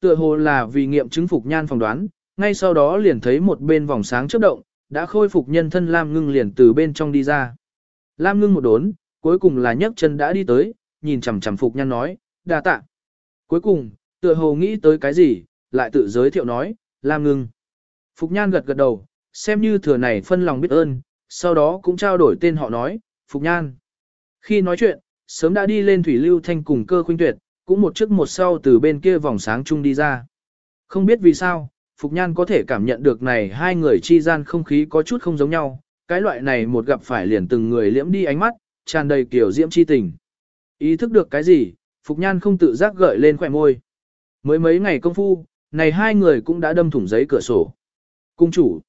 Tựa hồ là vì nghiệm chứng Phục Nhan phỏng đoán, ngay sau đó liền thấy một bên vòng sáng chớp động, đã khôi phục nhân thân Lam Ngưng liền từ bên trong đi ra. Lam Ngưng một đốn, cuối cùng là nhấc chân đã đi tới, nhìn chằm chằm Phục Nhan nói, đa tạ. Cuối cùng, tựa hồ nghĩ tới cái gì, lại tự giới thiệu nói, Lam Ngưng. Phục Nhan gật gật đầu, xem như thừa này phân lòng biết ơn, sau đó cũng trao đổi tên họ nói, Phục Nhan. Khi nói chuyện, sớm đã đi lên Thủy Lưu Thanh cùng cơ khuynh tuyệt, cũng một trước một sau từ bên kia vòng sáng chung đi ra. Không biết vì sao, Phục Nhan có thể cảm nhận được này hai người chi gian không khí có chút không giống nhau, cái loại này một gặp phải liền từng người liễm đi ánh mắt, tràn đầy kiểu diễm chi tình. Ý thức được cái gì, Phục Nhan không tự giác gợi lên khỏe môi. Mới mấy ngày công phu, này hai người cũng đã đâm thủng giấy cửa sổ. Cung chủ,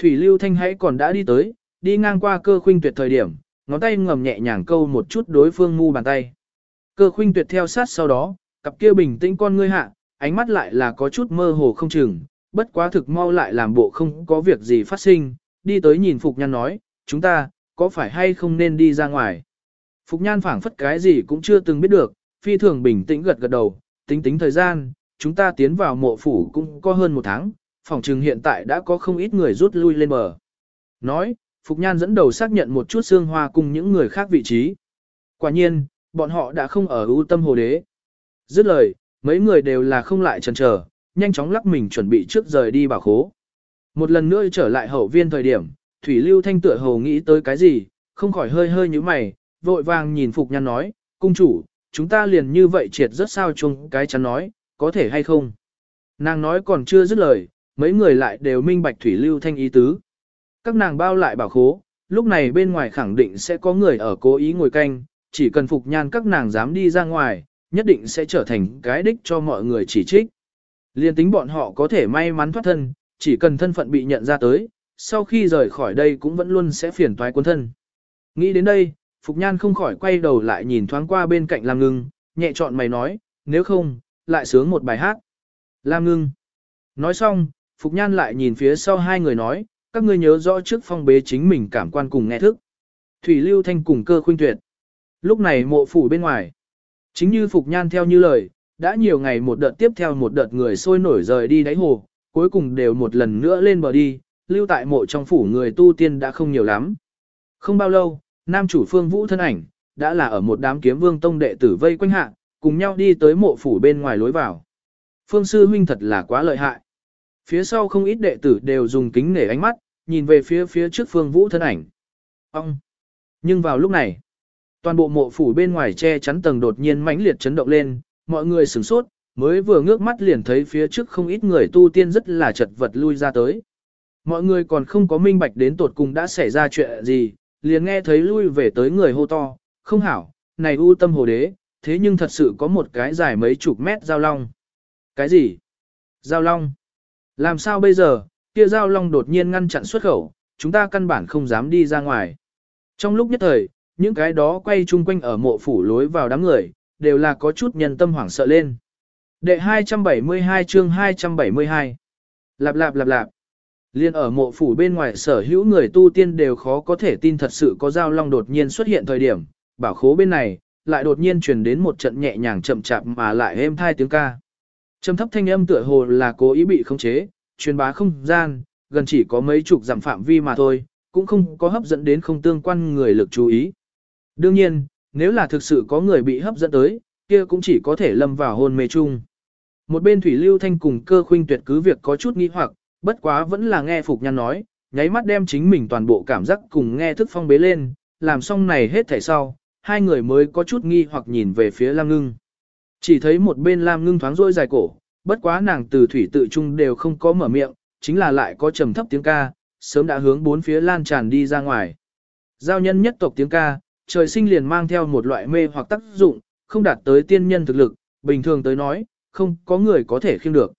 Thủy Lưu Thanh hãy còn đã đi tới, đi ngang qua cơ khuynh tuyệt thời điểm, ngón tay ngầm nhẹ nhàng câu một chút đối phương mu bàn tay. Cơ khuynh tuyệt theo sát sau đó, cặp kia bình tĩnh con ngươi hạ, ánh mắt lại là có chút mơ hồ không chừng, bất quá thực mau lại làm bộ không có việc gì phát sinh, đi tới nhìn Phục Nhan nói, chúng ta, có phải hay không nên đi ra ngoài. Phục Nhan phảng phất cái gì cũng chưa từng biết được, phi thường bình tĩnh gật gật đầu, tính tính thời gian, chúng ta tiến vào mộ phủ cũng có hơn một tháng, phòng trừng hiện tại đã có không ít người rút lui lên bờ. Nói, Phục Nhan dẫn đầu xác nhận một chút xương hoa cùng những người khác vị trí. Quả nhiên, bọn họ đã không ở ưu tâm hồ đế. Dứt lời, mấy người đều là không lại chần chờ, nhanh chóng lắc mình chuẩn bị trước rời đi bảo khố. Một lần nữa trở lại hậu viên thời điểm, Thủy Lưu Thanh tựa hồ nghĩ tới cái gì, không khỏi hơi hơi như mày, vội vàng nhìn Phục Nhan nói, cung chủ, chúng ta liền như vậy triệt rất sao chung cái chắn nói, có thể hay không. Nàng nói còn chưa dứt lời, mấy người lại đều minh bạch Thủy Lưu Thanh ý tứ. Các nàng bao lại bảo khố, lúc này bên ngoài khẳng định sẽ có người ở cố ý ngồi canh, chỉ cần Phục Nhan các nàng dám đi ra ngoài, nhất định sẽ trở thành cái đích cho mọi người chỉ trích. Liên tính bọn họ có thể may mắn thoát thân, chỉ cần thân phận bị nhận ra tới, sau khi rời khỏi đây cũng vẫn luôn sẽ phiền toái quân thân. Nghĩ đến đây, Phục Nhan không khỏi quay đầu lại nhìn thoáng qua bên cạnh Lam Ngưng, nhẹ chọn mày nói, nếu không, lại sướng một bài hát. Lam Ngưng. Nói xong, Phục Nhan lại nhìn phía sau hai người nói, các ngươi nhớ rõ trước phong bế chính mình cảm quan cùng nghe thức. Thủy Lưu Thanh cùng cơ khuynh tuyệt. Lúc này mộ phủ bên ngoài. Chính như Phục Nhan theo như lời, đã nhiều ngày một đợt tiếp theo một đợt người sôi nổi rời đi đáy hồ, cuối cùng đều một lần nữa lên bờ đi, lưu tại mộ trong phủ người tu tiên đã không nhiều lắm. Không bao lâu, nam chủ phương vũ thân ảnh, đã là ở một đám kiếm vương tông đệ tử vây quanh hạ, cùng nhau đi tới mộ phủ bên ngoài lối vào. Phương sư huynh thật là quá lợi hại. Phía sau không ít đệ tử đều dùng kính nể ánh mắt, nhìn về phía phía trước phương vũ thân ảnh. Ông! Nhưng vào lúc này, toàn bộ mộ phủ bên ngoài che chắn tầng đột nhiên mãnh liệt chấn động lên, mọi người sửng sốt, mới vừa ngước mắt liền thấy phía trước không ít người tu tiên rất là chật vật lui ra tới. Mọi người còn không có minh bạch đến tột cùng đã xảy ra chuyện gì, liền nghe thấy lui về tới người hô to, không hảo, này u tâm hồ đế, thế nhưng thật sự có một cái dài mấy chục mét giao long. Cái gì? Giao long? Làm sao bây giờ, kia giao long đột nhiên ngăn chặn xuất khẩu, chúng ta căn bản không dám đi ra ngoài. Trong lúc nhất thời, những cái đó quay chung quanh ở mộ phủ lối vào đám người, đều là có chút nhân tâm hoảng sợ lên. Đệ 272 chương 272 Lạp lạp lạp lạp Liên ở mộ phủ bên ngoài sở hữu người tu tiên đều khó có thể tin thật sự có giao long đột nhiên xuất hiện thời điểm, bảo khố bên này, lại đột nhiên truyền đến một trận nhẹ nhàng chậm chạp mà lại êm thai tiếng ca. Trầm thấp thanh âm tựa hồ là cố ý bị khống chế, truyền bá không gian, gần chỉ có mấy chục dặm phạm vi mà thôi, cũng không có hấp dẫn đến không tương quan người lực chú ý. Đương nhiên, nếu là thực sự có người bị hấp dẫn tới, kia cũng chỉ có thể lâm vào hôn mê chung. Một bên Thủy Lưu Thanh cùng cơ khuynh tuyệt cứ việc có chút nghi hoặc, bất quá vẫn là nghe Phục Nhan nói, nháy mắt đem chính mình toàn bộ cảm giác cùng nghe thức phong bế lên, làm xong này hết thảy sau, hai người mới có chút nghi hoặc nhìn về phía Lam Ngưng. Chỉ thấy một bên Lam Ngưng thoáng rôi dài cổ, bất quá nàng từ thủy tự trung đều không có mở miệng, chính là lại có trầm thấp tiếng ca, sớm đã hướng bốn phía lan tràn đi ra ngoài. Giao nhân nhất tộc tiếng ca, trời sinh liền mang theo một loại mê hoặc tác dụng, không đạt tới tiên nhân thực lực, bình thường tới nói, không có người có thể khiêng được.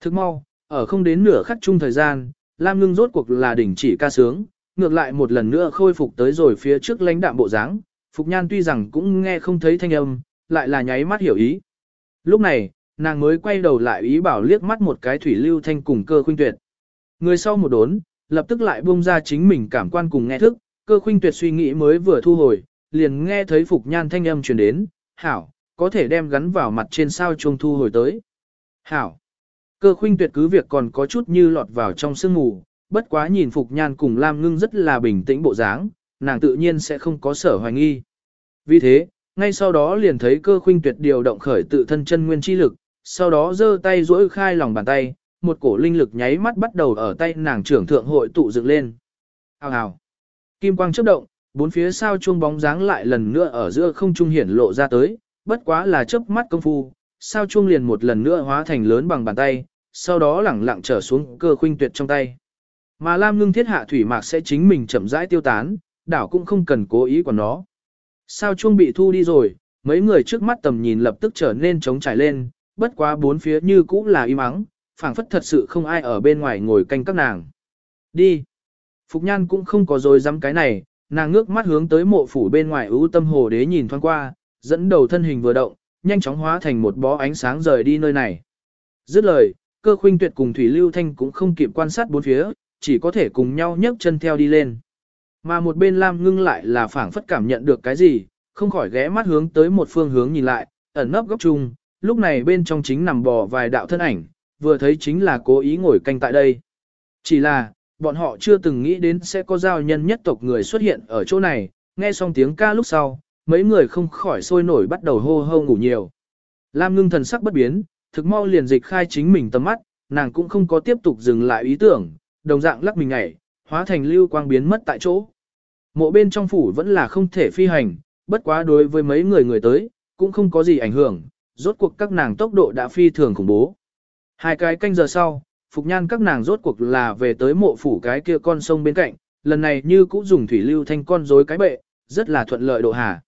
Thức mau, ở không đến nửa khắc chung thời gian, Lam Ngưng rốt cuộc là đỉnh chỉ ca sướng, ngược lại một lần nữa khôi phục tới rồi phía trước lãnh đạm bộ dáng. Phục Nhan tuy rằng cũng nghe không thấy thanh âm, lại là nháy mắt hiểu ý. Lúc này, nàng mới quay đầu lại ý bảo liếc mắt một cái thủy lưu thanh cùng cơ khuynh tuyệt. Người sau một đốn, lập tức lại buông ra chính mình cảm quan cùng nghe thức, cơ khuynh tuyệt suy nghĩ mới vừa thu hồi, liền nghe thấy Phục Nhan thanh âm truyền đến, hảo, có thể đem gắn vào mặt trên sao chuông thu hồi tới. Hảo. Cơ khuynh tuyệt cứ việc còn có chút như lọt vào trong sương mù, bất quá nhìn Phục Nhan cùng Lam Ngưng rất là bình tĩnh bộ dáng, nàng tự nhiên sẽ không có sở hoài nghi. Vì thế, ngay sau đó liền thấy cơ khuynh tuyệt điều động khởi tự thân chân nguyên chi lực, sau đó giơ tay duỗi khai lòng bàn tay, một cổ linh lực nháy mắt bắt đầu ở tay nàng trưởng thượng hội tụ dựng lên. Hào hào. Kim quang chớp động, bốn phía sao chuông bóng dáng lại lần nữa ở giữa không trung hiển lộ ra tới, bất quá là chớp mắt công phu, sao chuông liền một lần nữa hóa thành lớn bằng bàn tay, sau đó lẳng lặng trở xuống cơ khuynh tuyệt trong tay. Mà Lam ngưng thiết hạ thủy mạc sẽ chính mình chậm rãi tiêu tán, đảo cũng không cần cố ý của nó. Sao chuông bị thu đi rồi, mấy người trước mắt tầm nhìn lập tức trở nên trống trải lên, bất quá bốn phía như cũ là im ắng, phảng phất thật sự không ai ở bên ngoài ngồi canh các nàng. Đi. Phục Nhan cũng không có dối dám cái này, nàng ngước mắt hướng tới mộ phủ bên ngoài ưu tâm hồ đế nhìn thoáng qua, dẫn đầu thân hình vừa động, nhanh chóng hóa thành một bó ánh sáng rời đi nơi này. Dứt lời, cơ khuynh tuyệt cùng Thủy Lưu Thanh cũng không kịp quan sát bốn phía, chỉ có thể cùng nhau nhấc chân theo đi lên. Mà một bên Lam ngưng lại là phảng phất cảm nhận được cái gì, không khỏi ghé mắt hướng tới một phương hướng nhìn lại, ẩn nấp góc chung, lúc này bên trong chính nằm bò vài đạo thân ảnh, vừa thấy chính là cố ý ngồi canh tại đây. Chỉ là, bọn họ chưa từng nghĩ đến sẽ có giao nhân nhất tộc người xuất hiện ở chỗ này, nghe xong tiếng ca lúc sau, mấy người không khỏi sôi nổi bắt đầu hô hô ngủ nhiều. Lam ngưng thần sắc bất biến, thực mau liền dịch khai chính mình tầm mắt, nàng cũng không có tiếp tục dừng lại ý tưởng, đồng dạng lắc mình ngảy, hóa thành lưu quang biến mất tại chỗ. Mộ bên trong phủ vẫn là không thể phi hành, bất quá đối với mấy người người tới, cũng không có gì ảnh hưởng, rốt cuộc các nàng tốc độ đã phi thường khủng bố. Hai cái canh giờ sau, Phục Nhan các nàng rốt cuộc là về tới mộ phủ cái kia con sông bên cạnh, lần này như cũng dùng thủy lưu thanh con rối cái bệ, rất là thuận lợi độ hà.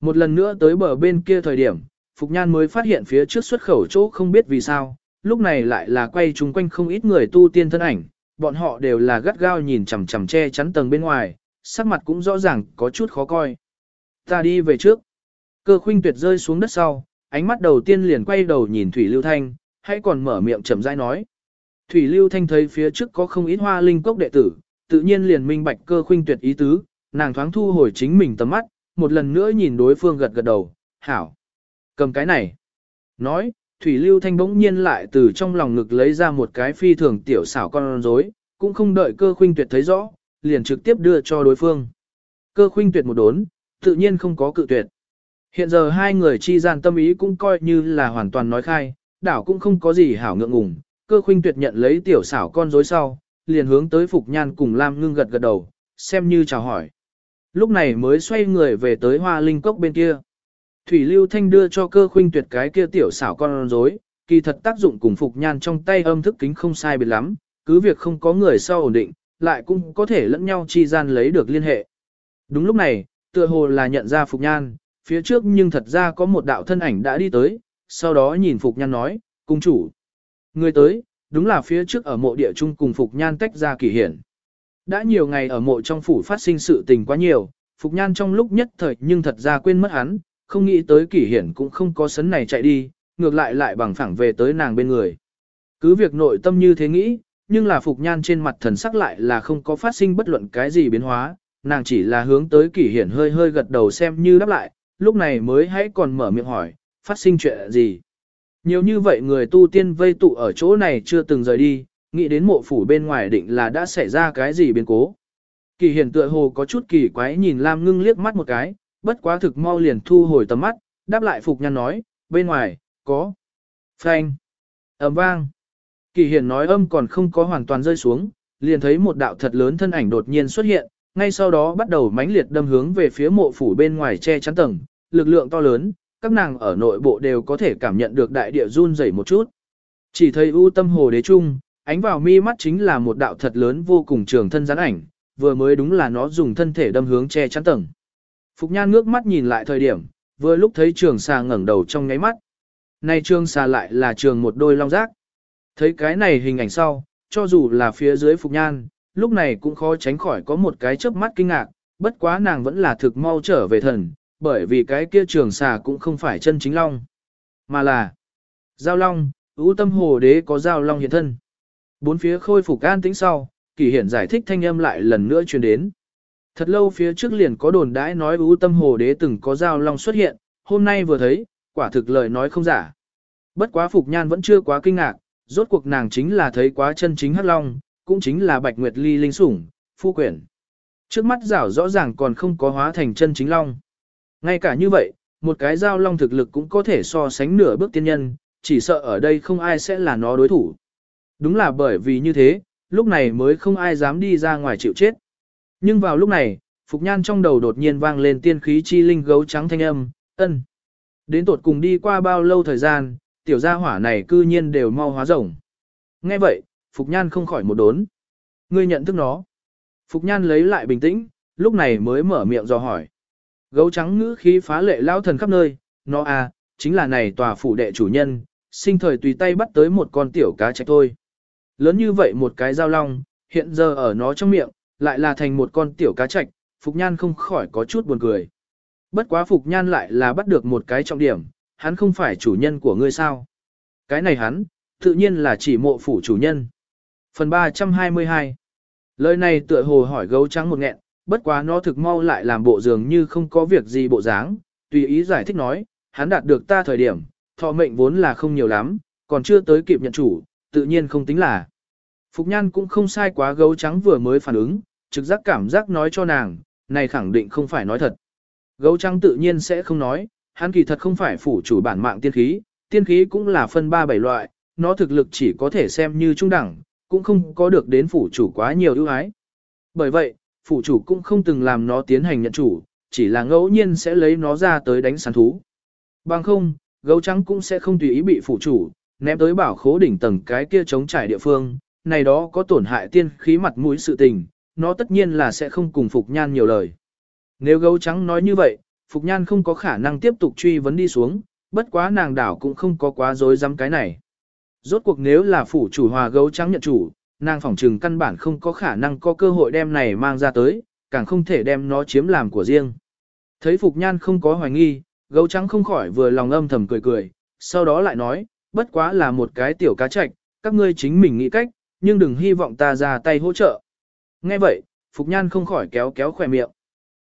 Một lần nữa tới bờ bên kia thời điểm, Phục Nhan mới phát hiện phía trước xuất khẩu chỗ không biết vì sao, lúc này lại là quay chung quanh không ít người tu tiên thân ảnh, bọn họ đều là gắt gao nhìn chằm chằm che chắn tầng bên ngoài, sắc mặt cũng rõ ràng có chút khó coi. Ta đi về trước. Cơ khuynh tuyệt rơi xuống đất sau, ánh mắt đầu tiên liền quay đầu nhìn Thủy Lưu Thanh, hãy còn mở miệng chậm rãi nói. Thủy Lưu Thanh thấy phía trước có không ít hoa linh cốc đệ tử, tự nhiên liền minh bạch cơ khuynh tuyệt ý tứ, nàng thoáng thu hồi chính mình tầm mắt, một lần nữa nhìn đối phương gật gật đầu, hảo. Cầm cái này. Nói, Thủy Lưu Thanh bỗng nhiên lại từ trong lòng ngực lấy ra một cái phi thường tiểu xảo con rối, cũng không đợi cơ khuynh tuyệt thấy rõ, liền trực tiếp đưa cho đối phương. Cơ khuynh tuyệt một đốn, tự nhiên không có cự tuyệt. Hiện giờ hai người chi gian tâm ý cũng coi như là hoàn toàn nói khai, đảo cũng không có gì hảo ngượng ngùng, cơ khuynh tuyệt nhận lấy tiểu xảo con rối sau, liền hướng tới Phục Nhan cùng Lam Ngưng gật gật đầu, xem như chào hỏi. Lúc này mới xoay người về tới hoa linh cốc bên kia. Thủy Lưu Thanh đưa cho cơ khuynh tuyệt cái kia tiểu xảo con rối, kỳ thật tác dụng cùng Phục Nhan trong tay âm thức kính không sai biệt lắm, cứ việc không có người sau ổn định, lại cũng có thể lẫn nhau chi gian lấy được liên hệ. Đúng lúc này, tựa hồ là nhận ra Phục Nhan, phía trước nhưng thật ra có một đạo thân ảnh đã đi tới, sau đó nhìn Phục Nhan nói, cung chủ. Người tới, đúng là phía trước ở mộ địa trung cùng Phục Nhan tách ra kỳ hiển. Đã nhiều ngày ở mộ trong phủ phát sinh sự tình quá nhiều, Phục Nhan trong lúc nhất thời nhưng thật ra quên mất hắn, không nghĩ tới kỷ hiển cũng không có sấn này chạy đi, ngược lại lại bằng phẳng về tới nàng bên người. Cứ việc nội tâm như thế nghĩ, nhưng là Phục Nhan trên mặt thần sắc lại là không có phát sinh bất luận cái gì biến hóa, nàng chỉ là hướng tới kỷ hiển hơi hơi gật đầu xem như đáp lại, lúc này mới hãy còn mở miệng hỏi, phát sinh chuyện gì. Nhiều như vậy người tu tiên vây tụ ở chỗ này chưa từng rời đi, nghĩ đến mộ phủ bên ngoài định là đã xảy ra cái gì biến cố. Kỳ hiển tựa hồ có chút kỳ quái nhìn Lam ngưng liếc mắt một cái, bất quá thực mau liền thu hồi tầm mắt, đáp lại Phục Nhan nói, bên ngoài, có. Phanh. ầm vang. Kỳ hiển nói âm còn không có hoàn toàn rơi xuống, liền thấy một đạo thật lớn thân ảnh đột nhiên xuất hiện, ngay sau đó bắt đầu mãnh liệt đâm hướng về phía mộ phủ bên ngoài che chắn tầng, lực lượng to lớn, các nàng ở nội bộ đều có thể cảm nhận được đại địa run rẩy một chút. Chỉ thấy ưu tâm hồ đế trung, ánh vào mi mắt chính là một đạo thật lớn vô cùng trường thân gián ảnh, vừa mới đúng là nó dùng thân thể đâm hướng che chắn tầng. Phục Nhan ngước mắt nhìn lại thời điểm, vừa lúc thấy trường xà ngẩng đầu trong ngáy mắt. Này trường xà lại là trường một đôi long giác. Thấy cái này hình ảnh sau, cho dù là phía dưới Phục Nhan, lúc này cũng khó tránh khỏi có một cái chớp mắt kinh ngạc, bất quá nàng vẫn là thực mau trở về thần, bởi vì cái kia trường xà cũng không phải chân chính long, mà là giao long, ưu tâm hồ đế có giao long hiện thân. Bốn phía khôi phục an tĩnh sau, kỳ hiển giải thích thanh âm lại lần nữa truyền đến. Thật lâu phía trước liền có đồn đãi nói ưu tâm hồ đế từng có giao long xuất hiện, hôm nay vừa thấy, quả thực lời nói không giả. Bất quá Phục Nhan vẫn chưa quá kinh ngạc, rốt cuộc nàng chính là thấy quá chân chính hắc long, cũng chính là Bạch Nguyệt Ly linh sủng, phu quyển. Trước mắt rảo rõ ràng còn không có hóa thành chân chính long. Ngay cả như vậy, một cái giao long thực lực cũng có thể so sánh nửa bước tiên nhân, chỉ sợ ở đây không ai sẽ là nó đối thủ. Đúng là bởi vì như thế, lúc này mới không ai dám đi ra ngoài chịu chết. Nhưng vào lúc này, Phục Nhan trong đầu đột nhiên vang lên tiên khí chi linh gấu trắng thanh âm, ân. Đến tột cùng đi qua bao lâu thời gian, tiểu gia hỏa này cư nhiên đều mau hóa rồng. Nghe vậy, Phục Nhan không khỏi một đốn. Ngươi nhận thức nó. Phục Nhan lấy lại bình tĩnh, lúc này mới mở miệng dò hỏi. Gấu trắng ngữ khí phá lệ lao thần khắp nơi, nó à, chính là này tòa phủ đệ chủ nhân, sinh thời tùy tay bắt tới một con tiểu cá trạch thôi. Lớn như vậy một cái dao long, hiện giờ ở nó trong miệng, lại là thành một con tiểu cá trạch, Phục Nhan không khỏi có chút buồn cười. Bất quá Phục Nhan lại là bắt được một cái trọng điểm, hắn không phải chủ nhân của ngươi sao. Cái này hắn, tự nhiên là chỉ mộ phủ chủ nhân. Phần 322 Lời này tựa hồ hỏi gấu trắng một nghẹn, bất quá nó thực mau lại làm bộ dường như không có việc gì bộ dáng, tùy ý giải thích nói, hắn đạt được ta thời điểm, thọ mệnh vốn là không nhiều lắm, còn chưa tới kịp nhận chủ, tự nhiên không tính là. Phục Nhan cũng không sai quá gấu trắng vừa mới phản ứng, trực giác cảm giác nói cho nàng, này khẳng định không phải nói thật. Gấu trắng tự nhiên sẽ không nói, hắn kỳ thật không phải phủ chủ bản mạng tiên khí, tiên khí cũng là phân ba bảy loại, nó thực lực chỉ có thể xem như trung đẳng, cũng không có được đến phủ chủ quá nhiều ưu ái. Bởi vậy, Phụ chủ cũng không từng làm nó tiến hành nhận chủ, chỉ là ngẫu nhiên sẽ lấy nó ra tới đánh săn thú. Bằng không, gấu trắng cũng sẽ không tùy ý bị phụ chủ, ném tới bảo khố đỉnh tầng cái kia chống trải địa phương, này đó có tổn hại tiên khí mặt mũi sự tình, nó tất nhiên là sẽ không cùng Phục Nhan nhiều lời. Nếu gấu trắng nói như vậy, Phục Nhan không có khả năng tiếp tục truy vấn đi xuống, bất quá nàng đảo cũng không có quá dối dám cái này. Rốt cuộc nếu là phủ chủ hòa gấu trắng nhận chủ, nàng phỏng trừng căn bản không có khả năng có cơ hội đem này mang ra tới, càng không thể đem nó chiếm làm của riêng. Thấy Phục Nhan không có hoài nghi, gấu trắng không khỏi vừa lòng âm thầm cười cười, sau đó lại nói, bất quá là một cái tiểu cá chạch, các ngươi chính mình nghĩ cách, nhưng đừng hy vọng ta ra tay hỗ trợ. Nghe vậy, Phục Nhan không khỏi kéo kéo khỏe miệng.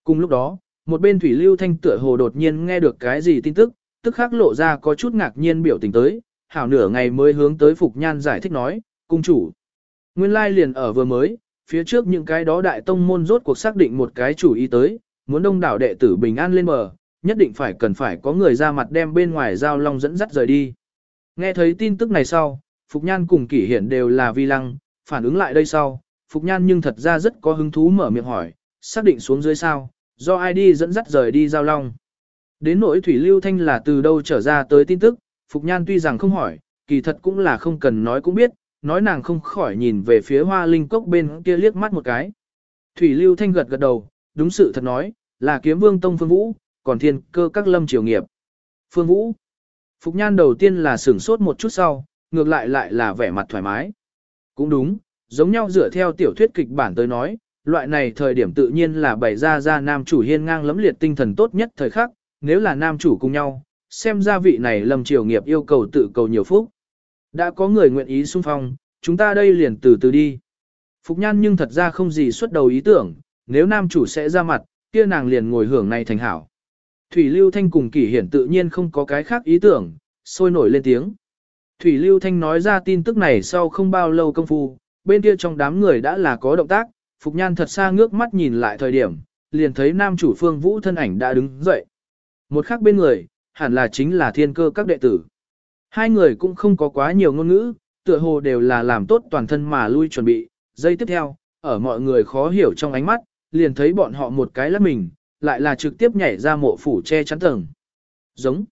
Cùng lúc đó, một bên Thủy Lưu Thanh tựa hồ đột nhiên nghe được cái gì tin tức, tức khắc lộ ra có chút ngạc nhiên biểu tình tới, hảo nửa ngày mới hướng tới Phục Nhan giải thích nói, cung chủ. Nguyên lai liền ở vừa mới, phía trước những cái đó đại tông môn rốt cuộc xác định một cái chủ ý tới, muốn đông đảo đệ tử bình an lên bờ, nhất định phải cần phải có người ra mặt đem bên ngoài giao long dẫn dắt rời đi. Nghe thấy tin tức này sau, Phục Nhan cùng Kỷ Hiển đều là vi lăng, phản ứng lại đây sau, Phục Nhan nhưng thật ra rất có hứng thú mở miệng hỏi, xác định xuống dưới sao, do ai đi dẫn dắt rời đi giao long. Đến nỗi Thủy Lưu Thanh là từ đâu trở ra tới tin tức, Phục Nhan tuy rằng không hỏi, kỳ thật cũng là không cần nói cũng biết, nói nàng không khỏi nhìn về phía hoa linh cốc bên kia liếc mắt một cái. Thủy Lưu Thanh gật gật đầu, đúng sự thật nói, là kiếm vương tông phương vũ, còn thiên cơ các lâm triều nghiệp. Phương vũ. Phục Nhan đầu tiên là sửng sốt một chút sau, ngược lại lại là vẻ mặt thoải mái. Cũng đúng, giống nhau dựa theo tiểu thuyết kịch bản tới nói, loại này thời điểm tự nhiên là bày ra ra nam chủ hiên ngang lẫm liệt tinh thần tốt nhất thời khắc, nếu là nam chủ cùng nhau, xem ra vị này lâm triều nghiệp yêu cầu tự cầu nhiều phúc. Đã có người nguyện ý xung phong, chúng ta đây liền từ từ đi. Phục nhan nhưng thật ra không gì xuất đầu ý tưởng, nếu nam chủ sẽ ra mặt, kia nàng liền ngồi hưởng này thành hảo. Thủy Lưu Thanh cùng Kỷ Hiển tự nhiên không có cái khác ý tưởng, sôi nổi lên tiếng. Thủy Lưu Thanh nói ra tin tức này sau không bao lâu công phu, bên kia trong đám người đã là có động tác, Phục Nhan thật xa ngước mắt nhìn lại thời điểm, liền thấy nam chủ phương vũ thân ảnh đã đứng dậy. Một khác bên người, hẳn là chính là thiên cơ các đệ tử. Hai người cũng không có quá nhiều ngôn ngữ, tựa hồ đều là làm tốt toàn thân mà lui chuẩn bị. Giây tiếp theo, ở mọi người khó hiểu trong ánh mắt, liền thấy bọn họ một cái lắp mình, lại là trực tiếp nhảy ra mộ phủ che chắn tầng. Giống.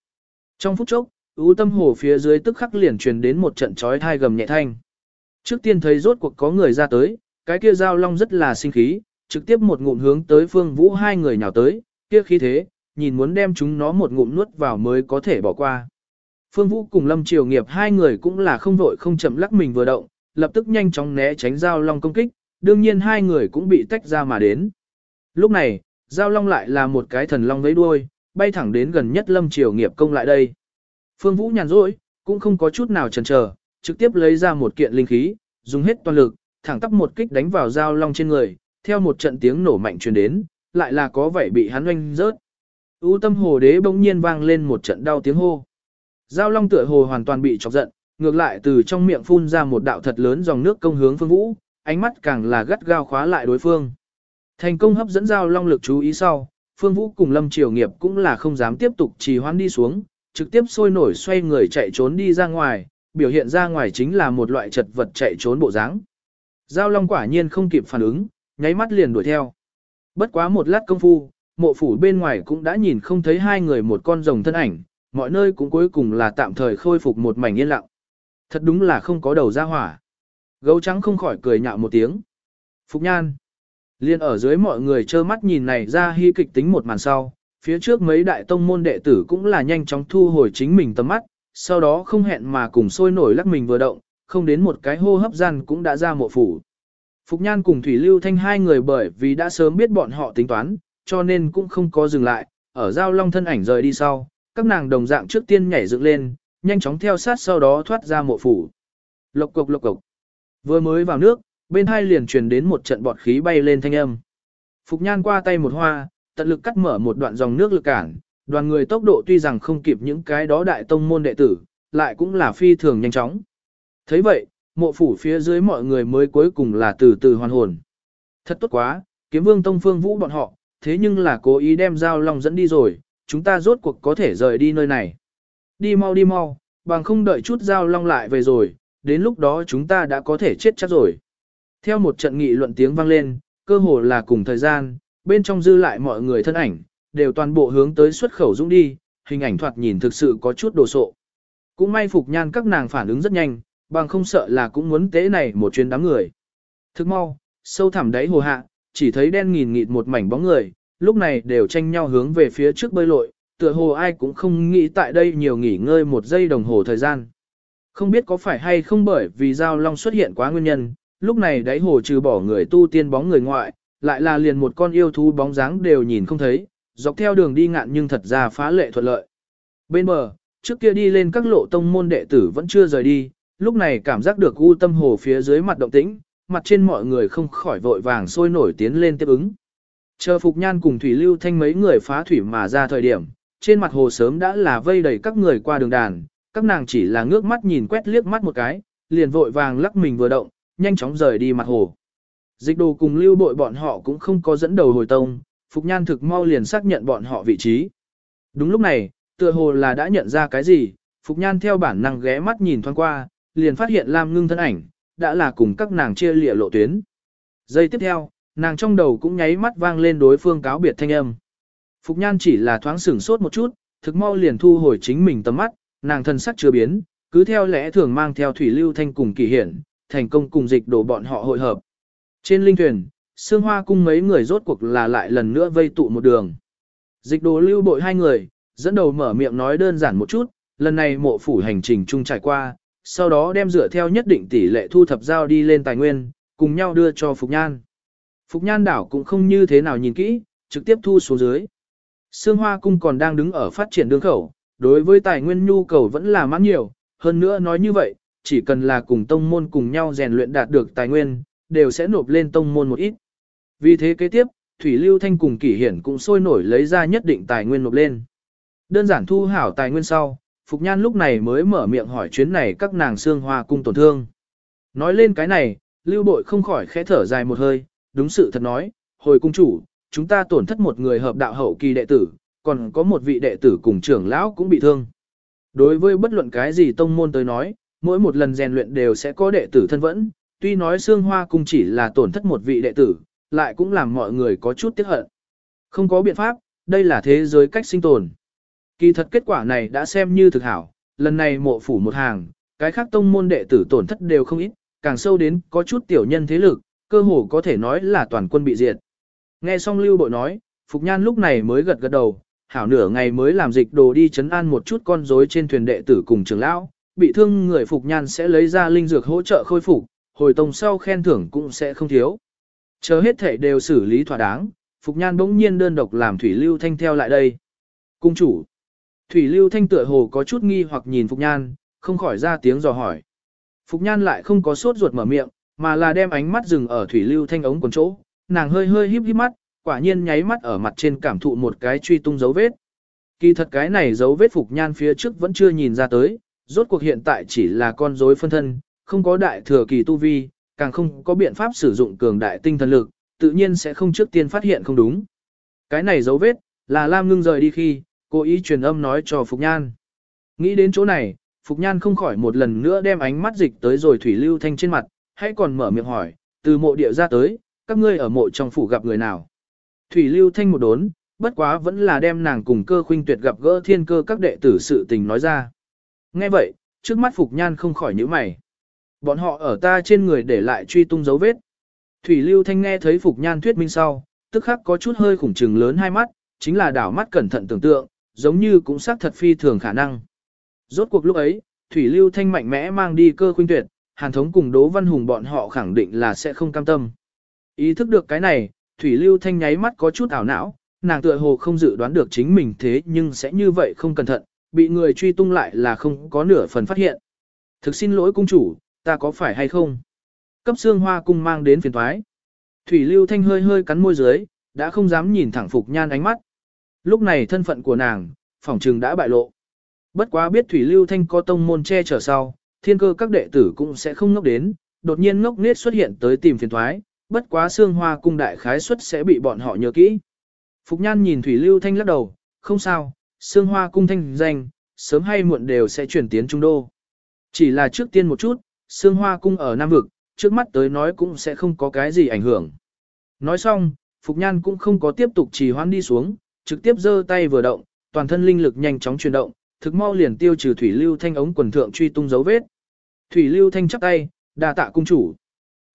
Trong phút chốc, ưu tâm hồ phía dưới tức khắc liền truyền đến một trận chói thai gầm nhẹ thanh. Trước tiên thấy rốt cuộc có người ra tới, cái kia giao long rất là sinh khí, trực tiếp một ngụm hướng tới phương vũ hai người nhào tới, kia khí thế, nhìn muốn đem chúng nó một ngụm nuốt vào mới có thể bỏ qua. Phương Vũ cùng Lâm Triều Nghiệp hai người cũng là không vội không chậm lắc mình vừa động, lập tức nhanh chóng né tránh giao long công kích, đương nhiên hai người cũng bị tách ra mà đến. Lúc này, giao long lại là một cái thần long với đuôi, bay thẳng đến gần nhất Lâm Triều Nghiệp công lại đây. Phương Vũ nhàn rỗi, cũng không có chút nào chần chờ, trực tiếp lấy ra một kiện linh khí, dùng hết toàn lực, thẳng tắp một kích đánh vào giao long trên người, theo một trận tiếng nổ mạnh truyền đến, lại là có vẻ bị hắn oanh rớt. U tâm hồ đế bỗng nhiên vang lên một trận đau tiếng hô. Giao long tựa hồ hoàn toàn bị chọc giận, ngược lại từ trong miệng phun ra một đạo thật lớn dòng nước công hướng phương vũ, ánh mắt càng là gắt gao khóa lại đối phương. Thành công hấp dẫn giao long lực chú ý sau, phương vũ cùng lâm triều nghiệp cũng là không dám tiếp tục trì hoãn đi xuống, trực tiếp sôi nổi xoay người chạy trốn đi ra ngoài, biểu hiện ra ngoài chính là một loại chật vật chạy trốn bộ dáng. Giao long quả nhiên không kịp phản ứng, nháy mắt liền đuổi theo. Bất quá một lát công phu, mộ phủ bên ngoài cũng đã nhìn không thấy hai người một con rồng thân ảnh, mọi nơi cũng cuối cùng là tạm thời khôi phục một mảnh yên lặng. Thật đúng là không có đầu ra hỏa. Gấu trắng không khỏi cười nhạo một tiếng. Phục nhan. Liên ở dưới mọi người trơ mắt nhìn này ra hy kịch tính một màn sau, phía trước mấy đại tông môn đệ tử cũng là nhanh chóng thu hồi chính mình tầm mắt, sau đó không hẹn mà cùng sôi nổi lắc mình vừa động, không đến một cái hô hấp gian cũng đã ra mộ phủ. Phục Nhan cùng Thủy Lưu Thanh hai người bởi vì đã sớm biết bọn họ tính toán, cho nên cũng không có dừng lại, ở giao long thân ảnh rời đi sau, các nàng đồng dạng trước tiên nhảy dựng lên, nhanh chóng theo sát sau đó thoát ra mộ phủ. Lộc cục lộc cục. Vừa mới vào nước, bên hai liền truyền đến một trận bọt khí bay lên thanh âm. Phục Nhan qua tay một hoa, tận lực cắt mở một đoạn dòng nước lực cản, đoàn người tốc độ tuy rằng không kịp những cái đó đại tông môn đệ tử, lại cũng là phi thường nhanh chóng. thấy vậy, mộ phủ phía dưới mọi người mới cuối cùng là từ từ hoàn hồn. Thật tốt quá, kiếm vương tông phương vũ bọn họ, thế nhưng là cố ý đem giao long dẫn đi rồi, chúng ta rốt cuộc có thể rời đi nơi này. Đi mau đi mau, bằng không đợi chút giao long lại về rồi, đến lúc đó chúng ta đã có thể chết chắc rồi. Theo một trận nghị luận tiếng vang lên, cơ hồ là cùng thời gian, bên trong dư lại mọi người thân ảnh, đều toàn bộ hướng tới xuất khẩu dũng đi, hình ảnh thoạt nhìn thực sự có chút đồ sộ. Cũng may phục nhan các nàng phản ứng rất nhanh, bằng không sợ là cũng muốn tế này một chuyến đám người. Thức mau, sâu thẳm đáy hồ hạ, chỉ thấy đen nghìn nghịt một mảnh bóng người, lúc này đều tranh nhau hướng về phía trước bơi lội, tựa hồ ai cũng không nghĩ tại đây nhiều nghỉ ngơi một giây đồng hồ thời gian. Không biết có phải hay không bởi vì giao long xuất hiện quá nguyên nhân, lúc này đáy hồ trừ bỏ người tu tiên bóng người ngoại, lại là liền một con yêu thú bóng dáng đều nhìn không thấy, dọc theo đường đi ngạn nhưng thật ra phá lệ thuận lợi. Bên bờ, trước kia đi lên các lộ tông môn đệ tử vẫn chưa rời đi, lúc này cảm giác được u tâm hồ phía dưới mặt động tĩnh, mặt trên mọi người không khỏi vội vàng sôi nổi tiến lên tiếp ứng. Chờ Phục Nhan cùng Thủy Lưu Thanh mấy người phá thủy mà ra thời điểm, trên mặt hồ sớm đã là vây đầy các người qua đường đàn, các nàng chỉ là ngước mắt nhìn quét liếc mắt một cái, liền vội vàng lắc mình vừa động, nhanh chóng rời đi mặt hồ. Dịch đồ cùng lưu bội bọn họ cũng không có dẫn đầu hồi tông, Phục Nhan thực mau liền xác nhận bọn họ vị trí. Đúng lúc này, tựa hồ là đã nhận ra cái gì, Phục Nhan theo bản năng ghé mắt nhìn thoáng qua, liền phát hiện Lam Ngưng thân ảnh, đã là cùng các nàng chia lịa lộ tuyến. Giây tiếp theo, nàng trong đầu cũng nháy mắt vang lên đối phương cáo biệt thanh âm. Phục Nhan chỉ là thoáng sửng sốt một chút, thực mau liền thu hồi chính mình tầm mắt, nàng thân sắc chưa biến, cứ theo lẽ thường mang theo thủy lưu thanh cùng kỳ hiển, thành công cùng dịch đổ bọn họ hội hợp. Trên linh thuyền, Sương Hoa cung mấy người rốt cuộc là lại lần nữa vây tụ một đường. Dịch đồ lưu bội hai người, dẫn đầu mở miệng nói đơn giản một chút, lần này mộ phủ hành trình chung trải qua, sau đó đem dựa theo nhất định tỷ lệ thu thập giao đi lên tài nguyên, cùng nhau đưa cho Phục Nhan. Phục Nhan đảo cũng không như thế nào nhìn kỹ, trực tiếp thu xuống dưới. Sương Hoa cung còn đang đứng ở phát triển đường khẩu, đối với tài nguyên nhu cầu vẫn là mãn nhiều, hơn nữa nói như vậy, chỉ cần là cùng tông môn cùng nhau rèn luyện đạt được tài nguyên, đều sẽ nộp lên tông môn một ít. Vì thế kế tiếp, Thủy Lưu Thanh cùng Kỷ Hiển cũng sôi nổi lấy ra nhất định tài nguyên nộp lên. Đơn giản thu hảo tài nguyên sau, Phục Nhan lúc này mới mở miệng hỏi chuyến này các nàng Sương hoa cung tổn thương. Nói lên cái này, Lưu Bội không khỏi khẽ thở dài một hơi, đúng sự thật nói, hồi cung chủ, chúng ta tổn thất một người hợp đạo hậu kỳ đệ tử, còn có một vị đệ tử cùng trưởng lão cũng bị thương. Đối với bất luận cái gì tông môn tới nói, mỗi một lần rèn luyện đều sẽ có đệ tử thân vẫn, tuy nói xương hoa cung chỉ là tổn thất một vị đệ tử, lại cũng làm mọi người có chút tiếc hận. Không có biện pháp, đây là thế giới cách sinh tồn. Kỳ thật kết quả này đã xem như thực hảo, lần này mộ phủ một hàng, cái khác tông môn đệ tử tổn thất đều không ít, càng sâu đến có chút tiểu nhân thế lực, cơ hồ có thể nói là toàn quân bị diệt. Nghe xong lưu bội nói, Phục Nhan lúc này mới gật gật đầu, hảo nửa ngày mới làm dịch đồ đi chấn an một chút con rối trên thuyền đệ tử cùng trưởng lão, bị thương người Phục Nhan sẽ lấy ra linh dược hỗ trợ khôi phục, hồi tông sau khen thưởng cũng sẽ không thiếu. Chờ hết thể đều xử lý thỏa đáng, Phục Nhan bỗng nhiên đơn độc làm Thủy Lưu Thanh theo lại đây. Cung chủ. Thủy Lưu Thanh tựa hồ có chút nghi hoặc nhìn Phục Nhan, không khỏi ra tiếng dò hỏi. Phục Nhan lại không có sốt ruột mở miệng, mà là đem ánh mắt dừng ở Thủy Lưu Thanh ống quần chỗ, nàng hơi hơi híp híp mắt, quả nhiên nháy mắt ở mặt trên cảm thụ một cái truy tung dấu vết. Kỳ thật cái này dấu vết Phục Nhan phía trước vẫn chưa nhìn ra tới, rốt cuộc hiện tại chỉ là con rối phân thân, không có đại thừa kỳ tu vi, càng không có biện pháp sử dụng cường đại tinh thần lực, tự nhiên sẽ không trước tiên phát hiện không đúng. Cái này dấu vết, là Lam ngưng rời đi khi, cố ý truyền âm nói cho Phục Nhan. Nghĩ đến chỗ này, Phục Nhan không khỏi một lần nữa đem ánh mắt dịch tới rồi Thủy Lưu Thanh trên mặt, hãy còn mở miệng hỏi, từ mộ địa ra tới, các ngươi ở mộ trong phủ gặp người nào. Thủy Lưu Thanh một đốn, bất quá vẫn là đem nàng cùng cơ khuynh tuyệt gặp gỡ thiên cơ các đệ tử sự tình nói ra. Nghe vậy, trước mắt Phục Nhan không khỏi nhíu mày. Bọn họ ở ta trên người để lại truy tung dấu vết. Thủy Lưu Thanh nghe thấy Phục Nhan thuyết minh sau, tức khắc có chút hơi khủng trừng lớn hai mắt, chính là đảo mắt cẩn thận tưởng tượng, giống như cũng xác thật phi thường khả năng. Rốt cuộc lúc ấy, Thủy Lưu Thanh mạnh mẽ mang đi cơ khuynh tuyệt, Hàn Thống cùng Đỗ Văn Hùng bọn họ khẳng định là sẽ không cam tâm. Ý thức được cái này, Thủy Lưu Thanh nháy mắt có chút ảo não, nàng tựa hồ không dự đoán được chính mình thế nhưng sẽ như vậy không cẩn thận, bị người truy tung lại là không có nửa phần phát hiện. Thực xin lỗi cung chủ, ta có phải hay không? Cấp xương hoa cung mang đến phiền thoái. Thủy Lưu Thanh hơi hơi cắn môi dưới, đã không dám nhìn thẳng Phục Nhan ánh mắt. Lúc này thân phận của nàng, phỏng trừng đã bại lộ. Bất quá biết Thủy Lưu Thanh có tông môn che chở sau, thiên cơ các đệ tử cũng sẽ không ngốc đến, đột nhiên ngốc nết xuất hiện tới tìm phiền thoái, bất quá xương hoa cung đại khái suất sẽ bị bọn họ nhớ kỹ. Phục Nhan nhìn Thủy Lưu Thanh lắc đầu, không sao, xương hoa cung thanh danh, sớm hay muộn đều sẽ chuyển tiến trung đô. Chỉ là trước tiên một chút, xương hoa cung ở Nam Vực, trước mắt tới nói cũng sẽ không có cái gì ảnh hưởng. Nói xong, Phục Nhan cũng không có tiếp tục trì hoãn đi xuống, trực tiếp giơ tay vừa động, toàn thân linh lực nhanh chóng chuyển động, thực mau liền tiêu trừ Thủy Lưu Thanh ống quần thượng truy tung dấu vết. Thủy Lưu Thanh chắp tay, đà tạ cung chủ.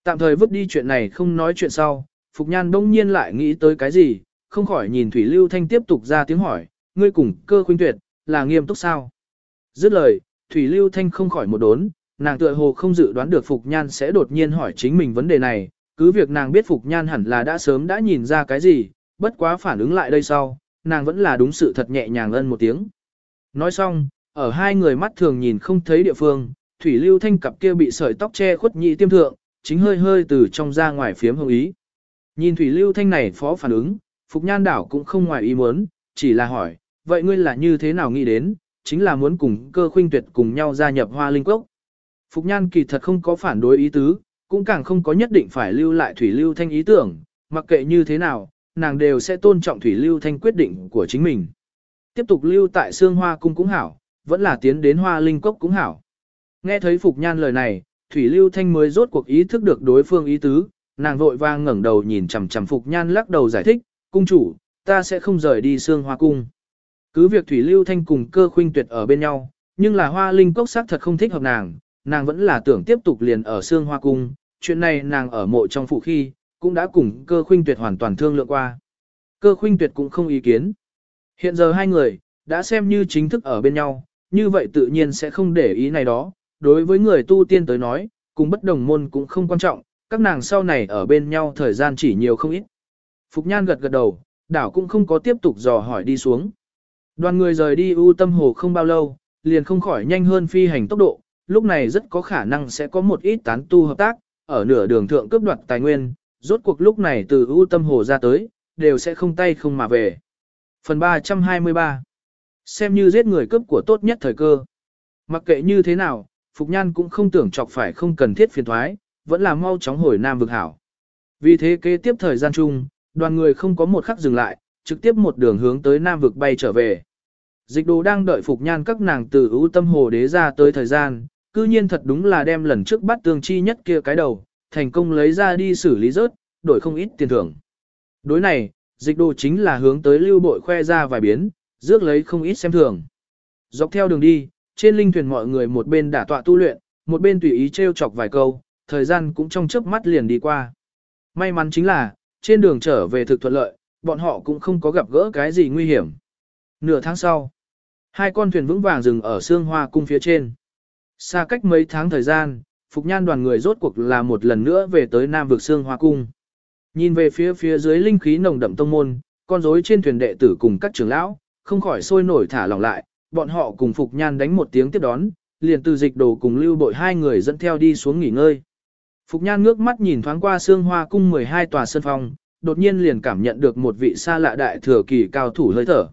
Tạm thời vứt đi chuyện này không nói chuyện sau, Phục Nhan đông nhiên lại nghĩ tới cái gì, không khỏi nhìn Thủy Lưu Thanh tiếp tục ra tiếng hỏi, ngươi cùng cơ khuynh tuyệt, là nghiêm túc sao? Dứt lời, Thủy Lưu Thanh không khỏi một đốn, nàng tựa hồ không dự đoán được Phục Nhan sẽ đột nhiên hỏi chính mình vấn đề này, cứ việc nàng biết Phục Nhan hẳn là đã sớm đã nhìn ra cái gì, bất quá phản ứng lại đây sau, nàng vẫn là đúng sự thật nhẹ nhàng ân một tiếng. Nói xong, ở hai người mắt thường nhìn không thấy địa phương, Thủy Lưu Thanh cặp kia bị sợi tóc che khuất nhị tiêm thượng, chính hơi hơi từ trong ra ngoài phiếm hồng ý. Nhìn Thủy Lưu Thanh này phó phản ứng, Phục Nhan đảo cũng không ngoài ý muốn, chỉ là hỏi, vậy ngươi là như thế nào nghĩ đến, chính là muốn cùng cơ khuynh tuyệt cùng nhau gia nhập hoa linh quốc. Phục Nhan kỳ thật không có phản đối ý tứ, cũng càng không có nhất định phải lưu lại Thủy Lưu Thanh ý tưởng, mặc kệ như thế nào, nàng đều sẽ tôn trọng Thủy Lưu Thanh quyết định của chính mình. Tiếp tục lưu tại Sương Hoa Cung cũng hảo, vẫn là tiến đến Hoa Linh Cốc cũng hảo. Nghe thấy Phục Nhan lời này, Thủy Lưu Thanh mới rốt cuộc ý thức được đối phương ý tứ, nàng vội vang ngẩng đầu nhìn chằm chằm Phục Nhan lắc đầu giải thích, cung chủ, ta sẽ không rời đi Sương Hoa Cung. Cứ việc Thủy Lưu Thanh cùng cơ khuynh tuyệt ở bên nhau, nhưng là Hoa Linh Cốc xác thật không thích hợp nàng, nàng vẫn là tưởng tiếp tục liền ở Sương Hoa Cung, chuyện này nàng ở mộ trong phụ khi, cũng đã cùng cơ khuynh tuyệt hoàn toàn thương lượng qua. Cơ khuynh tuyệt cũng không ý kiến. Hiện giờ hai người, đã xem như chính thức ở bên nhau, như vậy tự nhiên sẽ không để ý này đó, đối với người tu tiên tới nói, cùng bất đồng môn cũng không quan trọng, các nàng sau này ở bên nhau thời gian chỉ nhiều không ít. Phục Nhan gật gật đầu, đảo cũng không có tiếp tục dò hỏi đi xuống. Đoàn người rời đi ưu tâm hồ không bao lâu, liền không khỏi nhanh hơn phi hành tốc độ, lúc này rất có khả năng sẽ có một ít tán tu hợp tác, ở nửa đường thượng cướp đoạt tài nguyên, rốt cuộc lúc này từ ưu tâm hồ ra tới, đều sẽ không tay không mà về. Phần 323 Xem như giết người cướp của tốt nhất thời cơ. Mặc kệ như thế nào, Phục Nhan cũng không tưởng chọc phải không cần thiết phiền thoái, vẫn là mau chóng hồi Nam vực hảo. Vì thế kế tiếp thời gian chung, đoàn người không có một khắc dừng lại, trực tiếp một đường hướng tới Nam vực bay trở về. Dịch đồ đang đợi Phục Nhan các nàng từ ưu tâm hồ đế ra tới thời gian, cư nhiên thật đúng là đem lần trước bắt tương chi nhất kia cái đầu, thành công lấy ra đi xử lý rớt, đổi không ít tiền thưởng. Đối này, dịch đồ chính là hướng tới lưu bội khoe ra vài biến, rước lấy không ít xem thường. Dọc theo đường đi, trên linh thuyền mọi người một bên đả tọa tu luyện, một bên tùy ý trêu chọc vài câu, thời gian cũng trong chớp mắt liền đi qua. May mắn chính là, trên đường trở về thực thuận lợi, bọn họ cũng không có gặp gỡ cái gì nguy hiểm. Nửa tháng sau, hai con thuyền vững vàng dừng ở xương hoa cung phía trên. Xa cách mấy tháng thời gian, Phục Nhan đoàn người rốt cuộc là một lần nữa về tới Nam vực xương hoa cung. Nhìn về phía phía dưới linh khí nồng đậm tông môn, con rối trên thuyền đệ tử cùng các trưởng lão, không khỏi sôi nổi thả lỏng lại, bọn họ cùng Phục Nhan đánh một tiếng tiếp đón, liền từ dịch đồ cùng lưu bội hai người dẫn theo đi xuống nghỉ ngơi. Phục Nhan ngước mắt nhìn thoáng qua xương hoa cung 12 tòa sân phong, đột nhiên liền cảm nhận được một vị xa lạ đại thừa kỳ cao thủ hơi thở.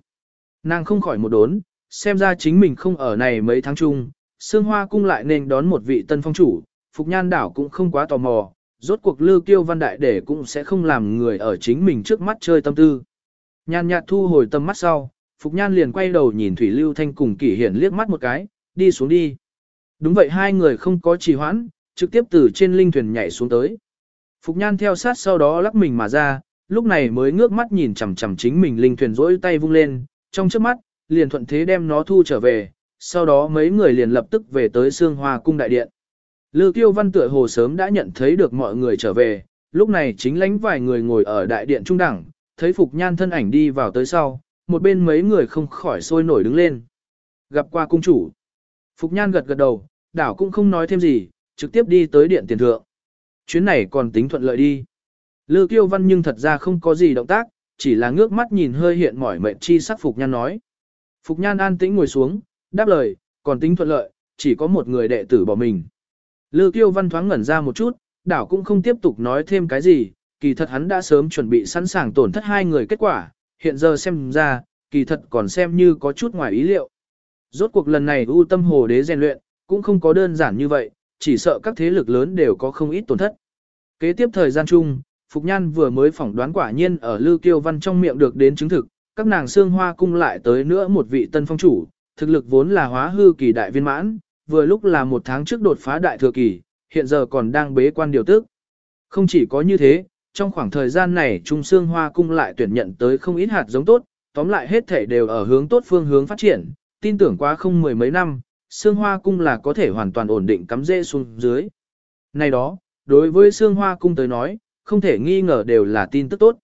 Nàng không khỏi một đốn, xem ra chính mình không ở này mấy tháng chung, xương Hoa cung lại nên đón một vị tân phong chủ, Phục Nhan đảo cũng không quá tò mò, rốt cuộc lưu kiêu văn đại để cũng sẽ không làm người ở chính mình trước mắt chơi tâm tư. Nhan nhạt thu hồi tâm mắt sau, Phục Nhan liền quay đầu nhìn Thủy Lưu Thanh cùng Kỷ Hiển liếc mắt một cái, đi xuống đi. Đúng vậy hai người không có trì hoãn, trực tiếp từ trên linh thuyền nhảy xuống tới. Phục Nhan theo sát sau đó lắc mình mà ra, lúc này mới ngước mắt nhìn chằm chằm chính mình linh thuyền rỗi tay vung lên, trong trước mắt, liền thuận thế đem nó thu trở về, sau đó mấy người liền lập tức về tới Sương Hoa cung đại điện. Lư Kiêu Văn tựa hồ sớm đã nhận thấy được mọi người trở về, lúc này chính lãnh vài người ngồi ở đại điện trung đẳng, thấy Phục Nhan thân ảnh đi vào tới sau, một bên mấy người không khỏi sôi nổi đứng lên. Gặp qua cung chủ. Phục Nhan gật gật đầu, đảo cũng không nói thêm gì, trực tiếp đi tới điện tiền thượng. Chuyến này còn tính thuận lợi đi. Lư Kiêu Văn nhưng thật ra không có gì động tác, chỉ là ngước mắt nhìn hơi hiện mỏi mệt chi sắc Phục Nhan nói. Phục Nhan an tĩnh ngồi xuống, đáp lời, còn tính thuận lợi, chỉ có một người đệ tử bỏ mình. Lư Kiêu Văn thoáng ngẩn ra một chút, đảo cũng không tiếp tục nói thêm cái gì, kỳ thật hắn đã sớm chuẩn bị sẵn sàng tổn thất hai người kết quả, hiện giờ xem ra, kỳ thật còn xem như có chút ngoài ý liệu. Rốt cuộc lần này ưu tâm hồ đế rèn luyện, cũng không có đơn giản như vậy, chỉ sợ các thế lực lớn đều có không ít tổn thất. Kế tiếp thời gian chung, Phục Nhan vừa mới phỏng đoán quả nhiên ở Lư Kiêu Văn trong miệng được đến chứng thực, các nàng xương hoa cung lại tới nữa một vị tân phong chủ, thực lực vốn là hóa hư kỳ đại viên mãn, vừa lúc là một tháng trước đột phá đại thừa kỳ, hiện giờ còn đang bế quan điều tức. Không chỉ có như thế, trong khoảng thời gian này Trung Sương Hoa Cung lại tuyển nhận tới không ít hạt giống tốt, tóm lại hết thể đều ở hướng tốt phương hướng phát triển, tin tưởng quá không mười mấy năm, Sương Hoa Cung là có thể hoàn toàn ổn định cắm rễ xuống dưới. Này đó, đối với Sương Hoa Cung tới nói, không thể nghi ngờ đều là tin tức tốt.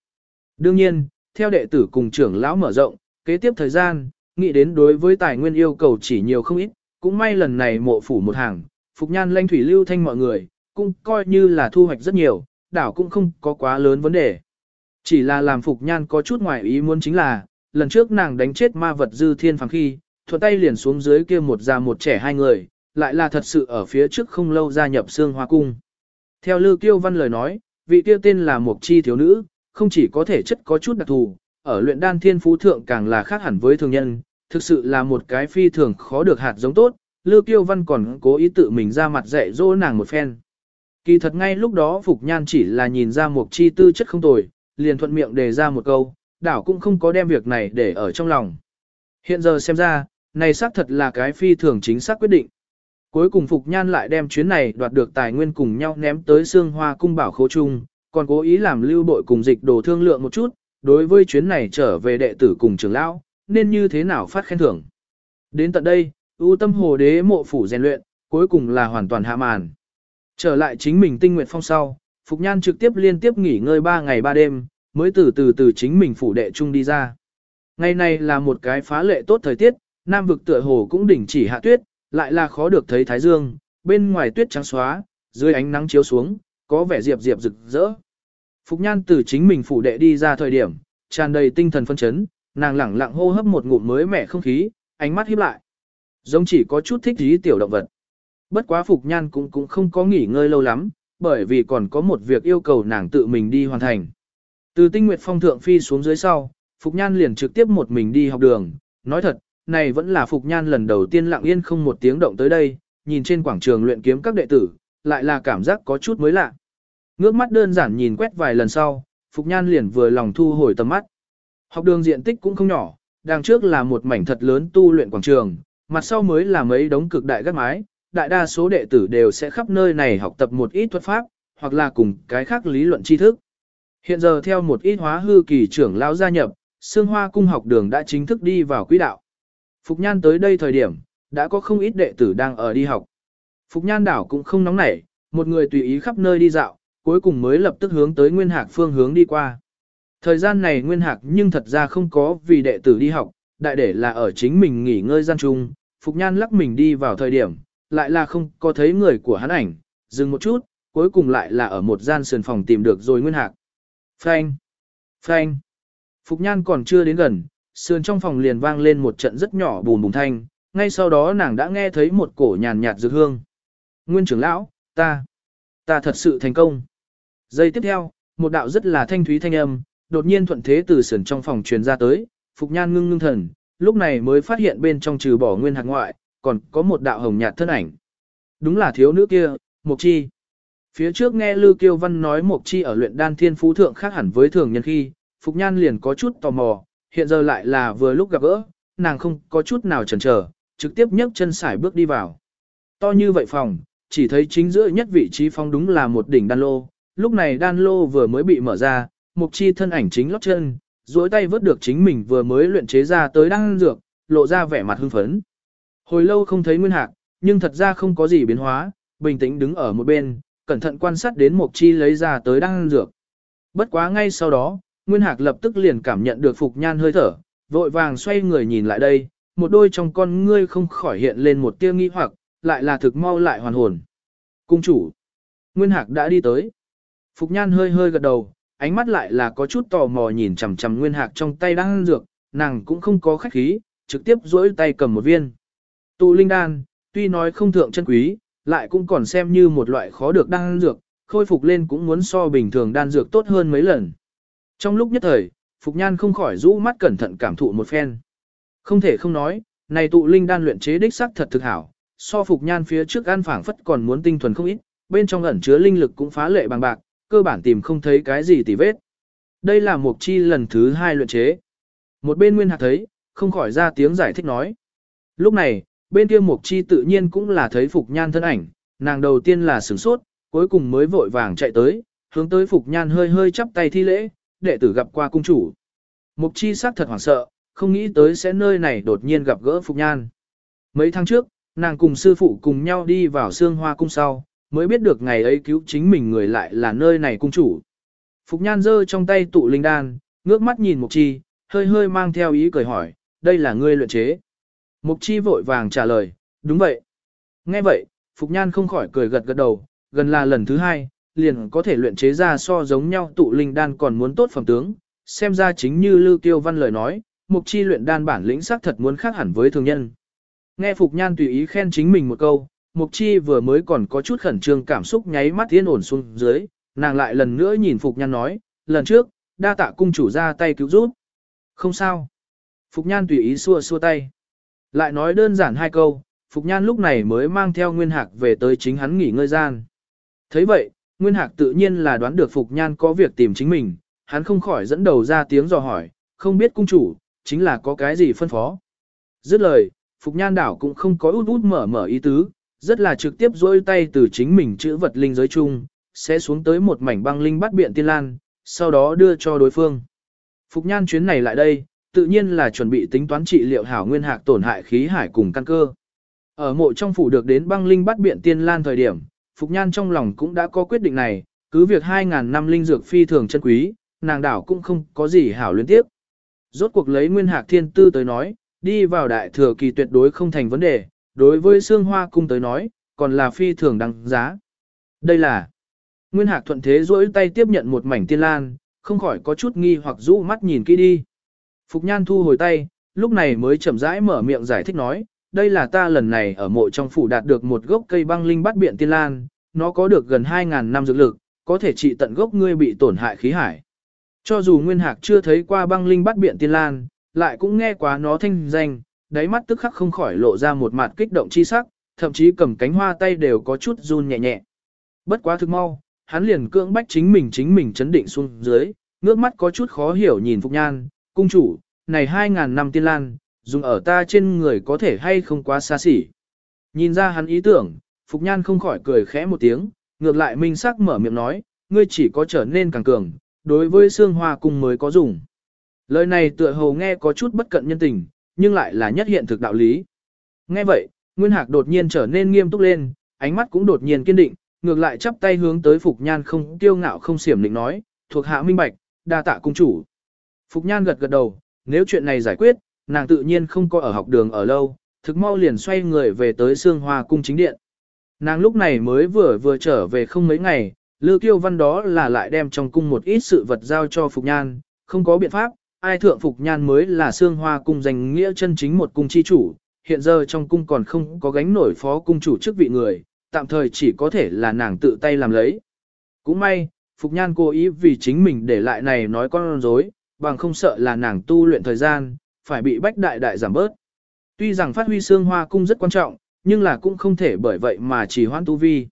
Đương nhiên, theo đệ tử cùng trưởng lão mở rộng, kế tiếp thời gian, nghĩ đến đối với tài nguyên yêu cầu chỉ nhiều không ít, cũng may lần này mộ phủ một hàng, Phục Nhan lanh thủy lưu thanh mọi người, cũng coi như là thu hoạch rất nhiều, đảo cũng không có quá lớn vấn đề. Chỉ là làm Phục Nhan có chút ngoài ý muốn chính là, lần trước nàng đánh chết ma vật dư thiên phàng khi, thuận tay liền xuống dưới kia một già một trẻ hai người, lại là thật sự ở phía trước không lâu gia nhập xương hoa cung. Theo Lư Kiêu Văn lời nói, vị tiêu tên là Mộc Chi thiếu nữ, không chỉ có thể chất có chút đặc thù, ở luyện đan thiên phú thượng càng là khác hẳn với thường nhân, thực sự là một cái phi thường khó được hạt giống tốt, Lư Kiêu Văn còn cố ý tự mình ra mặt dạy dỗ nàng một phen. Kỳ thật ngay lúc đó Phục Nhan chỉ là nhìn ra một chi tư chất không tồi, liền thuận miệng đề ra một câu, đảo cũng không có đem việc này để ở trong lòng. Hiện giờ xem ra, này xác thật là cái phi thường chính xác quyết định. Cuối cùng Phục Nhan lại đem chuyến này đoạt được tài nguyên cùng nhau ném tới xương hoa cung bảo khố chung, còn cố ý làm lưu bội cùng dịch đồ thương lượng một chút, đối với chuyến này trở về đệ tử cùng trưởng lão, nên như thế nào phát khen thưởng. Đến tận đây, ưu tâm hồ đế mộ phủ rèn luyện, cuối cùng là hoàn toàn hạ màn. Trở lại chính mình tinh nguyện phong sau, Phục Nhan trực tiếp liên tiếp nghỉ ngơi 3 ngày 3 đêm, mới từ từ từ chính mình phủ đệ chung đi ra. Ngày này là một cái phá lệ tốt thời tiết, nam vực tựa hồ cũng đỉnh chỉ hạ tuyết, lại là khó được thấy thái dương, bên ngoài tuyết trắng xóa, dưới ánh nắng chiếu xuống, có vẻ diệp diệp rực rỡ. Phục Nhan từ chính mình phủ đệ đi ra thời điểm, tràn đầy tinh thần phân chấn, nàng lẳng lặng hô hấp một ngụm mới mẻ không khí, ánh mắt híp lại. Giống chỉ có chút thích ý tiểu động vật. Bất quá Phục Nhan cũng cũng không có nghỉ ngơi lâu lắm, bởi vì còn có một việc yêu cầu nàng tự mình đi hoàn thành. Từ tinh nguyệt phong thượng phi xuống dưới sau, Phục Nhan liền trực tiếp một mình đi học đường. Nói thật, này vẫn là Phục Nhan lần đầu tiên lặng yên không một tiếng động tới đây, nhìn trên quảng trường luyện kiếm các đệ tử, lại là cảm giác có chút mới lạ. Ngước mắt đơn giản nhìn quét vài lần sau, Phục Nhan liền vừa lòng thu hồi tầm mắt. Học đường diện tích cũng không nhỏ, đằng trước là một mảnh thật lớn tu luyện quảng trường, mặt sau mới là mấy đống cực đại gác mái, đại đa số đệ tử đều sẽ khắp nơi này học tập một ít thuật pháp, hoặc là cùng cái khác lý luận tri thức. Hiện giờ theo một ít hóa hư kỳ trưởng lão gia nhập, Sương Hoa cung học đường đã chính thức đi vào quỹ đạo. Phục Nhan tới đây thời điểm, đã có không ít đệ tử đang ở đi học. Phục Nhan đảo cũng không nóng nảy, một người tùy ý khắp nơi đi dạo, cuối cùng mới lập tức hướng tới Nguyên Hạc phương hướng đi qua. Thời gian này Nguyên Hạc nhưng thật ra không có vì đệ tử đi học, đại để là ở chính mình nghỉ ngơi gian chung, Phục Nhan lắc mình đi vào thời điểm, lại là không có thấy người của hắn ảnh, dừng một chút, cuối cùng lại là ở một gian sườn phòng tìm được rồi Nguyên Hạc. Phanh! Phanh! Phục Nhan còn chưa đến gần, sườn trong phòng liền vang lên một trận rất nhỏ bùn bùn thanh, ngay sau đó nàng đã nghe thấy một cổ nhàn nhạt dược hương. Nguyên trưởng lão, ta, ta thật sự thành công. Giây tiếp theo, một đạo rất là thanh thúy thanh âm, đột nhiên thuận thế từ sườn trong phòng truyền ra tới, Phục Nhan ngưng ngưng thần, lúc này mới phát hiện bên trong trừ bỏ nguyên Hạc ngoại, còn có một đạo hồng nhạt thân ảnh. Đúng là thiếu nữ kia, Mộc Chi. Phía trước nghe Lư Kiêu Văn nói Mộc Chi ở luyện đan thiên phú thượng khác hẳn với thường nhân khi, Phục Nhan liền có chút tò mò, hiện giờ lại là vừa lúc gặp gỡ, nàng không có chút nào chần chờ, trực tiếp nhấc chân sải bước đi vào. To như vậy phòng, chỉ thấy chính giữa nhất vị trí phong đúng là một đỉnh đan lô, lúc này đan lô vừa mới bị mở ra, Mộc Chi thân ảnh chính lót chân, duỗi tay vớt được chính mình vừa mới luyện chế ra tới đan dược, lộ ra vẻ mặt hưng phấn. Hồi lâu không thấy Nguyên Hạc, nhưng thật ra không có gì biến hóa, bình tĩnh đứng ở một bên, cẩn thận quan sát đến Mộc Chi lấy ra tới đang dược. Bất quá ngay sau đó, Nguyên Hạc lập tức liền cảm nhận được Phục Nhan hơi thở, vội vàng xoay người nhìn lại đây, một đôi trong con ngươi không khỏi hiện lên một tia nghi hoặc, lại là thực mau lại hoàn hồn. Cung chủ, Nguyên Hạc đã đi tới. Phục Nhan hơi hơi gật đầu, ánh mắt lại là có chút tò mò nhìn chằm chằm Nguyên Hạc trong tay đang dược, nàng cũng không có khách khí, trực tiếp duỗi tay cầm một viên. Tụ linh đan, tuy nói không thượng chân quý, lại cũng còn xem như một loại khó được đan dược, khôi phục lên cũng muốn so bình thường đan dược tốt hơn mấy lần. Trong lúc nhất thời, Phục Nhan không khỏi rũ mắt cẩn thận cảm thụ một phen. Không thể không nói, này tụ linh đan luyện chế đích sắc thật thực hảo, so Phục Nhan phía trước ăn phảng phất còn muốn tinh thuần không ít, bên trong ẩn chứa linh lực cũng phá lệ bằng bạc, cơ bản tìm không thấy cái gì tỉ vết. Đây là một Chi lần thứ hai luyện chế. Một bên Nguyên Hạc thấy, không khỏi ra tiếng giải thích nói. Lúc này, bên kia Mục Chi tự nhiên cũng là thấy Phục Nhan thân ảnh, nàng đầu tiên là sửng sốt, cuối cùng mới vội vàng chạy tới, hướng tới Phục Nhan hơi hơi chắp tay thi lễ, đệ tử gặp qua cung chủ. Mục Chi sắc thật hoảng sợ, không nghĩ tới sẽ nơi này đột nhiên gặp gỡ Phục Nhan. Mấy tháng trước, nàng cùng sư phụ cùng nhau đi vào xương hoa cung sau, mới biết được ngày ấy cứu chính mình người lại là nơi này cung chủ. Phục Nhan giơ trong tay tụ linh đan, ngước mắt nhìn Mục Chi, hơi hơi mang theo ý cười hỏi, đây là ngươi luyện chế. Mục Chi vội vàng trả lời, đúng vậy. Nghe vậy, Phục Nhan không khỏi cười gật gật đầu, gần là lần thứ hai, liền có thể luyện chế ra so giống nhau tụ linh đan còn muốn tốt phẩm tướng, xem ra chính như Lưu Tiêu Văn lời nói, Mục Chi luyện đan bản lĩnh sắc thật muốn khác hẳn với thường nhân. Nghe Phục Nhan tùy ý khen chính mình một câu, Mục Chi vừa mới còn có chút khẩn trương cảm xúc nháy mắt yên ổn xuống dưới, nàng lại lần nữa nhìn Phục Nhan nói, lần trước, đa tạ cung chủ ra tay cứu giúp. Không sao. Phục Nhan tùy ý xua xua tay. Lại nói đơn giản hai câu, Phục Nhan lúc này mới mang theo Nguyên Hạc về tới chính hắn nghỉ ngơi gian. thấy vậy, Nguyên Hạc tự nhiên là đoán được Phục Nhan có việc tìm chính mình, hắn không khỏi dẫn đầu ra tiếng dò hỏi, không biết cung chủ, chính là có cái gì phân phó. Dứt lời, Phục Nhan đảo cũng không có út út mở mở ý tứ, rất là trực tiếp dôi tay từ chính mình chữ vật linh giới chung, sẽ xuống tới một mảnh băng linh bắt biện tiên lan, sau đó đưa cho đối phương. Phục Nhan chuyến này lại đây, tự nhiên là chuẩn bị tính toán trị liệu hảo nguyên hạc tổn hại khí hải cùng căn cơ. Ở mộ trong phủ được đến băng linh bắt biện tiên lan thời điểm, Phục Nhan trong lòng cũng đã có quyết định này, cứ việc 2.000 năm linh dược phi thường chân quý, nàng đảo cũng không có gì hảo liên tiếp. Rốt cuộc lấy nguyên hạc thiên tư tới nói, đi vào đại thừa kỳ tuyệt đối không thành vấn đề, đối với xương hoa cung tới nói, còn là phi thường đăng giá. Đây là Nguyên Hạc thuận thế duỗi tay tiếp nhận một mảnh tiên lan, không khỏi có chút nghi hoặc rũ mắt nhìn kỹ đi. Phục Nhan thu hồi tay, lúc này mới chậm rãi mở miệng giải thích nói, đây là ta lần này ở mộ trong phủ đạt được một gốc cây băng linh bắt biện tiên lan, nó có được gần 2.000 năm dược lực, có thể trị tận gốc ngươi bị tổn hại khí hải. Cho dù Nguyên Hạc chưa thấy qua băng linh bắt biện tiên lan, lại cũng nghe quá nó thanh danh, đáy mắt tức khắc không khỏi lộ ra một mặt kích động chi sắc, thậm chí cầm cánh hoa tay đều có chút run nhẹ nhẹ. Bất quá thực mau, hắn liền cưỡng bách chính mình chính mình chấn định xuống dưới, ngước mắt có chút khó hiểu nhìn Phục Nhan, cung chủ, này 2.000 năm tiên lan, dùng ở ta trên người có thể hay không quá xa xỉ. Nhìn ra hắn ý tưởng, Phục Nhan không khỏi cười khẽ một tiếng, ngược lại minh sắc mở miệng nói, ngươi chỉ có trở nên càng cường, đối với xương hoa cung mới có dùng. Lời này tựa hồ nghe có chút bất cận nhân tình, nhưng lại là nhất hiện thực đạo lý. Nghe vậy, Nguyên Hạc đột nhiên trở nên nghiêm túc lên, ánh mắt cũng đột nhiên kiên định, ngược lại chắp tay hướng tới Phục Nhan không tiêu ngạo không xiểm định nói, thuộc hạ minh bạch, đa tạ cung chủ. Phục Nhan gật gật đầu, nếu chuyện này giải quyết, nàng tự nhiên không có ở học đường ở lâu, thực mau liền xoay người về tới Sương Hoa cung chính điện. Nàng lúc này mới vừa vừa trở về không mấy ngày, Lư Kiêu Văn đó là lại đem trong cung một ít sự vật giao cho Phục Nhan, không có biện pháp, ai thượng Phục Nhan mới là Sương Hoa cung danh nghĩa chân chính một cung chi chủ, hiện giờ trong cung còn không có gánh nổi phó cung chủ chức vị người, tạm thời chỉ có thể là nàng tự tay làm lấy. Cũng may, Phục Nhan cố ý vì chính mình để lại này nói con dối, bằng không sợ là nàng tu luyện thời gian, phải bị bách đại đại giảm bớt. Tuy rằng phát huy xương hoa cung rất quan trọng, nhưng là cũng không thể bởi vậy mà chỉ hoãn tu vi.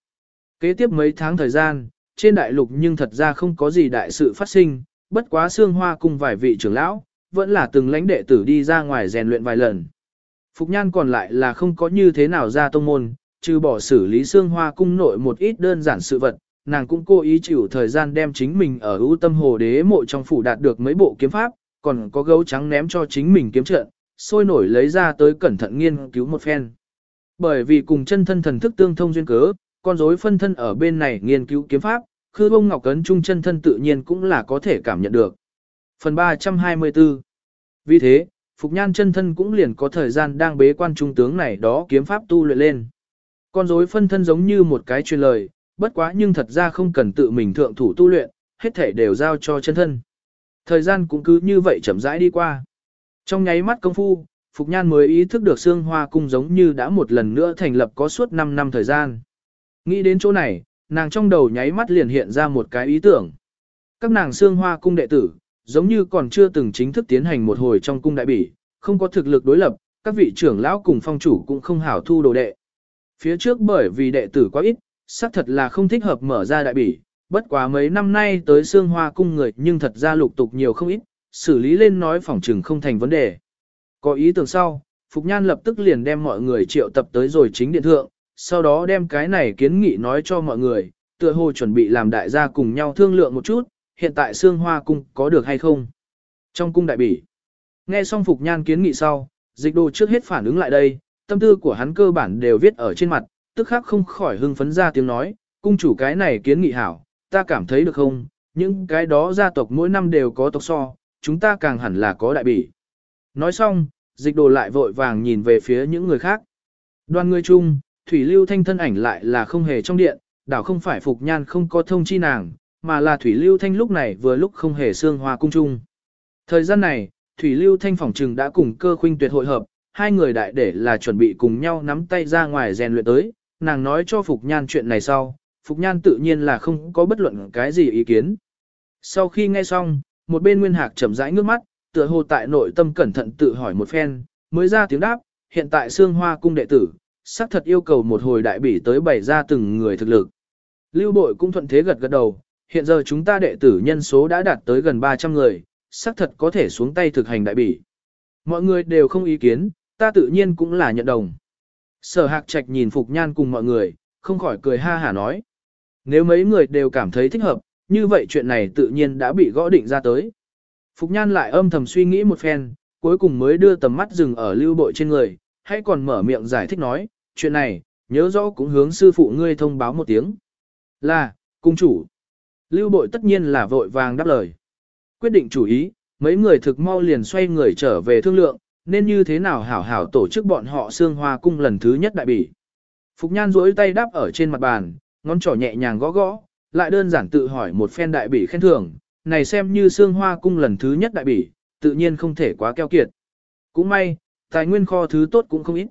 Kế tiếp mấy tháng thời gian, trên đại lục nhưng thật ra không có gì đại sự phát sinh, bất quá xương hoa cung vài vị trưởng lão, vẫn là từng lãnh đệ tử đi ra ngoài rèn luyện vài lần. Phục nhan còn lại là không có như thế nào ra tông môn, trừ bỏ xử lý xương hoa cung nội một ít đơn giản sự vật, nàng cũng cố ý chịu thời gian đem chính mình ở ưu tâm hồ đế mộ trong phủ đạt được mấy bộ kiếm pháp, còn có gấu trắng ném cho chính mình kiếm trận, sôi nổi lấy ra tới cẩn thận nghiên cứu một phen. Bởi vì cùng chân thân thần thức tương thông duyên cớ, con rối phân thân ở bên này nghiên cứu kiếm pháp, khư bông ngọc cấn trung chân thân tự nhiên cũng là có thể cảm nhận được. Phần 324 Vì thế, Phục Nhan chân thân cũng liền có thời gian đang bế quan trung tướng này đó kiếm pháp tu luyện lên. Con rối phân thân giống như một cái truyền lời, bất quá nhưng thật ra không cần tự mình thượng thủ tu luyện, hết thể đều giao cho chân thân. Thời gian cũng cứ như vậy chậm rãi đi qua. Trong nháy mắt công phu, Phục Nhan mới ý thức được xương hoa cung giống như đã một lần nữa thành lập có suốt 5 năm thời gian. Nghĩ đến chỗ này, nàng trong đầu nháy mắt liền hiện ra một cái ý tưởng. Các nàng xương hoa cung đệ tử, giống như còn chưa từng chính thức tiến hành một hồi trong cung đại bỉ, không có thực lực đối lập, các vị trưởng lão cùng phong chủ cũng không hảo thu đồ đệ. Phía trước bởi vì đệ tử quá ít, xác thật là không thích hợp mở ra đại bỉ, bất quá mấy năm nay tới xương hoa cung người nhưng thật ra lục tục nhiều không ít, xử lý lên nói phỏng trừng không thành vấn đề. Có ý tưởng sau, Phục Nhan lập tức liền đem mọi người triệu tập tới rồi chính điện thượng, sau đó đem cái này kiến nghị nói cho mọi người, tựa hồ chuẩn bị làm đại gia cùng nhau thương lượng một chút, hiện tại xương hoa cung có được hay không. Trong cung đại bỉ, nghe xong Phục Nhan kiến nghị sau, dịch đồ trước hết phản ứng lại đây, tâm tư của hắn cơ bản đều viết ở trên mặt, tức khắc không khỏi hưng phấn ra tiếng nói, cung chủ cái này kiến nghị hảo, ta cảm thấy được không, những cái đó gia tộc mỗi năm đều có tộc so, chúng ta càng hẳn là có đại bỉ. Nói xong, dịch đồ lại vội vàng nhìn về phía những người khác. Đoàn người chung, Thủy Lưu Thanh thân ảnh lại là không hề trong điện, đảo không phải Phục Nhan không có thông chi nàng, mà là Thủy Lưu Thanh lúc này vừa lúc không hề xương hoa cung chung. Thời gian này, Thủy Lưu Thanh phỏng trừng đã cùng cơ khuynh tuyệt hội hợp, hai người đại để là chuẩn bị cùng nhau nắm tay ra ngoài rèn luyện tới, nàng nói cho Phục Nhan chuyện này sau, Phục Nhan tự nhiên là không có bất luận cái gì ý kiến. Sau khi nghe xong, một bên Nguyên Hạc chậm rãi ngước mắt, tựa hồ tại nội tâm cẩn thận tự hỏi một phen, mới ra tiếng đáp, hiện tại xương hoa cung đệ tử, xác thật yêu cầu một hồi đại bỉ tới bày ra từng người thực lực. Lưu bội cũng thuận thế gật gật đầu, hiện giờ chúng ta đệ tử nhân số đã đạt tới gần 300 người, xác thật có thể xuống tay thực hành đại bỉ. Mọi người đều không ý kiến, ta tự nhiên cũng là nhận đồng. Sở hạc trạch nhìn Phục Nhan cùng mọi người, không khỏi cười ha hả nói. Nếu mấy người đều cảm thấy thích hợp, như vậy chuyện này tự nhiên đã bị gõ định ra tới. Phục Nhan lại âm thầm suy nghĩ một phen, cuối cùng mới đưa tầm mắt dừng ở lưu bội trên người, hay còn mở miệng giải thích nói, chuyện này, nhớ rõ cũng hướng sư phụ ngươi thông báo một tiếng. Là, cung chủ. Lưu bội tất nhiên là vội vàng đáp lời. Quyết định chủ ý, mấy người thực mau liền xoay người trở về thương lượng, nên như thế nào hảo hảo tổ chức bọn họ xương hoa cung lần thứ nhất đại bỉ. Phục nhan duỗi tay đáp ở trên mặt bàn, ngón trỏ nhẹ nhàng gõ gõ, lại đơn giản tự hỏi một phen đại bỉ khen thưởng, này xem như xương hoa cung lần thứ nhất đại bỉ, tự nhiên không thể quá keo kiệt. Cũng may, tài nguyên kho thứ tốt cũng không ít.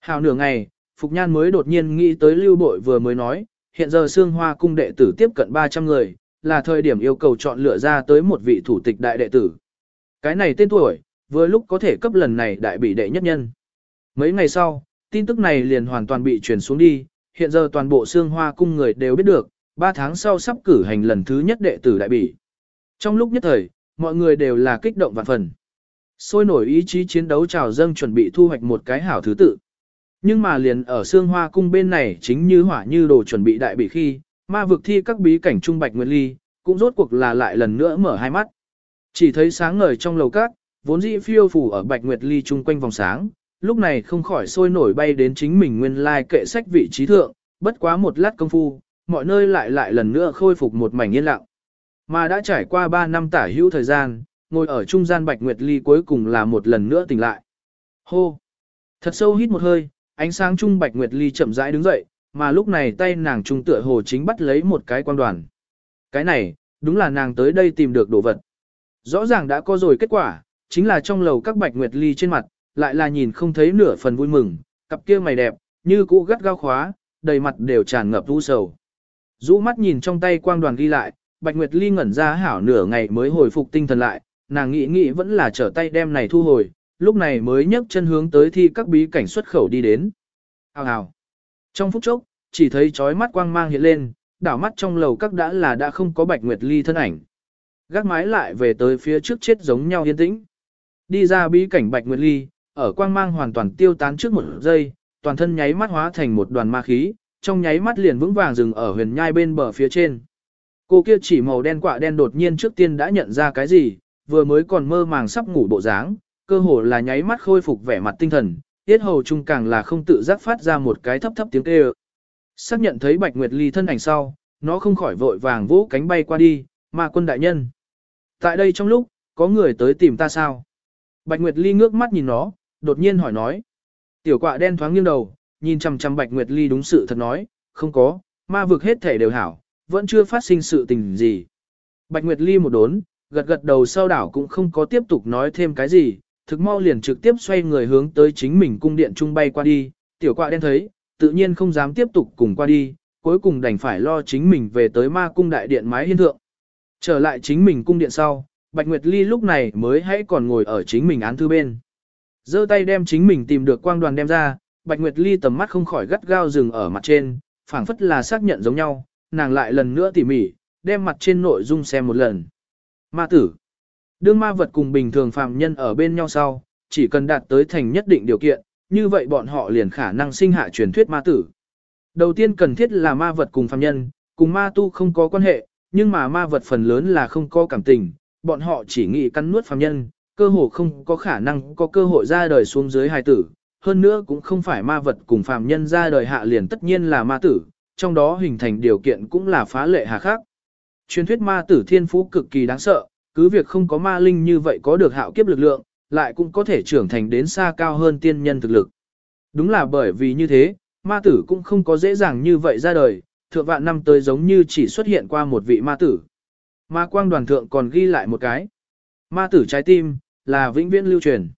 Hào nửa ngày, Phục Nhan mới đột nhiên nghĩ tới lưu bội vừa mới nói, hiện giờ xương hoa cung đệ tử tiếp cận 300 người, là thời điểm yêu cầu chọn lựa ra tới một vị thủ tịch đại đệ tử. Cái này tên tuổi, vừa lúc có thể cấp lần này đại bị đệ nhất nhân. Mấy ngày sau, tin tức này liền hoàn toàn bị truyền xuống đi, hiện giờ toàn bộ xương hoa cung người đều biết được, 3 tháng sau sắp cử hành lần thứ nhất đệ tử đại bỉ. Trong lúc nhất thời, mọi người đều là kích động vạn phần. Sôi nổi ý chí chiến đấu trào dâng chuẩn bị thu hoạch một cái hảo thứ tự. Nhưng mà liền ở xương hoa cung bên này chính như hỏa như đồ chuẩn bị đại bỉ khi, ma vực thi các bí cảnh trung bạch nguyên ly, cũng rốt cuộc là lại lần nữa mở hai mắt. Chỉ thấy sáng ngời trong lầu cát, vốn dĩ phiêu phủ ở bạch nguyệt ly chung quanh vòng sáng, lúc này không khỏi sôi nổi bay đến chính mình nguyên lai kệ sách vị trí thượng, bất quá một lát công phu, mọi nơi lại lại lần nữa khôi phục một mảnh yên lặng. Mà đã trải qua 3 năm tả hữu thời gian, ngồi ở trung gian Bạch Nguyệt Ly cuối cùng là một lần nữa tỉnh lại. Hô! Thật sâu hít một hơi, ánh sáng trung Bạch Nguyệt Ly chậm rãi đứng dậy, mà lúc này tay nàng trung tựa hồ chính bắt lấy một cái quan đoàn. Cái này, đúng là nàng tới đây tìm được đồ vật. Rõ ràng đã có rồi kết quả, chính là trong lầu các Bạch Nguyệt Ly trên mặt, lại là nhìn không thấy nửa phần vui mừng, cặp kia mày đẹp, như cũ gắt gao khóa, đầy mặt đều tràn ngập u sầu. Dũ mắt nhìn trong tay quang đoàn ghi lại, Bạch Nguyệt Ly ngẩn ra hảo nửa ngày mới hồi phục tinh thần lại, nàng nghĩ nghĩ vẫn là trở tay đem này thu hồi, lúc này mới nhấc chân hướng tới thi các bí cảnh xuất khẩu đi đến. Hào hào. Trong phút chốc, chỉ thấy chói mắt quang mang hiện lên, đảo mắt trong lầu các đã là đã không có Bạch Nguyệt Ly thân ảnh. Gác mái lại về tới phía trước chết giống nhau yên tĩnh. Đi ra bí cảnh Bạch Nguyệt Ly, ở quang mang hoàn toàn tiêu tán trước một giây, toàn thân nháy mắt hóa thành một đoàn ma khí, trong nháy mắt liền vững vàng dừng ở huyền nhai bên bờ phía trên. Cô kia chỉ màu đen quạ đen đột nhiên trước tiên đã nhận ra cái gì, vừa mới còn mơ màng sắp ngủ bộ dáng, cơ hồ là nháy mắt khôi phục vẻ mặt tinh thần, tiết hầu trung càng là không tự giác phát ra một cái thấp thấp tiếng kêu. Xác nhận thấy Bạch Nguyệt Ly thân ảnh sau, nó không khỏi vội vàng vỗ cánh bay qua đi, mà quân đại nhân. Tại đây trong lúc, có người tới tìm ta sao? Bạch Nguyệt Ly ngước mắt nhìn nó, đột nhiên hỏi nói. Tiểu quạ đen thoáng nghiêng đầu, nhìn chằm chằm Bạch Nguyệt Ly đúng sự thật nói, không có, ma vực hết thể đều hảo, vẫn chưa phát sinh sự tình gì. Bạch Nguyệt Ly một đốn, gật gật đầu sau đảo cũng không có tiếp tục nói thêm cái gì, thực mau liền trực tiếp xoay người hướng tới chính mình cung điện trung bay qua đi, tiểu quạ đen thấy, tự nhiên không dám tiếp tục cùng qua đi, cuối cùng đành phải lo chính mình về tới ma cung đại điện mái hiên thượng. Trở lại chính mình cung điện sau, Bạch Nguyệt Ly lúc này mới hãy còn ngồi ở chính mình án thư bên. giơ tay đem chính mình tìm được quang đoàn đem ra, Bạch Nguyệt Ly tầm mắt không khỏi gắt gao dừng ở mặt trên, phảng phất là xác nhận giống nhau, nàng lại lần nữa tỉ mỉ, đem mặt trên nội dung xem một lần. Ma tử. Đương ma vật cùng bình thường phàm nhân ở bên nhau sau, chỉ cần đạt tới thành nhất định điều kiện, như vậy bọn họ liền khả năng sinh hạ truyền thuyết ma tử. Đầu tiên cần thiết là ma vật cùng phàm nhân, cùng ma tu không có quan hệ, nhưng mà ma vật phần lớn là không có cảm tình, bọn họ chỉ nghĩ cắn nuốt phàm nhân, cơ hồ không có khả năng có cơ hội ra đời xuống dưới hài tử, hơn nữa cũng không phải ma vật cùng phàm nhân ra đời hạ liền tất nhiên là ma tử, trong đó hình thành điều kiện cũng là phá lệ hà khác. Truyền thuyết ma tử thiên phú cực kỳ đáng sợ, cứ việc không có ma linh như vậy có được hạo kiếp lực lượng, lại cũng có thể trưởng thành đến xa cao hơn tiên nhân thực lực. Đúng là bởi vì như thế, ma tử cũng không có dễ dàng như vậy ra đời, thượng vạn năm tới giống như chỉ xuất hiện qua một vị ma tử. Ma quang đoàn thượng còn ghi lại một cái. Ma tử trái tim, là vĩnh viễn lưu truyền.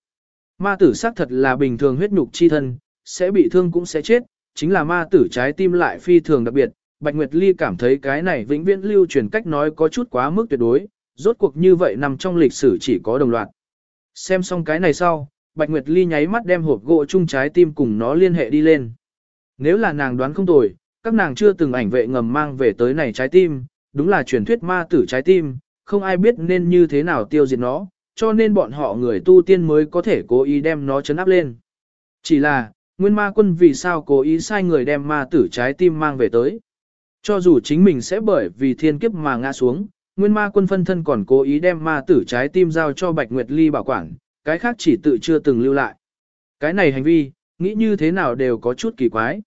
Ma tử xác thật là bình thường huyết nhục chi thân, sẽ bị thương cũng sẽ chết, chính là ma tử trái tim lại phi thường đặc biệt. Bạch Nguyệt Ly cảm thấy cái này vĩnh viễn lưu truyền cách nói có chút quá mức tuyệt đối, rốt cuộc như vậy nằm trong lịch sử chỉ có đồng loạt. Xem xong cái này sau, Bạch Nguyệt Ly nháy mắt đem hộp gỗ chung trái tim cùng nó liên hệ đi lên. Nếu là nàng đoán không tồi, các nàng chưa từng ảnh vệ ngầm mang về tới này trái tim, đúng là truyền thuyết ma tử trái tim, không ai biết nên như thế nào tiêu diệt nó, cho nên bọn họ người tu tiên mới có thể cố ý đem nó chấn áp lên. Chỉ là, nguyên ma quân vì sao cố ý sai người đem ma tử trái tim mang về tới. Cho dù chính mình sẽ bởi vì thiên kiếp mà ngã xuống, nguyên ma quân phân thân còn cố ý đem ma tử trái tim giao cho Bạch Nguyệt Ly bảo quản, cái khác chỉ tự chưa từng lưu lại. Cái này hành vi, nghĩ như thế nào đều có chút kỳ quái.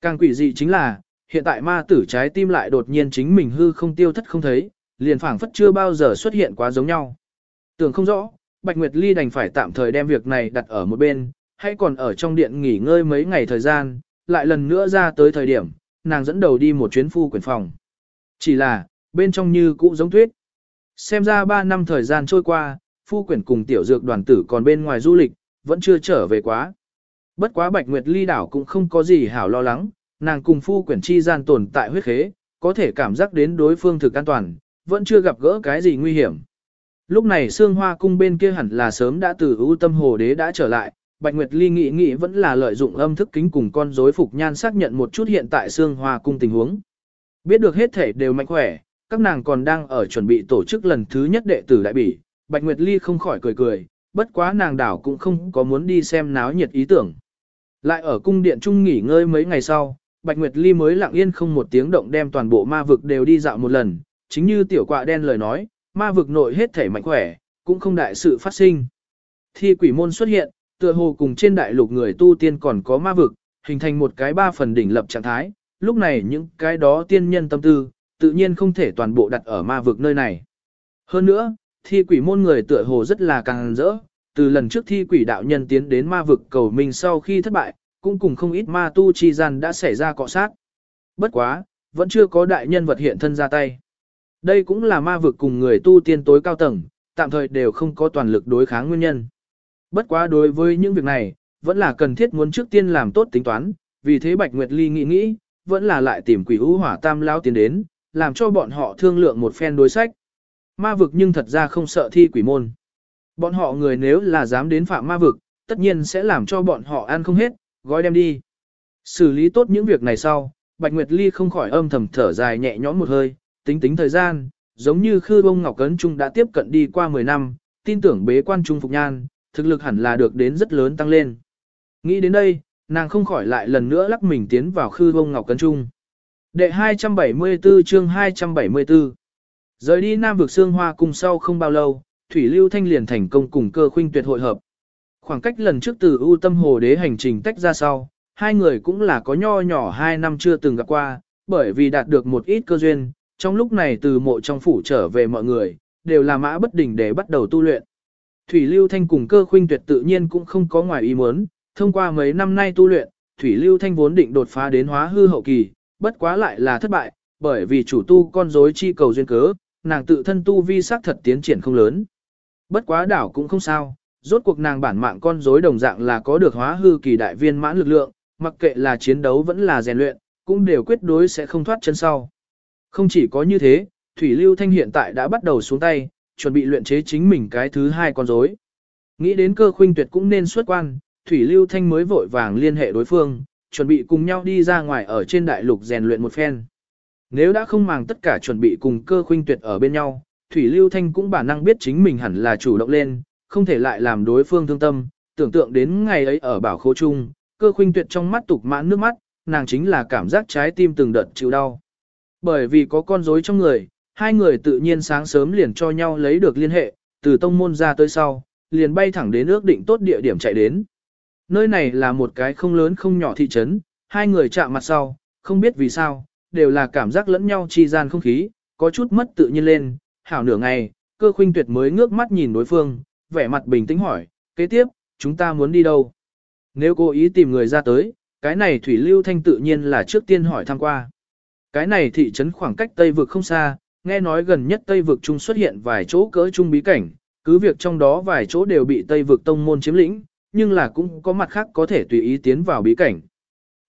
Càng quỷ dị chính là, hiện tại ma tử trái tim lại đột nhiên chính mình hư không tiêu thất không thấy, liền phảng phất chưa bao giờ xuất hiện quá giống nhau. Tưởng không rõ, Bạch Nguyệt Ly đành phải tạm thời đem việc này đặt ở một bên, hay còn ở trong điện nghỉ ngơi mấy ngày thời gian, lại lần nữa ra tới thời điểm, nàng dẫn đầu đi một chuyến phu quyển phòng. Chỉ là, bên trong như cũ giống tuyết Xem ra 3 năm thời gian trôi qua, phu quyển cùng tiểu dược đoàn tử còn bên ngoài du lịch, vẫn chưa trở về quá. Bất quá Bạch Nguyệt Ly đảo cũng không có gì hảo lo lắng, nàng cùng phu quyển chi gian tồn tại huyết khế, có thể cảm giác đến đối phương thực an toàn, vẫn chưa gặp gỡ cái gì nguy hiểm. Lúc này Sương Hoa cung bên kia hẳn là sớm đã từ ưu tâm hồ đế đã trở lại, Bạch Nguyệt Ly nghĩ nghĩ vẫn là lợi dụng âm thức kính cùng con rối phục nhan xác nhận một chút hiện tại Sương Hoa cung tình huống. Biết được hết thể đều mạnh khỏe, các nàng còn đang ở chuẩn bị tổ chức lần thứ nhất đệ tử đại bỉ, Bạch Nguyệt Ly không khỏi cười cười, bất quá nàng đảo cũng không có muốn đi xem náo nhiệt ý tưởng. Lại ở cung điện trung nghỉ ngơi mấy ngày sau, Bạch Nguyệt Ly mới lặng yên không một tiếng động đem toàn bộ ma vực đều đi dạo một lần, chính như tiểu quạ đen lời nói, ma vực nội hết thể mạnh khỏe, cũng không đại sự phát sinh. Thi quỷ môn xuất hiện, tựa hồ cùng trên đại lục người tu tiên còn có ma vực, hình thành một cái ba phần đỉnh lập trạng thái, lúc này những cái đó tiên nhân tâm tư, tự nhiên không thể toàn bộ đặt ở ma vực nơi này. Hơn nữa, thi quỷ môn người tựa hồ rất là càng rỡ, từ lần trước thi quỷ đạo nhân tiến đến ma vực cầu mình sau khi thất bại, cũng cùng không ít ma tu chi gian đã xảy ra cọ sát. Bất quá, vẫn chưa có đại nhân vật hiện thân ra tay. Đây cũng là ma vực cùng người tu tiên tối cao tầng, tạm thời đều không có toàn lực đối kháng nguyên nhân. Bất quá đối với những việc này, vẫn là cần thiết muốn trước tiên làm tốt tính toán, vì thế Bạch Nguyệt Ly nghĩ nghĩ, vẫn là lại tìm quỷ hữu hỏa tam lao tiến đến, làm cho bọn họ thương lượng một phen đối sách. Ma vực nhưng thật ra không sợ thi quỷ môn. Bọn họ người nếu là dám đến phạm ma vực, tất nhiên sẽ làm cho bọn họ ăn không hết, gói đem đi. Xử lý tốt những việc này sau, Bạch Nguyệt Ly không khỏi âm thầm thở dài nhẹ nhõm một hơi, tính tính thời gian, giống như khư bông ngọc cấn trung đã tiếp cận đi qua 10 năm, tin tưởng bế quan trung phục nhan, thực lực hẳn là được đến rất lớn tăng lên. Nghĩ đến đây, nàng không khỏi lại lần nữa lắc mình tiến vào khư bông ngọc cấn trung. Đệ 274 chương 274 Rời đi Nam vực xương hoa cùng sau không bao lâu, Thủy Lưu Thanh liền thành công cùng cơ khuynh tuyệt hội hợp. Khoảng cách lần trước từ ưu tâm hồ đế hành trình tách ra sau, hai người cũng là có nho nhỏ hai năm chưa từng gặp qua, bởi vì đạt được một ít cơ duyên, trong lúc này từ mộ trong phủ trở về mọi người, đều là mã bất đỉnh để bắt đầu tu luyện. Thủy Lưu Thanh cùng cơ khuynh tuyệt tự nhiên cũng không có ngoài ý muốn, thông qua mấy năm nay tu luyện, Thủy Lưu Thanh vốn định đột phá đến hóa hư hậu kỳ, bất quá lại là thất bại, bởi vì chủ tu con rối chi cầu duyên cớ, nàng tự thân tu vi sắc thật tiến triển không lớn. Bất quá đảo cũng không sao, rốt cuộc nàng bản mạng con rối đồng dạng là có được hóa hư kỳ đại viên mãn lực lượng, mặc kệ là chiến đấu vẫn là rèn luyện, cũng đều quyết đối sẽ không thoát chân sau. Không chỉ có như thế, Thủy Lưu Thanh hiện tại đã bắt đầu xuống tay, chuẩn bị luyện chế chính mình cái thứ hai con rối. Nghĩ đến cơ khuynh tuyệt cũng nên xuất quan, Thủy Lưu Thanh mới vội vàng liên hệ đối phương, chuẩn bị cùng nhau đi ra ngoài ở trên đại lục rèn luyện một phen. Nếu đã không màng tất cả chuẩn bị cùng cơ khuynh tuyệt ở bên nhau, Thủy Lưu Thanh cũng bản năng biết chính mình hẳn là chủ động lên, không thể lại làm đối phương thương tâm, tưởng tượng đến ngày ấy ở bảo khố chung, cơ khuynh tuyệt trong mắt tục mãn nước mắt, nàng chính là cảm giác trái tim từng đợt chịu đau. Bởi vì có con rối trong người, hai người tự nhiên sáng sớm liền cho nhau lấy được liên hệ, từ tông môn ra tới sau, liền bay thẳng đến ước định tốt địa điểm chạy đến. Nơi này là một cái không lớn không nhỏ thị trấn, hai người chạm mặt sau, không biết vì sao, đều là cảm giác lẫn nhau chi gian không khí, có chút mất tự nhiên lên, hảo nửa ngày, cơ khuynh tuyệt mới ngước mắt nhìn đối phương, vẻ mặt bình tĩnh hỏi, kế tiếp, chúng ta muốn đi đâu? Nếu cố ý tìm người ra tới, cái này Thủy Lưu Thanh tự nhiên là trước tiên hỏi thăm qua. Cái này thị trấn khoảng cách Tây vực không xa, nghe nói gần nhất Tây vực trung xuất hiện vài chỗ cỡ trung bí cảnh, cứ việc trong đó vài chỗ đều bị Tây vực tông môn chiếm lĩnh, nhưng là cũng có mặt khác có thể tùy ý tiến vào bí cảnh.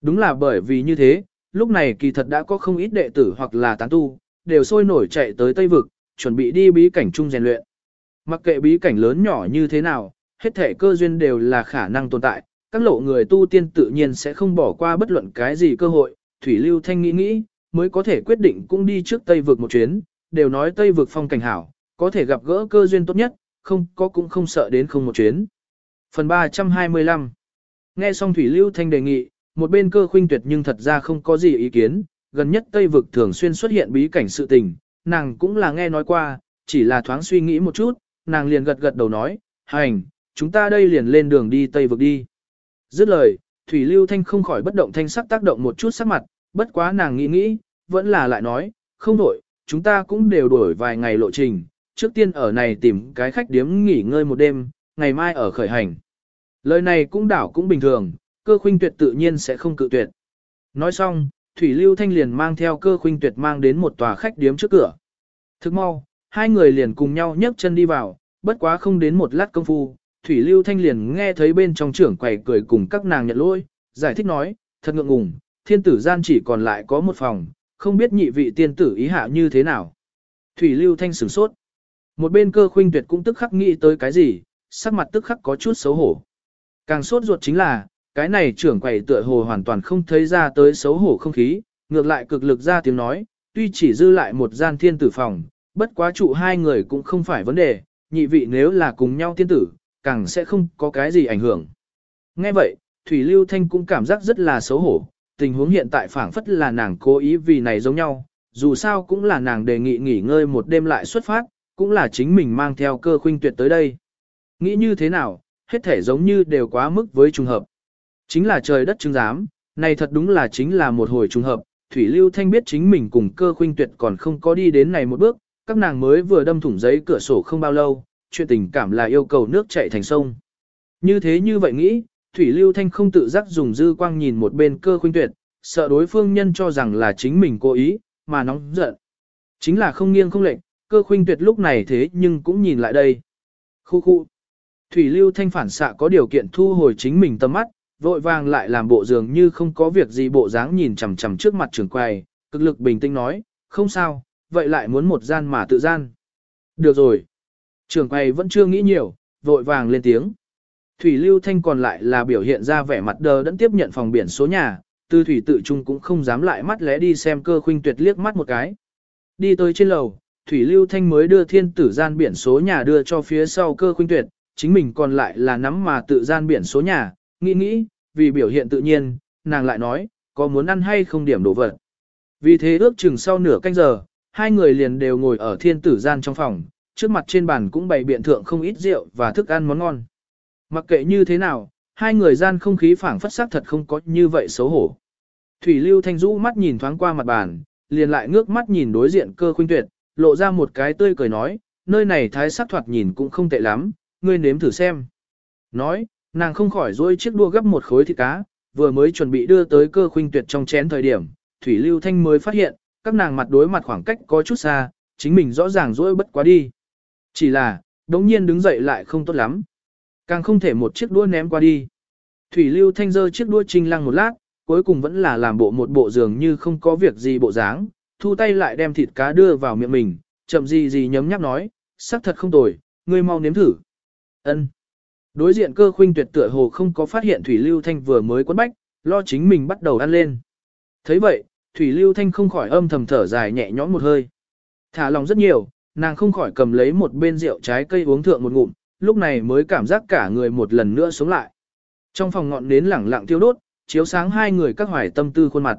Đúng là bởi vì như thế, lúc này kỳ thật đã có không ít đệ tử hoặc là tán tu, đều sôi nổi chạy tới Tây vực, chuẩn bị đi bí cảnh trung rèn luyện. Mặc kệ bí cảnh lớn nhỏ như thế nào, hết thể cơ duyên đều là khả năng tồn tại, các lộ người tu tiên tự nhiên sẽ không bỏ qua bất luận cái gì cơ hội, Thủy Lưu Thanh nghĩ nghĩ, mới có thể quyết định cũng đi trước Tây vực một chuyến, đều nói Tây vực phong cảnh hảo, có thể gặp gỡ cơ duyên tốt nhất, không có cũng không sợ đến không một chuyến. Phần 325 Nghe xong Thủy Lưu Thanh đề nghị, một bên cơ khuynh tuyệt nhưng thật ra không có gì ý kiến, gần nhất Tây vực thường xuyên xuất hiện bí cảnh sự tình, nàng cũng là nghe nói qua, chỉ là thoáng suy nghĩ một chút, nàng liền gật gật đầu nói, hành, chúng ta đây liền lên đường đi Tây vực đi. Dứt lời, Thủy Lưu Thanh không khỏi bất động thanh sắc tác động một chút sắc mặt, bất quá nàng nghĩ nghĩ, vẫn là lại nói, không đổi, chúng ta cũng đều đổi vài ngày lộ trình, trước tiên ở này tìm cái khách điếm nghỉ ngơi một đêm, ngày mai ở khởi hành. Lời này cũng đảo cũng bình thường, cơ khuynh tuyệt tự nhiên sẽ không cự tuyệt. Nói xong, Thủy Lưu Thanh liền mang theo cơ khuynh tuyệt mang đến một tòa khách điếm trước cửa. Thức mau, hai người liền cùng nhau nhấc chân đi vào, bất quá không đến một lát công phu, Thủy Lưu Thanh liền nghe thấy bên trong trưởng quầy cười cùng các nàng nhận lỗi, giải thích nói, thật ngượng ngùng, thiên tử gian chỉ còn lại có một phòng, không biết nhị vị tiên tử ý hạ như thế nào. Thủy Lưu Thanh sửng sốt. Một bên cơ khuynh tuyệt cũng tức khắc nghĩ tới cái gì, sắc mặt tức khắc có chút xấu hổ. Càng sốt ruột chính là, cái này trưởng quầy tựa hồ hoàn toàn không thấy ra tới xấu hổ không khí, ngược lại cực lực ra tiếng nói, tuy chỉ dư lại một gian thiên tử phòng, bất quá trụ hai người cũng không phải vấn đề, nhị vị nếu là cùng nhau tiên tử, càng sẽ không có cái gì ảnh hưởng. Nghe vậy, Thủy Lưu Thanh cũng cảm giác rất là xấu hổ, tình huống hiện tại phảng phất là nàng cố ý vì này giống nhau, dù sao cũng là nàng đề nghị nghỉ ngơi một đêm lại xuất phát, cũng là chính mình mang theo cơ khuynh tuyệt tới đây. Nghĩ như thế nào, hết thể giống như đều quá mức với trùng hợp. Chính là trời đất chứng giám, này thật đúng là chính là một hồi trùng hợp, Thủy Lưu Thanh biết chính mình cùng cơ khuynh tuyệt còn không có đi đến này một bước, các nàng mới vừa đâm thủng giấy cửa sổ không bao lâu, chuyện tình cảm là yêu cầu nước chảy thành sông. Như thế như vậy nghĩ, Thủy Lưu Thanh không tự giác dùng dư quang nhìn một bên cơ khuynh tuyệt, sợ đối phương nhân cho rằng là chính mình cố ý, mà nóng giận. Chính là không nghiêng không lệch, cơ khuynh tuyệt lúc này thế nhưng cũng nhìn lại đây. Khu khu. Thủy Lưu Thanh phản xạ có điều kiện thu hồi chính mình tầm mắt, vội vàng lại làm bộ dường như không có việc gì bộ dáng nhìn chằm chằm trước mặt trưởng quầy, cực lực bình tĩnh nói, không sao, vậy lại muốn một gian mà tự gian. Được rồi. Trưởng quầy vẫn chưa nghĩ nhiều, vội vàng lên tiếng. Thủy Lưu Thanh còn lại là biểu hiện ra vẻ mặt đờ đẫn tiếp nhận phòng biển số nhà, tư thủy tự trung cũng không dám lại mắt lẽ đi xem cơ khuynh tuyệt liếc mắt một cái. Đi tới trên lầu, Thủy Lưu Thanh mới đưa thiên tử gian biển số nhà đưa cho phía sau cơ khuynh tuyệt, chính mình còn lại là nắm mà tự gian biển số nhà, nghĩ nghĩ, vì biểu hiện tự nhiên, nàng lại nói, có muốn ăn hay không điểm đồ vật. Vì thế ước chừng sau nửa canh giờ, hai người liền đều ngồi ở thiên tử gian trong phòng, trước mặt trên bàn cũng bày biện thượng không ít rượu và thức ăn món ngon. Mặc kệ như thế nào, hai người gian không khí phảng phất sắc thật không có như vậy xấu hổ. Thủy Lưu Thanh rũ mắt nhìn thoáng qua mặt bàn, liền lại ngước mắt nhìn đối diện cơ khuynh tuyệt, lộ ra một cái tươi cười nói, nơi này thái sắc thoạt nhìn cũng không tệ lắm, ngươi nếm thử xem. Nói, nàng không khỏi dối chiếc đua gấp một khối thịt cá, vừa mới chuẩn bị đưa tới cơ khuynh tuyệt trong chén thời điểm, Thủy Lưu Thanh mới phát hiện, các nàng mặt đối mặt khoảng cách có chút xa, chính mình rõ ràng dối bất quá đi. Chỉ là, đống nhiên đứng dậy lại không tốt lắm. Càng không thể một chiếc đua ném qua đi. Thủy Lưu Thanh dơ chiếc đua trinh lăng một lát, cuối cùng vẫn là làm bộ một bộ giường như không có việc gì bộ dáng, thu tay lại đem thịt cá đưa vào miệng mình, chậm gì gì nhấm nhắc nói, sắc thật không tồi, ngươi mau nếm thử. Ân. Đối diện cơ khuynh tuyệt tựa hồ không có phát hiện Thủy Lưu Thanh vừa mới quấn bách, lo chính mình bắt đầu ăn lên. thấy vậy, Thủy Lưu Thanh không khỏi âm thầm thở dài nhẹ nhõm một hơi. Thả lòng rất nhiều, nàng không khỏi cầm lấy một bên rượu trái cây uống thượng một ngụm, lúc này mới cảm giác cả người một lần nữa sống lại. Trong phòng ngọn nến lẳng lặng tiêu đốt, chiếu sáng hai người các hoài tâm tư khuôn mặt.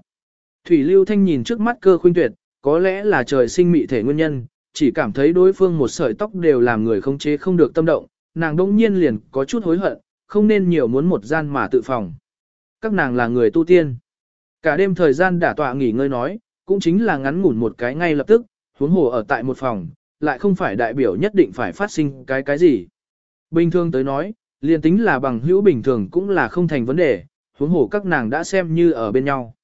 Thủy Lưu Thanh nhìn trước mắt cơ khuynh tuyệt, có lẽ là trời sinh mị thể nguyên nhân, chỉ cảm thấy đối phương một sợi tóc đều làm người không chế không được tâm động, nàng đông nhiên liền có chút hối hận, không nên nhiều muốn một gian mà tự phòng. Các nàng là người tu tiên. Cả đêm thời gian đả tọa nghỉ ngơi nói, cũng chính là ngắn ngủn một cái ngay lập tức, huống hồ ở tại một phòng, lại không phải đại biểu nhất định phải phát sinh cái cái gì. Bình thường tới nói, liền tính là bằng hữu bình thường cũng là không thành vấn đề, huống hồ các nàng đã xem như ở bên nhau.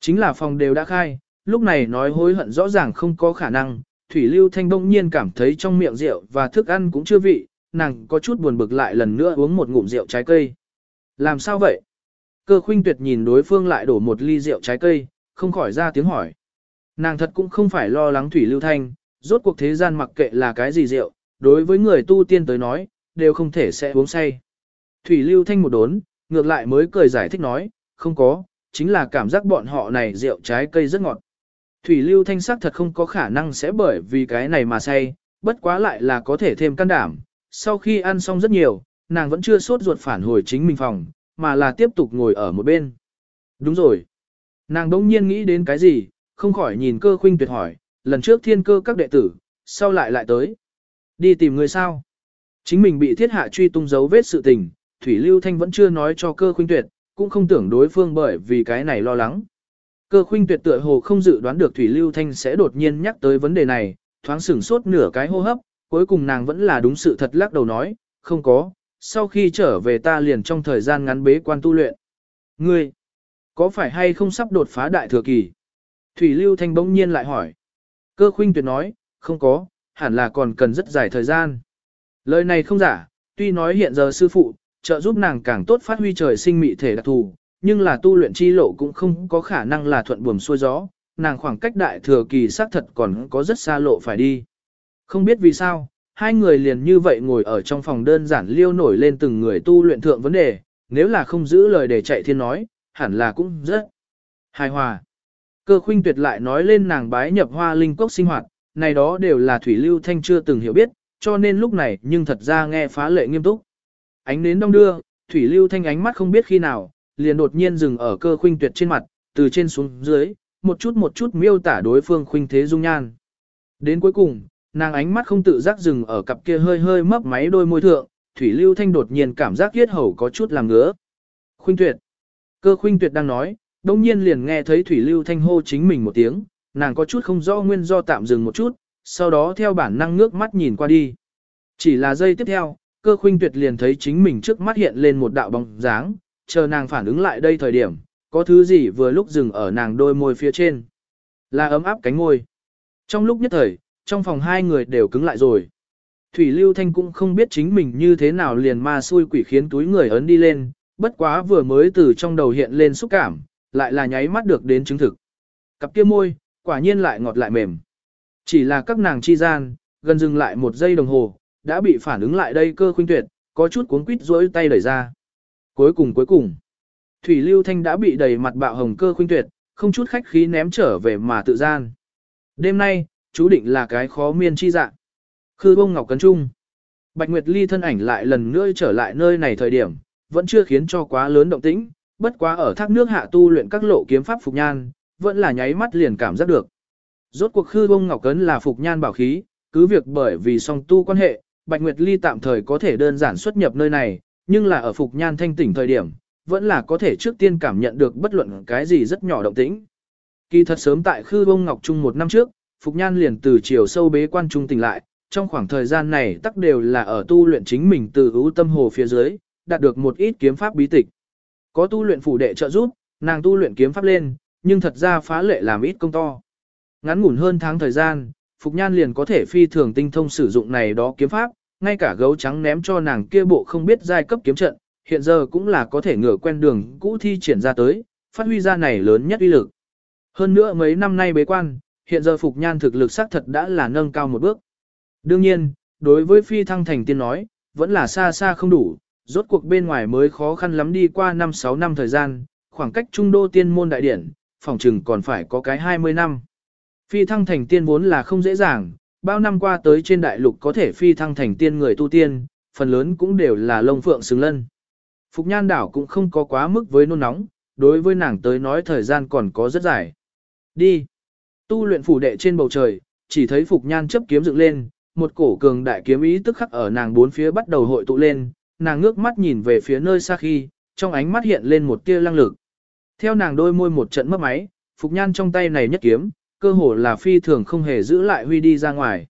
Chính là phòng đều đã khai, lúc này nói hối hận rõ ràng không có khả năng, Thủy Lưu Thanh bỗng nhiên cảm thấy trong miệng rượu và thức ăn cũng chưa vị, nàng có chút buồn bực lại lần nữa uống một ngụm rượu trái cây. Làm sao vậy? Cơ khuynh tuyệt nhìn đối phương lại đổ một ly rượu trái cây, không khỏi ra tiếng hỏi. Nàng thật cũng không phải lo lắng Thủy Lưu Thanh, rốt cuộc thế gian mặc kệ là cái gì rượu, đối với người tu tiên tới nói, đều không thể sẽ uống say. Thủy Lưu Thanh một đốn, ngược lại mới cười giải thích nói, không có, chính là cảm giác bọn họ này rượu trái cây rất ngọt. Thủy Lưu Thanh sắc thật không có khả năng sẽ bởi vì cái này mà say, bất quá lại là có thể thêm can đảm. Sau khi ăn xong rất nhiều, nàng vẫn chưa sốt ruột phản hồi chính mình phòng, mà là tiếp tục ngồi ở một bên. Đúng rồi. Nàng đỗng nhiên nghĩ đến cái gì, không khỏi nhìn cơ khuynh tuyệt hỏi, lần trước thiên cơ các đệ tử, sau lại lại tới. Đi tìm người sao? Chính mình bị thiết hạ truy tung dấu vết sự tình, Thủy Lưu Thanh vẫn chưa nói cho cơ khuynh tuyệt, cũng không tưởng đối phương bởi vì cái này lo lắng. Cơ khuynh tuyệt tựa hồ không dự đoán được Thủy Lưu Thanh sẽ đột nhiên nhắc tới vấn đề này, thoáng sửng sốt nửa cái hô hấp, cuối cùng nàng vẫn là đúng sự thật lắc đầu nói, không có, sau khi trở về ta liền trong thời gian ngắn bế quan tu luyện. Ngươi, có phải hay không sắp đột phá đại thừa kỳ? Thủy Lưu Thanh bỗng nhiên lại hỏi. Cơ khuynh tuyệt nói, không có, hẳn là còn cần rất dài thời gian. Lời này không giả, tuy nói hiện giờ sư phụ, trợ giúp nàng càng tốt phát huy trời sinh mị thể đặc thù, nhưng là tu luyện chi lộ cũng không có khả năng là thuận buồm xuôi gió, nàng khoảng cách đại thừa kỳ xác thật còn có rất xa lộ phải đi. Không biết vì sao, hai người liền như vậy ngồi ở trong phòng đơn giản liêu nổi lên từng người tu luyện thượng vấn đề, nếu là không giữ lời để chạy thiên nói, hẳn là cũng rất hài hòa. Cơ khuynh tuyệt lại nói lên nàng bái nhập hoa linh cốc sinh hoạt, này đó đều là Thủy Lưu Thanh chưa từng hiểu biết, cho nên lúc này nhưng thật ra nghe phá lệ nghiêm túc. Ánh nến đông đưa, Thủy Lưu Thanh ánh mắt không biết khi nào, liền đột nhiên dừng ở cơ khuynh tuyệt trên mặt, từ trên xuống dưới, một chút một chút miêu tả đối phương khuynh thế dung nhan. Đến cuối cùng, nàng ánh mắt không tự giác dừng ở cặp kia hơi hơi mấp máy đôi môi thượng, Thủy Lưu Thanh đột nhiên cảm giác yết hầu có chút làm ngứa. Khuynh tuyệt. Cơ khuynh tuyệt đang nói, đông nhiên liền nghe thấy Thủy Lưu Thanh hô chính mình một tiếng, nàng có chút không rõ nguyên do tạm dừng một chút, sau đó theo bản năng ngước mắt nhìn qua đi. Chỉ là giây tiếp theo, cơ khuynh tuyệt liền thấy chính mình trước mắt hiện lên một đạo bóng dáng, chờ nàng phản ứng lại đây thời điểm, có thứ gì vừa lúc dừng ở nàng đôi môi phía trên. Là ấm áp cánh môi. Trong lúc nhất thời, trong phòng hai người đều cứng lại rồi. Thủy Lưu Thanh cũng không biết chính mình như thế nào liền ma xui quỷ khiến túi người ấn đi lên, bất quá vừa mới từ trong đầu hiện lên xúc cảm, lại là nháy mắt được đến chứng thực. Cặp kia môi, quả nhiên lại ngọt lại mềm. Chỉ là các nàng chi gian, gần dừng lại một giây đồng hồ, đã bị phản ứng lại đây cơ khuynh tuyệt, có chút cuống quýt rỗi tay đẩy ra. Cuối cùng cuối cùng, Thủy Lưu Thanh đã bị đầy mặt bạo hồng cơ khuynh tuyệt, không chút khách khí ném trở về mà tự gian. Đêm nay, chú định là cái khó miên chi dạng. Khư bông ngọc cấn trung. Bạch Nguyệt Ly thân ảnh lại lần nữa trở lại nơi này thời điểm, vẫn chưa khiến cho quá lớn động tĩnh, bất quá ở thác nước hạ tu luyện các lộ kiếm pháp phục nhan, vẫn là nháy mắt liền cảm giác được. Rốt cuộc khư bông ngọc cấn là phục nhan bảo khí, cứ việc bởi vì song tu quan hệ, Bạch Nguyệt Ly tạm thời có thể đơn giản xuất nhập nơi này, nhưng là ở phục nhan thanh tỉnh thời điểm, vẫn là có thể trước tiên cảm nhận được bất luận cái gì rất nhỏ động tĩnh. Kỳ thật sớm tại khư bông ngọc trung một năm trước, Phục Nhan liền từ chiều sâu bế quan trung tỉnh lại, trong khoảng thời gian này tắc đều là ở tu luyện chính mình từ ưu tâm hồ phía dưới, đạt được một ít kiếm pháp bí tịch. Có tu luyện phủ đệ trợ giúp, nàng tu luyện kiếm pháp lên, nhưng thật ra phá lệ làm ít công to. Ngắn ngủn hơn tháng thời gian, Phục Nhan liền có thể phi thường tinh thông sử dụng này đó kiếm pháp, ngay cả gấu trắng ném cho nàng kia bộ không biết giai cấp kiếm trận, hiện giờ cũng là có thể ngửa quen đường cũ thi triển ra tới, phát huy ra này lớn nhất uy lực. Hơn nữa mấy năm nay bế quan, hiện giờ Phục Nhan thực lực xác thật đã là nâng cao một bước. Đương nhiên, đối với phi thăng thành tiên nói, vẫn là xa xa không đủ, rốt cuộc bên ngoài mới khó khăn lắm đi qua 5-6 năm thời gian, khoảng cách trung đô tiên môn đại điển, phòng trừng còn phải có cái 20 năm. Phi thăng thành tiên vốn là không dễ dàng, bao năm qua tới trên đại lục có thể phi thăng thành tiên người tu tiên, phần lớn cũng đều là lông phượng xứng lân. Phục nhan đảo cũng không có quá mức với nôn nóng, đối với nàng tới nói thời gian còn có rất dài. Đi. Tu luyện phủ đệ trên bầu trời, chỉ thấy Phục Nhan chấp kiếm dựng lên, một cổ cường đại kiếm ý tức khắc ở nàng bốn phía bắt đầu hội tụ lên, nàng ngước mắt nhìn về phía nơi xa khi, trong ánh mắt hiện lên một tia lăng lực. Theo nàng đôi môi một trận mất máy, Phục Nhan trong tay này nhất kiếm, cơ hồ là phi thường không hề giữ lại huy đi ra ngoài.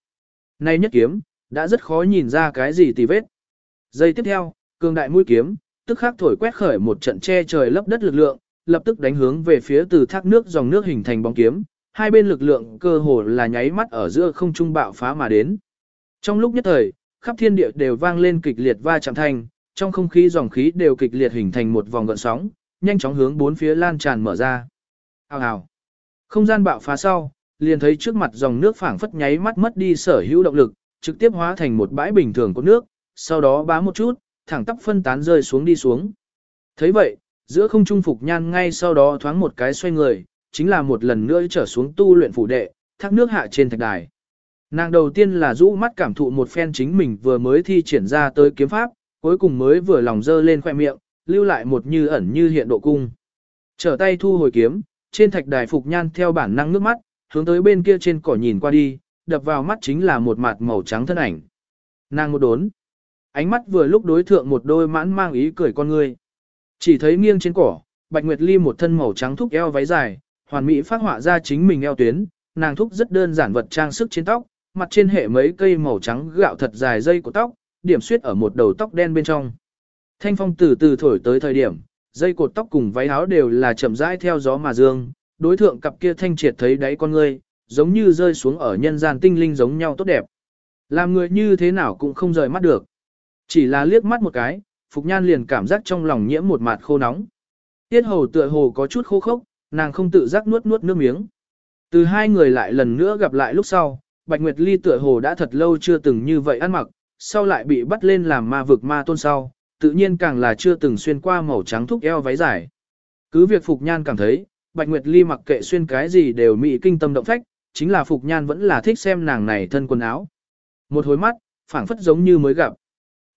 Này nhất kiếm, đã rất khó nhìn ra cái gì tì vết. Giây tiếp theo, cường đại mũi kiếm, tức khắc thổi quét khởi một trận che trời lấp đất lực lượng, lập tức đánh hướng về phía từ thác nước dòng nước hình thành bóng kiếm, hai bên lực lượng cơ hồ là nháy mắt ở giữa không trung bạo phá mà đến. Trong lúc nhất thời, khắp thiên địa đều vang lên kịch liệt va chạm thanh, trong không khí dòng khí đều kịch liệt hình thành một vòng gợn sóng, nhanh chóng hướng bốn phía lan tràn mở ra. Hào hào. Không gian bạo phá sau, liền thấy trước mặt dòng nước phảng phất nháy mắt mất đi sở hữu động lực, trực tiếp hóa thành một bãi bình thường của nước, sau đó bá một chút, thẳng tắp phân tán rơi xuống đi xuống. thấy vậy, giữa không trung phục nhan ngay sau đó thoáng một cái xoay người, chính là một lần nữa trở xuống tu luyện phủ đệ, thác nước hạ trên thạch đài. Nàng đầu tiên là rũ mắt cảm thụ một phen chính mình vừa mới thi triển ra tới kiếm pháp, cuối cùng mới vừa lòng dơ lên khoe miệng, lưu lại một như ẩn như hiện độ cung. Trở tay thu hồi kiếm, trên thạch đài phục nhan theo bản năng nước mắt, hướng tới bên kia trên cỏ nhìn qua đi, đập vào mắt chính là một mặt màu trắng thân ảnh. Nàng một đốn, ánh mắt vừa lúc đối thượng một đôi mãn mang ý cười con người. Chỉ thấy nghiêng trên cỏ, Bạch Nguyệt Ly một thân màu trắng thúc eo váy dài, hoàn mỹ phát họa ra chính mình eo tuyến, nàng thúc rất đơn giản vật trang sức trên tóc, mặt trên hệ mấy cây màu trắng gạo thật dài dây của tóc, điểm xuyết ở một đầu tóc đen bên trong. Thanh phong từ từ thổi tới thời điểm, dây cột tóc cùng váy áo đều là chậm rãi theo gió mà dương, đối thượng cặp kia thanh triệt thấy đáy con ngươi, giống như rơi xuống ở nhân gian tinh linh giống nhau tốt đẹp. Làm người như thế nào cũng không rời mắt được. Chỉ là liếc mắt một cái, Phục Nhan liền cảm giác trong lòng nhiễm một mạt khô nóng. Tiết hầu tựa hồ có chút khô khốc, nàng không tự giác nuốt nuốt nước miếng. Từ hai người lại lần nữa gặp lại lúc sau, Bạch Nguyệt Ly tựa hồ đã thật lâu chưa từng như vậy ăn mặc, sau lại bị bắt lên làm ma vực ma tôn sau, tự nhiên càng là chưa từng xuyên qua màu trắng thúc eo váy dài. Cứ việc Phục Nhan cảm thấy, Bạch Nguyệt Ly mặc kệ xuyên cái gì đều mị kinh tâm động phách, chính là Phục Nhan vẫn là thích xem nàng này thân quần áo. Một hồi mắt, phảng phất giống như mới gặp.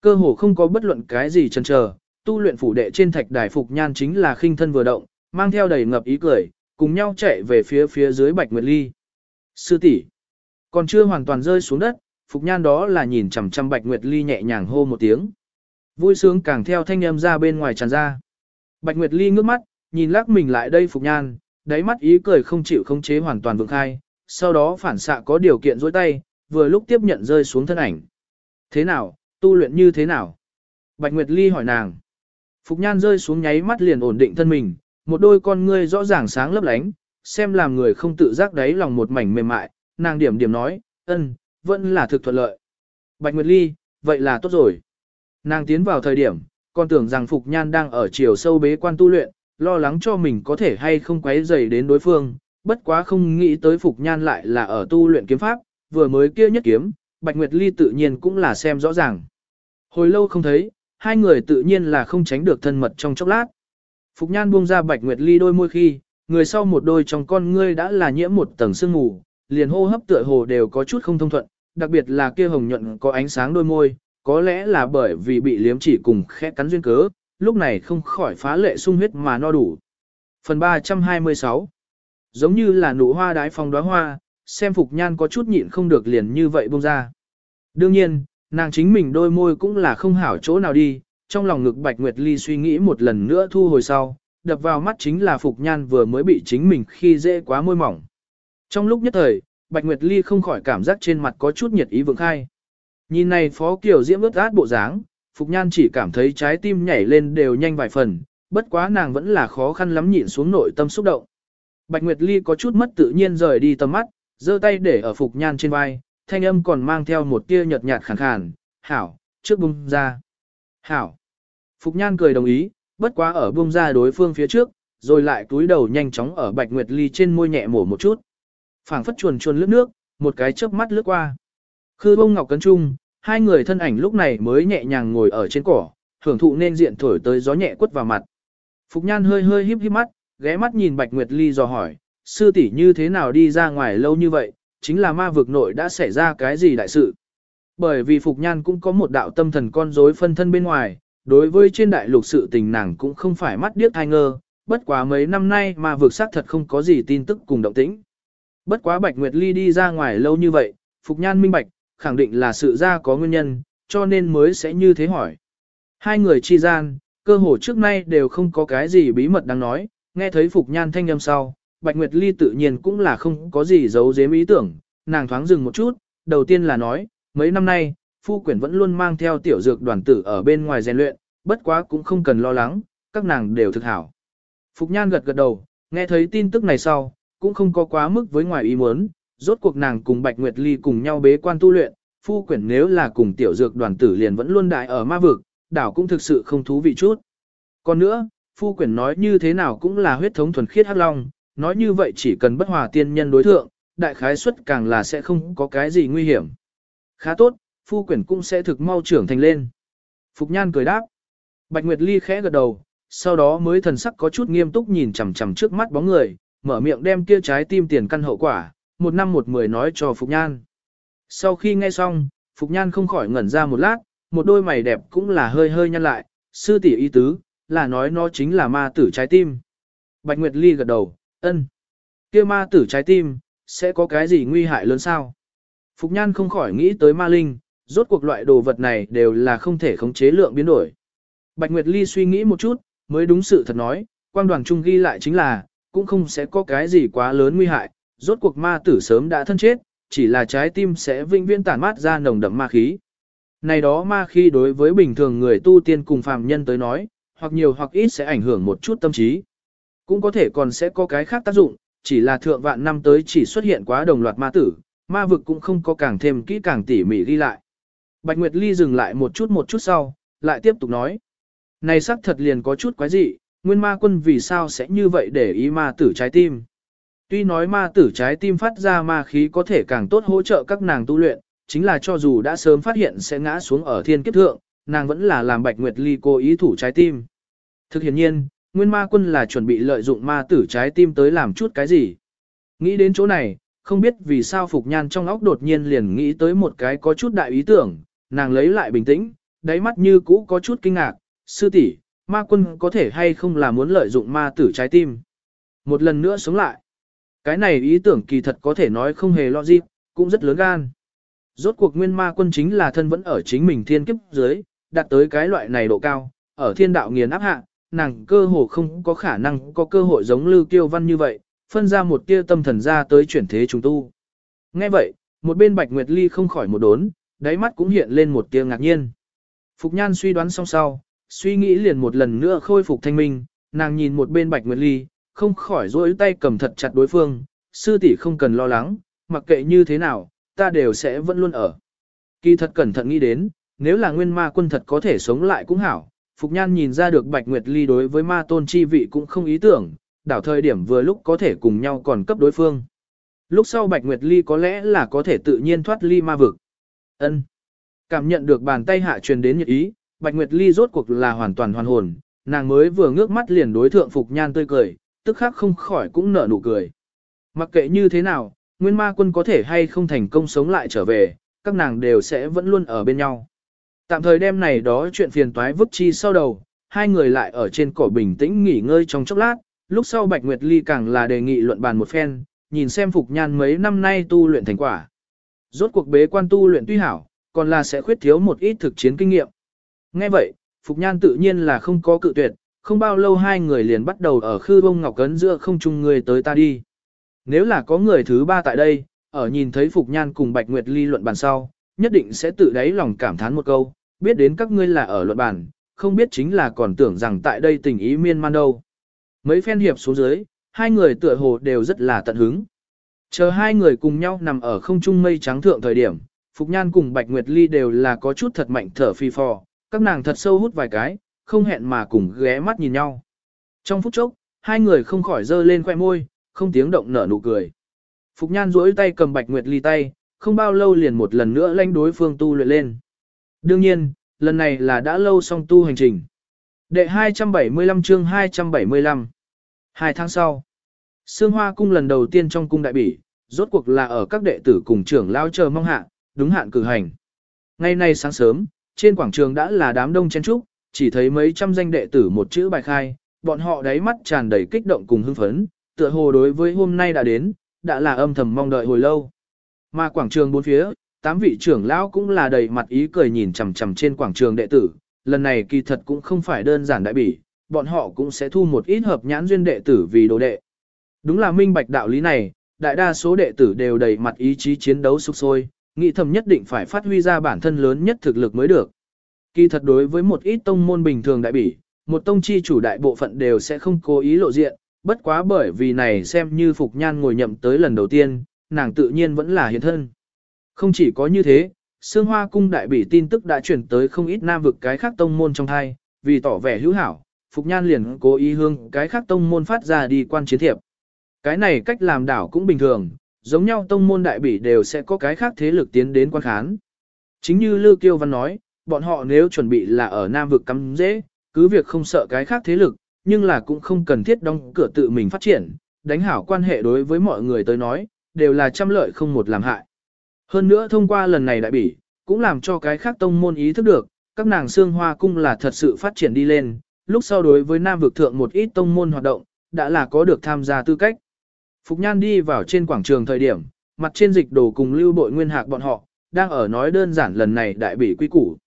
Cơ hồ không có bất luận cái gì chần chờ, tu luyện phủ đệ trên thạch đài Phục Nhan chính là khinh thân vừa động, mang theo đầy ngập ý cười, cùng nhau chạy về phía phía dưới Bạch Nguyệt Ly. Sư tỷ còn chưa hoàn toàn rơi xuống đất, Phục Nhan đó là nhìn chằm chằm Bạch Nguyệt Ly nhẹ nhàng hô một tiếng. Vui sướng càng theo thanh âm ra bên ngoài tràn ra. Bạch Nguyệt Ly ngước mắt, nhìn lắc mình lại đây Phục Nhan, đáy mắt ý cười không chịu không chế hoàn toàn vượng khai, sau đó phản xạ có điều kiện dối tay, vừa lúc tiếp nhận rơi xuống thân ảnh. Thế nào, tu luyện như thế nào? Bạch Nguyệt Ly hỏi nàng. Phục Nhan rơi xuống nháy mắt liền ổn định thân mình, một đôi con ngươi rõ ràng sáng lấp lánh, xem làm người không tự giác đáy lòng một mảnh mềm mại, nàng điểm điểm nói, ân, vẫn là thực thuận lợi. Bạch Nguyệt Ly, vậy là tốt rồi. Nàng tiến vào thời điểm, còn tưởng rằng Phục Nhan đang ở chiều sâu bế quan tu luyện, lo lắng cho mình có thể hay không quấy rầy đến đối phương, bất quá không nghĩ tới Phục Nhan lại là ở tu luyện kiếm pháp, vừa mới kia nhất kiếm, Bạch Nguyệt Ly tự nhiên cũng là xem rõ ràng. Hồi lâu không thấy, hai người tự nhiên là không tránh được thân mật trong chốc lát. Phục Nhan buông ra Bạch Nguyệt Ly đôi môi khi, người sau một đôi trong con ngươi đã là nhiễm một tầng sương mù, liền hô hấp tựa hồ đều có chút không thông thuận, đặc biệt là kia hồng nhuận có ánh sáng đôi môi, có lẽ là bởi vì bị liếm chỉ cùng khẽ cắn duyên cớ, lúc này không khỏi phá lệ sung huyết mà no đủ. Phần 326 Giống như là nụ hoa đái phong đóa hoa, xem Phục Nhan có chút nhịn không được liền như vậy buông ra. Đương nhiên, nàng chính mình đôi môi cũng là không hảo chỗ nào đi, trong lòng ngực Bạch Nguyệt Ly suy nghĩ một lần nữa thu hồi sau, đập vào mắt chính là Phục Nhan vừa mới bị chính mình khi dễ quá môi mỏng. Trong lúc nhất thời, Bạch Nguyệt Ly không khỏi cảm giác trên mặt có chút nhiệt ý vượng khai. Nhìn này Phó Kiều Diễm ướt át bộ dáng, Phục Nhan chỉ cảm thấy trái tim nhảy lên đều nhanh vài phần, bất quá nàng vẫn là khó khăn lắm nhịn xuống nội tâm xúc động. Bạch Nguyệt Ly có chút mất tự nhiên rời đi tầm mắt, giơ tay để ở Phục Nhan trên vai, thanh âm còn mang theo một tia nhợt nhạt khàn khàn, "Hảo, trước bung ra." "Hảo." Phục Nhan cười đồng ý, bất quá ở buông ra đối phương phía trước, rồi lại túi đầu nhanh chóng ở Bạch Nguyệt Ly trên môi nhẹ mổ một chút. Phảng phất chuồn chuồn lướt nước, một cái chớp mắt lướt qua. Khư bông ngọc cấn trung, hai người thân ảnh lúc này mới nhẹ nhàng ngồi ở trên cỏ, hưởng thụ nên diện thổi tới gió nhẹ quất vào mặt. Phục Nhan hơi hơi híp híp mắt, ghé mắt nhìn Bạch Nguyệt Ly dò hỏi, sư tỷ như thế nào đi ra ngoài lâu như vậy, chính là ma vực nội đã xảy ra cái gì đại sự. Bởi vì Phục Nhan cũng có một đạo tâm thần con rối phân thân bên ngoài, đối với trên đại lục sự tình nàng cũng không phải mắt điếc thai ngơ, bất quá mấy năm nay mà vượt xác thật không có gì tin tức cùng động tĩnh. Bất quá Bạch Nguyệt Ly đi ra ngoài lâu như vậy, Phục Nhan minh bạch, khẳng định là sự ra có nguyên nhân, cho nên mới sẽ như thế hỏi. Hai người chi gian, cơ hồ trước nay đều không có cái gì bí mật đang nói, nghe thấy Phục Nhan thanh âm sau, Bạch Nguyệt Ly tự nhiên cũng là không có gì giấu giếm ý tưởng, nàng thoáng dừng một chút, đầu tiên là nói, mấy năm nay, phu quyển vẫn luôn mang theo tiểu dược đoàn tử ở bên ngoài rèn luyện, bất quá cũng không cần lo lắng, các nàng đều thực hảo. Phục Nhan gật gật đầu, nghe thấy tin tức này sau, cũng không có quá mức với ngoài ý muốn, rốt cuộc nàng cùng Bạch Nguyệt Ly cùng nhau bế quan tu luyện, phu quyển nếu là cùng tiểu dược đoàn tử liền vẫn luôn đại ở ma vực, đảo cũng thực sự không thú vị chút. Còn nữa, phu quyển nói như thế nào cũng là huyết thống thuần khiết hắc long, nói như vậy chỉ cần bất hòa tiên nhân đối thượng, đại khái suất càng là sẽ không có cái gì nguy hiểm. Khá tốt, phu quyển cũng sẽ thực mau trưởng thành lên. Phục Nhan cười đáp. Bạch Nguyệt Ly khẽ gật đầu, sau đó mới thần sắc có chút nghiêm túc nhìn chằm chằm trước mắt bóng người, mở miệng đem kia trái tim tiền căn hậu quả, một năm một mười nói cho Phục Nhan. Sau khi nghe xong, Phục Nhan không khỏi ngẩn ra một lát, một đôi mày đẹp cũng là hơi hơi nhăn lại, sư tỷ ý tứ, là nói nó chính là ma tử trái tim. Bạch Nguyệt Ly gật đầu, ân. kia ma tử trái tim, sẽ có cái gì nguy hại lớn sao? Phục Nhan không khỏi nghĩ tới ma linh, rốt cuộc loại đồ vật này đều là không thể khống chế lượng biến đổi. Bạch Nguyệt Ly suy nghĩ một chút, mới đúng sự thật nói, quang đoàn trung ghi lại chính là, cũng không sẽ có cái gì quá lớn nguy hại, rốt cuộc ma tử sớm đã thân chết, chỉ là trái tim sẽ vinh viễn tản mát ra nồng đậm ma khí. Này đó ma khí đối với bình thường người tu tiên cùng phàm nhân tới nói, hoặc nhiều hoặc ít sẽ ảnh hưởng một chút tâm trí. Cũng có thể còn sẽ có cái khác tác dụng, chỉ là thượng vạn năm tới chỉ xuất hiện quá đồng loạt ma tử, ma vực cũng không có càng thêm kỹ càng tỉ mỉ ghi lại. Bạch Nguyệt Ly dừng lại một chút một chút sau, lại tiếp tục nói. Này sắc thật liền có chút quái dị, nguyên ma quân vì sao sẽ như vậy để ý ma tử trái tim. Tuy nói ma tử trái tim phát ra ma khí có thể càng tốt hỗ trợ các nàng tu luyện, chính là cho dù đã sớm phát hiện sẽ ngã xuống ở thiên kiếp thượng, nàng vẫn là làm Bạch Nguyệt Ly cố ý thủ trái tim. Thực hiện nhiên, nguyên ma quân là chuẩn bị lợi dụng ma tử trái tim tới làm chút cái gì. Nghĩ đến chỗ này, không biết vì sao Phục Nhan trong óc đột nhiên liền nghĩ tới một cái có chút đại ý tưởng, nàng lấy lại bình tĩnh, đáy mắt như cũ có chút kinh ngạc, sư tỷ ma quân có thể hay không là muốn lợi dụng ma tử trái tim. Một lần nữa sống lại. Cái này ý tưởng kỳ thật có thể nói không hề logic, cũng rất lớn gan. Rốt cuộc nguyên ma quân chính là thân vẫn ở chính mình thiên kiếp dưới, đạt tới cái loại này độ cao, ở thiên đạo nghiền áp hạ, nàng cơ hồ không có khả năng có cơ hội giống lưu kiêu văn như vậy, phân ra một tia tâm thần ra tới chuyển thế trùng tu. Nghe vậy, một bên Bạch Nguyệt Ly không khỏi một đốn, đáy mắt cũng hiện lên một tia ngạc nhiên. Phục Nhan suy đoán xong sau, suy nghĩ liền một lần nữa khôi phục thanh minh, nàng nhìn một bên Bạch Nguyệt Ly, không khỏi rỗi tay cầm thật chặt đối phương, sư tỷ không cần lo lắng, mặc kệ như thế nào, ta đều sẽ vẫn luôn ở. Kỳ thật cẩn thận nghĩ đến, nếu là nguyên ma quân thật có thể sống lại cũng hảo, Phục Nhan nhìn ra được Bạch Nguyệt Ly đối với ma tôn chi vị cũng không ý tưởng, đảo thời điểm vừa lúc có thể cùng nhau còn cấp đối phương. Lúc sau Bạch Nguyệt Ly có lẽ là có thể tự nhiên thoát ly ma vực ân Cảm nhận được bàn tay hạ truyền đến nhiệt ý, Bạch Nguyệt Ly rốt cuộc là hoàn toàn hoàn hồn, nàng mới vừa ngước mắt liền đối thượng Phục Nhan tươi cười, tức khắc không khỏi cũng nở nụ cười. Mặc kệ như thế nào, Nguyên Ma Quân có thể hay không thành công sống lại trở về, các nàng đều sẽ vẫn luôn ở bên nhau. Tạm thời đêm này đó chuyện phiền toái vứt chi sau đầu, hai người lại ở trên cỏ bình tĩnh nghỉ ngơi trong chốc lát, lúc sau Bạch Nguyệt Ly càng là đề nghị luận bàn một phen, nhìn xem Phục Nhan mấy năm nay tu luyện thành quả. Rốt cuộc bế quan tu luyện tuy hảo, còn là sẽ khuyết thiếu một ít thực chiến kinh nghiệm. Nghe vậy, Phục Nhan tự nhiên là không có cự tuyệt, không bao lâu hai người liền bắt đầu ở khư bông ngọc cấn giữa không chung người tới ta đi. Nếu là có người thứ ba tại đây, ở nhìn thấy Phục Nhan cùng Bạch Nguyệt Ly luận bàn sau, nhất định sẽ tự đáy lòng cảm thán một câu, biết đến các ngươi là ở luận bàn, không biết chính là còn tưởng rằng tại đây tình ý miên man đâu. Mấy phen hiệp xuống dưới, hai người tựa hồ đều rất là tận hứng. Chờ hai người cùng nhau nằm ở không trung mây trắng thượng thời điểm, Phục Nhan cùng Bạch Nguyệt Ly đều là có chút thật mạnh thở phi phò, các nàng thật sâu hút vài cái, không hẹn mà cùng ghé mắt nhìn nhau. Trong phút chốc, hai người không khỏi dơ lên khoẻ môi, không tiếng động nở nụ cười. Phục Nhan duỗi tay cầm Bạch Nguyệt Ly tay, không bao lâu liền một lần nữa lanh đối phương tu luyện lên. Đương nhiên, lần này là đã lâu xong tu hành trình. Đệ 275 chương 275 Hai tháng sau, Sương Hoa Cung lần đầu tiên trong cung đại bỉ, rốt cuộc là ở các đệ tử cùng trưởng lao chờ mong hạ, đúng hạn cử hành. Ngày nay sáng sớm, trên quảng trường đã là đám đông chen trúc, chỉ thấy mấy trăm danh đệ tử một chữ bài khai, bọn họ đáy mắt tràn đầy kích động cùng hưng phấn, tựa hồ đối với hôm nay đã đến, đã là âm thầm mong đợi hồi lâu. Mà quảng trường bốn phía, tám vị trưởng lão cũng là đầy mặt ý cười nhìn chằm chằm trên quảng trường đệ tử, lần này kỳ thật cũng không phải đơn giản đại bỉ, bọn họ cũng sẽ thu một ít hợp nhãn duyên đệ tử vì đồ đệ. Đúng là minh bạch đạo lý này, đại đa số đệ tử đều đầy mặt ý chí chiến đấu sục sôi, nghĩ thầm nhất định phải phát huy ra bản thân lớn nhất thực lực mới được. Kỳ thật đối với một ít tông môn bình thường đại bỉ, một tông chi chủ đại bộ phận đều sẽ không cố ý lộ diện, bất quá bởi vì này xem như Phục Nhan ngồi nhậm tới lần đầu tiên, nàng tự nhiên vẫn là hiện thân. Không chỉ có như thế, Sương Hoa cung đại bỉ tin tức đã chuyển tới không ít nam vực cái khác tông môn trong thai, vì tỏ vẻ hữu hảo, Phục Nhan liền cố ý hương cái khác tông môn phát ra đi quan chiến thiệp. Cái này cách làm đảo cũng bình thường, giống nhau tông môn đại bỉ đều sẽ có cái khác thế lực tiến đến quan khán. Chính như Lư Kiêu Văn nói, bọn họ nếu chuẩn bị là ở Nam vực cắm dễ, cứ việc không sợ cái khác thế lực, nhưng là cũng không cần thiết đóng cửa tự mình phát triển, đánh hảo quan hệ đối với mọi người tới nói, đều là trăm lợi không một làm hại. Hơn nữa thông qua lần này đại bỉ, cũng làm cho cái khác tông môn ý thức được, các nàng xương hoa cung là thật sự phát triển đi lên, lúc sau đối với Nam vực thượng một ít tông môn hoạt động, đã là có được tham gia tư cách. Phục Nhan đi vào trên quảng trường thời điểm, mặt trên dịch đồ cùng lưu bội nguyên hạc bọn họ, đang ở nói đơn giản lần này đại bỉ quy củ.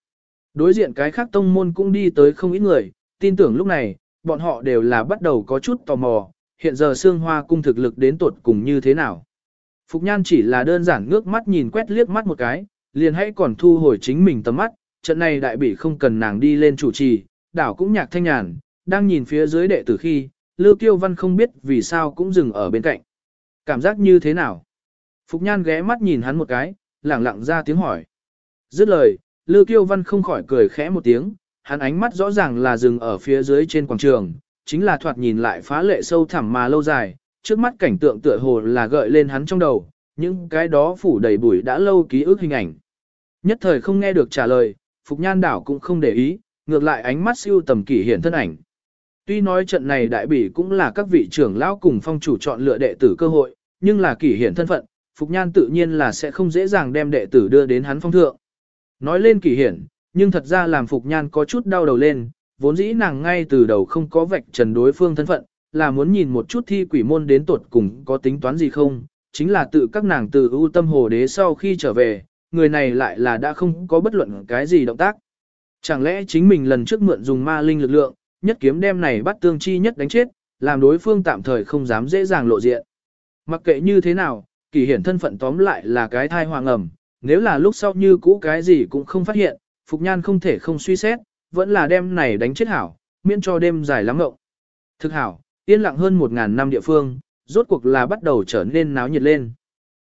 Đối diện cái khác tông môn cũng đi tới không ít người, tin tưởng lúc này, bọn họ đều là bắt đầu có chút tò mò, hiện giờ xương hoa cung thực lực đến tột cùng như thế nào. Phục Nhan chỉ là đơn giản ngước mắt nhìn quét liếc mắt một cái, liền hãy còn thu hồi chính mình tầm mắt, trận này đại bỉ không cần nàng đi lên chủ trì, đảo cũng nhạc thanh nhàn, đang nhìn phía dưới đệ tử khi, Lưu Kiêu Văn không biết vì sao cũng dừng ở bên cạnh. Cảm giác như thế nào? Phục Nhan ghé mắt nhìn hắn một cái, lẳng lặng ra tiếng hỏi. Dứt lời, Lưu Kiêu Văn không khỏi cười khẽ một tiếng, hắn ánh mắt rõ ràng là dừng ở phía dưới trên quảng trường, chính là thoạt nhìn lại phá lệ sâu thẳm mà lâu dài, trước mắt cảnh tượng tựa hồ là gợi lên hắn trong đầu, những cái đó phủ đầy bụi đã lâu ký ức hình ảnh. Nhất thời không nghe được trả lời, Phục Nhan đảo cũng không để ý, ngược lại ánh mắt siêu tầm kỷ hiển thân ảnh. Tuy nói trận này đại bỉ cũng là các vị trưởng lão cùng phong chủ chọn lựa đệ tử cơ hội, nhưng là kỷ hiển thân phận, Phục Nhan tự nhiên là sẽ không dễ dàng đem đệ tử đưa đến hắn phong thượng. Nói lên kỷ hiển, nhưng thật ra làm Phục Nhan có chút đau đầu lên, vốn dĩ nàng ngay từ đầu không có vạch trần đối phương thân phận, là muốn nhìn một chút thi quỷ môn đến tuột cùng có tính toán gì không, chính là tự các nàng từ ưu tâm hồ đế sau khi trở về, người này lại là đã không có bất luận cái gì động tác. Chẳng lẽ chính mình lần trước mượn dùng ma linh lực lượng, nhất kiếm đem này bắt tương chi nhất đánh chết, làm đối phương tạm thời không dám dễ dàng lộ diện. Mặc kệ như thế nào, kỳ hiển thân phận tóm lại là cái thai hoàng ẩm, nếu là lúc sau như cũ cái gì cũng không phát hiện, Phục Nhan không thể không suy xét, vẫn là đem này đánh chết hảo, miễn cho đêm dài lắm ngộng. Thực hảo, yên lặng hơn một ngàn năm địa phương, rốt cuộc là bắt đầu trở nên náo nhiệt lên.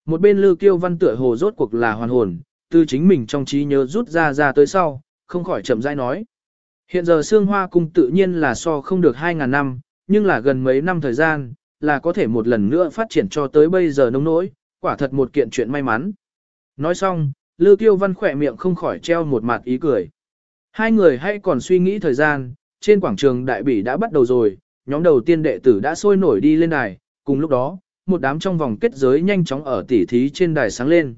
Một bên Lư Kiêu Văn tựa hồ rốt cuộc là hoàn hồn, từ chính mình trong trí nhớ rút ra ra tới sau, không khỏi chậm rãi nói. Hiện giờ xương Hoa Cung tự nhiên là so không được 2.000 năm, nhưng là gần mấy năm thời gian, là có thể một lần nữa phát triển cho tới bây giờ nông nỗi, quả thật một kiện chuyện may mắn. Nói xong, Lư Kiêu Văn khỏe miệng không khỏi treo một mặt ý cười. Hai người hay còn suy nghĩ thời gian, trên quảng trường đại bỉ đã bắt đầu rồi, nhóm đầu tiên đệ tử đã sôi nổi đi lên đài, cùng lúc đó, một đám trong vòng kết giới nhanh chóng ở tỉ thí trên đài sáng lên.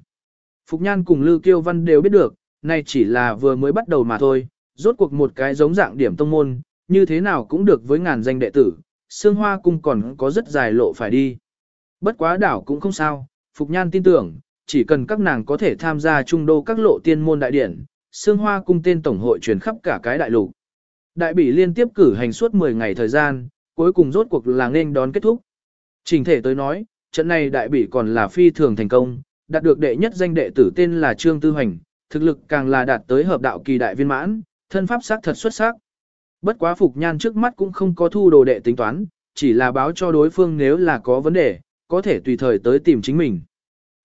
Phục Nhan cùng Lưu Kiêu Văn đều biết được, này chỉ là vừa mới bắt đầu mà thôi, rốt cuộc một cái giống dạng điểm tông môn, như thế nào cũng được với ngàn danh đệ tử, Sương Hoa Cung còn có rất dài lộ phải đi. Bất quá đảo cũng không sao, Phục Nhan tin tưởng, chỉ cần các nàng có thể tham gia trung đô các lộ tiên môn đại điển, Sương Hoa Cung tên tổng hội truyền khắp cả cái đại lục. Đại bỉ liên tiếp cử hành suốt 10 ngày thời gian, cuối cùng rốt cuộc là nên đón kết thúc. Trình thể tới nói, trận này đại bỉ còn là phi thường thành công, đạt được đệ nhất danh đệ tử tên là Trương Tư Hoành, thực lực càng là đạt tới hợp đạo kỳ đại viên mãn, thân pháp sắc thật xuất sắc. Bất quá Phục Nhan trước mắt cũng không có thu đồ đệ tính toán, chỉ là báo cho đối phương nếu là có vấn đề, có thể tùy thời tới tìm chính mình.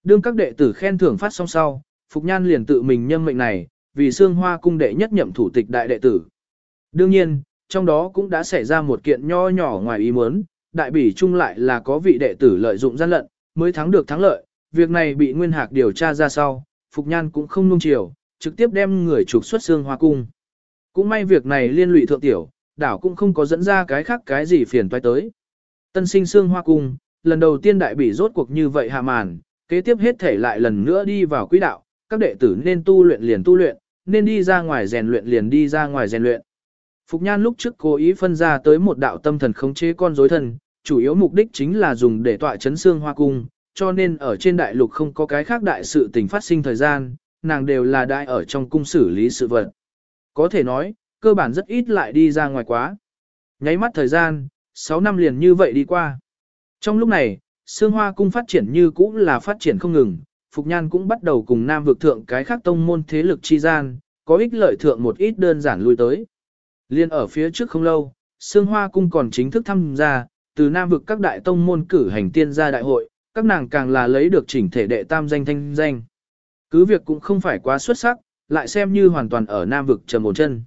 Đương các đệ tử khen thưởng phát xong sau, Phục Nhan liền tự mình nhâm mệnh này, vì Sương Hoa cung đệ nhất nhậm thủ tịch đại đệ tử. Đương nhiên, trong đó cũng đã xảy ra một kiện nho nhỏ ngoài ý muốn, đại bỉ chung lại là có vị đệ tử lợi dụng gian lận, mới thắng được thắng lợi, việc này bị Nguyên Hạc điều tra ra sau, Phục Nhan cũng không nung chiều, trực tiếp đem người trục xuất Sương Hoa cung. Cũng may việc này liên lụy thượng tiểu, đảo cũng không có dẫn ra cái khác cái gì phiền toái tới. Tân sinh xương Hoa cung, lần đầu tiên đại bỉ rốt cuộc như vậy hạ màn, kế tiếp hết thể lại lần nữa đi vào quỹ đạo, các đệ tử nên tu luyện liền tu luyện, nên đi ra ngoài rèn luyện liền đi ra ngoài rèn luyện. Phục Nhan lúc trước cố ý phân ra tới một đạo tâm thần khống chế con rối thần, chủ yếu mục đích chính là dùng để tọa chấn xương hoa cung, cho nên ở trên đại lục không có cái khác đại sự tình phát sinh thời gian, nàng đều là đại ở trong cung xử lý sự vật. Có thể nói, cơ bản rất ít lại đi ra ngoài quá. Nháy mắt thời gian, 6 năm liền như vậy đi qua. Trong lúc này, xương hoa cung phát triển như cũ là phát triển không ngừng, Phục Nhan cũng bắt đầu cùng Nam vực thượng cái khác tông môn thế lực chi gian, có ích lợi thượng một ít đơn giản lui tới. Liên ở phía trước không lâu, Sương Hoa Cung còn chính thức tham gia, từ Nam vực các đại tông môn cử hành tiên gia đại hội, các nàng càng là lấy được chỉnh thể đệ tam danh thanh danh. Cứ việc cũng không phải quá xuất sắc, lại xem như hoàn toàn ở Nam vực trầm một chân.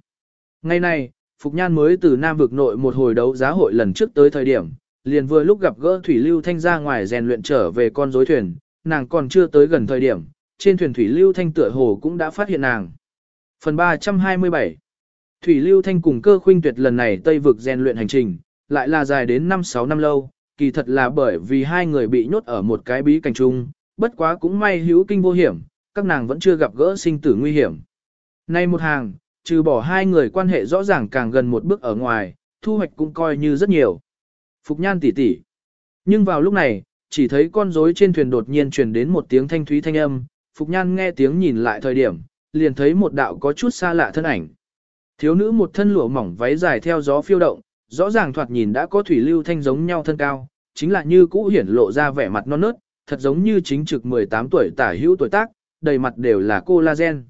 Ngày nay, Phục Nhan mới từ Nam vực nội một hồi đấu giá hội lần trước tới thời điểm, liền vừa lúc gặp gỡ Thủy Lưu Thanh ra ngoài rèn luyện trở về con rối thuyền, nàng còn chưa tới gần thời điểm, trên thuyền Thủy Lưu Thanh tựa hồ cũng đã phát hiện nàng. Phần 327 Thủy Lưu Thanh cùng cơ khuynh tuyệt lần này Tây vực rèn luyện hành trình, lại là dài đến 5-6 năm lâu, kỳ thật là bởi vì hai người bị nhốt ở một cái bí cảnh chung, bất quá cũng may hữu kinh vô hiểm, các nàng vẫn chưa gặp gỡ sinh tử nguy hiểm. Nay một hàng, trừ bỏ hai người quan hệ rõ ràng càng gần một bước ở ngoài, thu hoạch cũng coi như rất nhiều. Phục nhan tỉ tỉ. Nhưng vào lúc này, chỉ thấy con rối trên thuyền đột nhiên truyền đến một tiếng thanh thúy thanh âm, Phục nhan nghe tiếng nhìn lại thời điểm, liền thấy một đạo có chút xa lạ thân ảnh. Thiếu nữ một thân lụa mỏng váy dài theo gió phiêu động, rõ ràng thoạt nhìn đã có thủy lưu thanh giống nhau thân cao, chính là như cũ hiển lộ ra vẻ mặt non nớt, thật giống như chính trực 18 tuổi tả hữu tuổi tác, đầy mặt đều là collagen.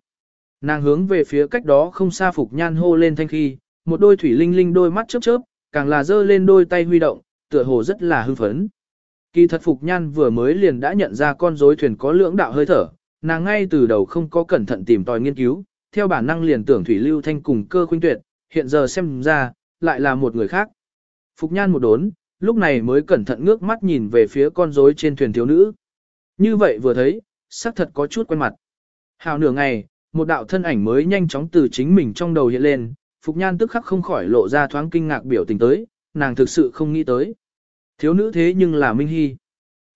Nàng hướng về phía cách đó không xa Phục Nhan hô lên thanh khi, một đôi thủy linh linh đôi mắt chớp chớp, càng là dơ lên đôi tay huy động, tựa hồ rất là hưng phấn. Kỳ thật Phục Nhan vừa mới liền đã nhận ra con rối thuyền có lưỡng đạo hơi thở, nàng ngay từ đầu không có cẩn thận tìm tòi nghiên cứu, theo bản năng liền tưởng Thủy Lưu Thanh cùng cơ khuynh tuyệt, hiện giờ xem ra, lại là một người khác. Phục Nhan một đốn, lúc này mới cẩn thận ngước mắt nhìn về phía con rối trên thuyền thiếu nữ. Như vậy vừa thấy, xác thật có chút quen mặt. Hào nửa ngày, một đạo thân ảnh mới nhanh chóng từ chính mình trong đầu hiện lên, Phục Nhan tức khắc không khỏi lộ ra thoáng kinh ngạc biểu tình tới, nàng thực sự không nghĩ tới. Thiếu nữ thế nhưng là Minh Hy.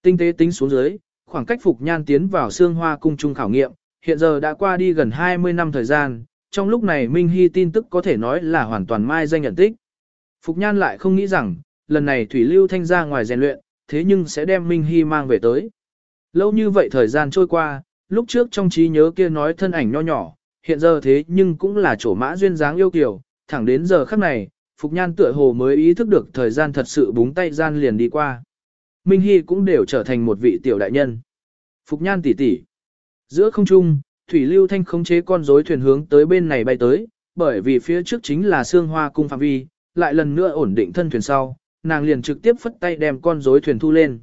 Tinh tế tính xuống dưới, khoảng cách Phục Nhan tiến vào xương hoa cung trung khảo nghiệm, hiện giờ đã qua đi gần 20 năm thời gian, trong lúc này Minh Hy tin tức có thể nói là hoàn toàn mai danh nhận tích. Phục Nhan lại không nghĩ rằng, lần này Thủy Lưu Thanh ra ngoài rèn luyện, thế nhưng sẽ đem Minh Hy mang về tới. Lâu như vậy thời gian trôi qua, lúc trước trong trí nhớ kia nói thân ảnh nho nhỏ, hiện giờ thế nhưng cũng là chỗ mã duyên dáng yêu kiều, thẳng đến giờ khắc này, Phục Nhan tựa hồ mới ý thức được thời gian thật sự búng tay gian liền đi qua. Minh Hy cũng đều trở thành một vị tiểu đại nhân. Phục Nhan tỷ tỷ. Giữa không trung, Thủy Lưu Thanh khống chế con rối thuyền hướng tới bên này bay tới, bởi vì phía trước chính là xương hoa cung phạm vi, lại lần nữa ổn định thân thuyền sau, nàng liền trực tiếp phất tay đem con rối thuyền thu lên.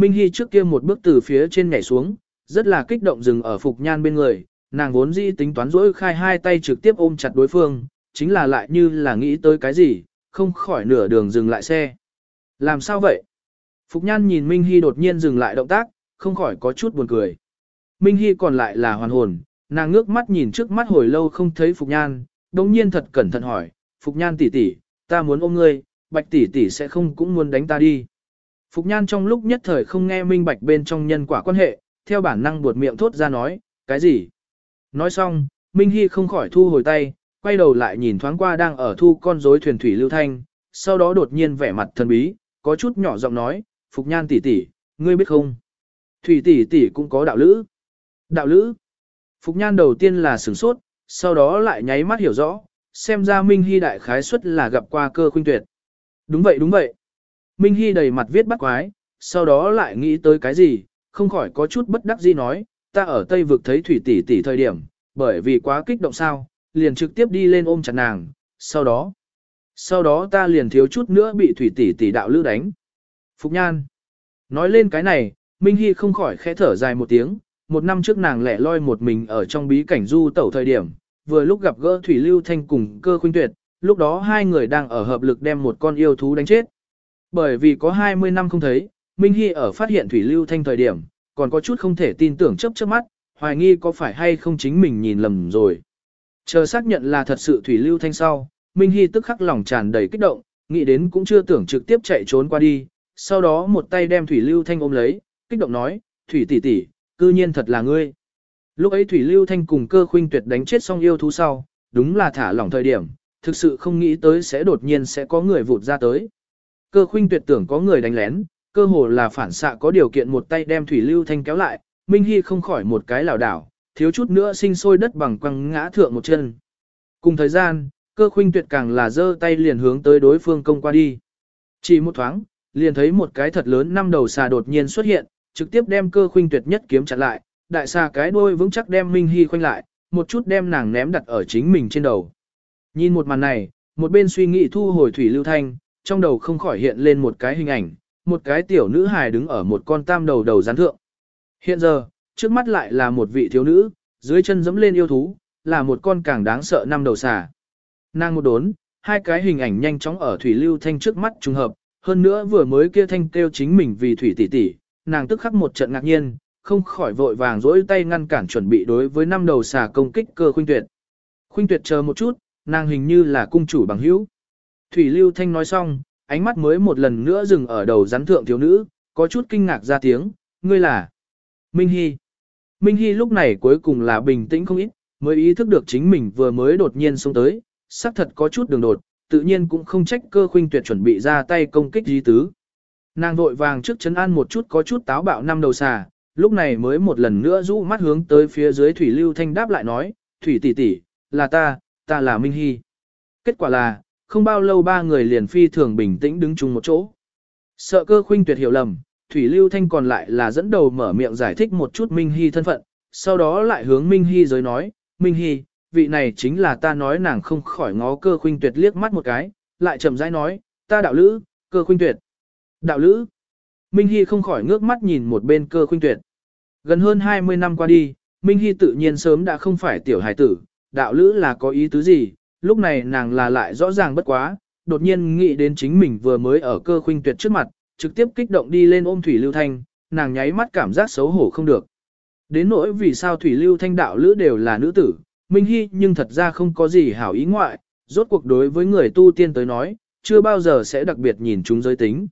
Minh Hy trước kia một bước từ phía trên nhảy xuống, rất là kích động dừng ở Phục Nhan bên người, nàng vốn dĩ tính toán rỗi khai hai tay trực tiếp ôm chặt đối phương, chính là lại như là nghĩ tới cái gì, không khỏi nửa đường dừng lại xe. Làm sao vậy? Phục Nhan nhìn Minh Hy đột nhiên dừng lại động tác, không khỏi có chút buồn cười. Minh Hy còn lại là hoàn hồn, nàng ngước mắt nhìn trước mắt hồi lâu không thấy Phục Nhan, đồng nhiên thật cẩn thận hỏi, Phục Nhan tỷ tỷ, ta muốn ôm ngươi, Bạch tỷ tỷ sẽ không cũng muốn đánh ta đi. Phục Nhan trong lúc nhất thời không nghe minh bạch bên trong nhân quả quan hệ, theo bản năng buột miệng thốt ra nói, cái gì? Nói xong, Minh Hy không khỏi thu hồi tay, quay đầu lại nhìn thoáng qua đang ở thu con rối thuyền thủy lưu thanh, sau đó đột nhiên vẻ mặt thần bí, có chút nhỏ giọng nói, Phục Nhan tỷ tỷ, ngươi biết không? Thủy tỷ tỷ cũng có đạo lữ. Đạo lữ? Phục Nhan đầu tiên là sửng sốt, sau đó lại nháy mắt hiểu rõ, xem ra Minh Hy đại khái suất là gặp qua cơ khuynh tuyệt. Đúng vậy đúng vậy. Minh Hy đầy mặt viết bắt quái, sau đó lại nghĩ tới cái gì, không khỏi có chút bất đắc dĩ nói, ta ở Tây vực thấy thủy tỷ tỷ thời điểm, bởi vì quá kích động sao, liền trực tiếp đi lên ôm chặt nàng, sau đó, sau đó ta liền thiếu chút nữa bị thủy tỷ tỷ đạo lư đánh. Phục Nhan. Nói lên cái này, Minh Hy không khỏi khẽ thở dài một tiếng, một năm trước nàng lẻ loi một mình ở trong bí cảnh du tẩu thời điểm, vừa lúc gặp gỡ Thủy Lưu Thanh cùng cơ khuynh tuyệt, lúc đó hai người đang ở hợp lực đem một con yêu thú đánh chết. Bởi vì có 20 năm không thấy, Minh Hy ở phát hiện Thủy Lưu Thanh thời điểm, còn có chút không thể tin tưởng chấp trước mắt, hoài nghi có phải hay không chính mình nhìn lầm rồi. Chờ xác nhận là thật sự Thủy Lưu Thanh sau, Minh Hy tức khắc lòng tràn đầy kích động, nghĩ đến cũng chưa tưởng trực tiếp chạy trốn qua đi, sau đó một tay đem Thủy Lưu Thanh ôm lấy, kích động nói, Thủy tỷ tỷ, cư nhiên thật là ngươi. Lúc ấy Thủy Lưu Thanh cùng cơ khuynh tuyệt đánh chết xong yêu thú sau, đúng là thả lỏng thời điểm, thực sự không nghĩ tới sẽ đột nhiên sẽ có người vụt ra tới. Cơ khuynh tuyệt tưởng có người đánh lén, cơ hồ là phản xạ có điều kiện một tay đem Thủy Lưu Thanh kéo lại, Minh Hy không khỏi một cái lảo đảo, thiếu chút nữa sinh sôi đất bằng quăng ngã thượng một chân. Cùng thời gian, cơ khuynh tuyệt càng là giơ tay liền hướng tới đối phương công qua đi. Chỉ một thoáng, liền thấy một cái thật lớn năm đầu xà đột nhiên xuất hiện, trực tiếp đem cơ khuynh tuyệt nhất kiếm chặn lại, đại xà cái đuôi vững chắc đem Minh Hy khoanh lại, một chút đem nàng ném đặt ở chính mình trên đầu. Nhìn một màn này, một bên suy nghĩ thu hồi thủy lưu thanh, trong đầu không khỏi hiện lên một cái hình ảnh, một cái tiểu nữ hài đứng ở một con tam đầu đầu rắn thượng. Hiện giờ, trước mắt lại là một vị thiếu nữ, dưới chân dẫm lên yêu thú, là một con càng đáng sợ năm đầu xà. Nàng một đốn, hai cái hình ảnh nhanh chóng ở thủy lưu thanh trước mắt trùng hợp, hơn nữa vừa mới kia thanh kêu chính mình vì thủy tỷ tỷ, nàng tức khắc một trận ngạc nhiên, không khỏi vội vàng rỗi tay ngăn cản chuẩn bị đối với năm đầu xà công kích cơ khuynh tuyệt. Khuynh tuyệt chờ một chút, nàng hình như là cung chủ bằng hữu. Thủy lưu thanh nói xong, ánh mắt mới một lần nữa dừng ở đầu rắn thượng thiếu nữ, có chút kinh ngạc ra tiếng, ngươi là Minh Hy. Minh Hy lúc này cuối cùng là bình tĩnh không ít, mới ý thức được chính mình vừa mới đột nhiên xông tới, xác thật có chút đường đột, tự nhiên cũng không trách cơ khuynh tuyệt chuẩn bị ra tay công kích di tứ. Nàng vội vàng trước chấn an một chút có chút táo bạo năm đầu xà, lúc này mới một lần nữa rũ mắt hướng tới phía dưới Thủy Lưu Thanh đáp lại nói, Thủy tỷ tỷ, là ta, ta là Minh Hy. Kết quả là, không bao lâu ba người liền phi thường bình tĩnh đứng chung một chỗ. Sợ cơ khuynh tuyệt hiểu lầm, Thủy Lưu Thanh còn lại là dẫn đầu mở miệng giải thích một chút Minh Hy thân phận, sau đó lại hướng Minh Hy giới nói, Minh Hy, vị này chính là ta nói nàng không khỏi ngó cơ khuynh tuyệt liếc mắt một cái, lại chậm rãi nói, ta đạo lữ, cơ khuynh tuyệt. Đạo lữ. Minh Hy không khỏi ngước mắt nhìn một bên cơ khuynh tuyệt. Gần hơn 20 năm qua đi, Minh Hy tự nhiên sớm đã không phải tiểu hài tử, đạo lữ là có ý tứ gì, lúc này nàng là lại rõ ràng bất quá, đột nhiên nghĩ đến chính mình vừa mới ở cơ khuynh tuyệt trước mặt, trực tiếp kích động đi lên ôm Thủy Lưu Thanh, nàng nháy mắt cảm giác xấu hổ không được. Đến nỗi vì sao Thủy Lưu Thanh đạo lữ đều là nữ tử, Minh Hy nhưng thật ra không có gì hảo ý ngoại, rốt cuộc đối với người tu tiên tới nói, chưa bao giờ sẽ đặc biệt nhìn chúng giới tính.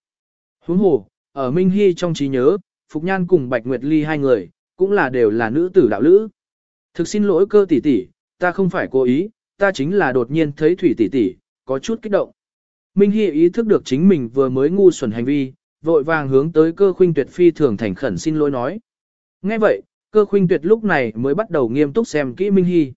Huống hồ, ở Minh Hy trong trí nhớ, Phục Nhan cùng Bạch Nguyệt Ly hai người, cũng là đều là nữ tử đạo lữ. Thực xin lỗi cơ tỷ tỷ, ta không phải cố ý, ta chính là đột nhiên thấy Thủy tỷ tỷ, có chút kích động. Minh Hy ý thức được chính mình vừa mới ngu xuẩn hành vi, vội vàng hướng tới cơ khuynh tuyệt phi thường thành khẩn xin lỗi nói. Nghe vậy, cơ khuynh tuyệt lúc này mới bắt đầu nghiêm túc xem kỹ Minh Hy.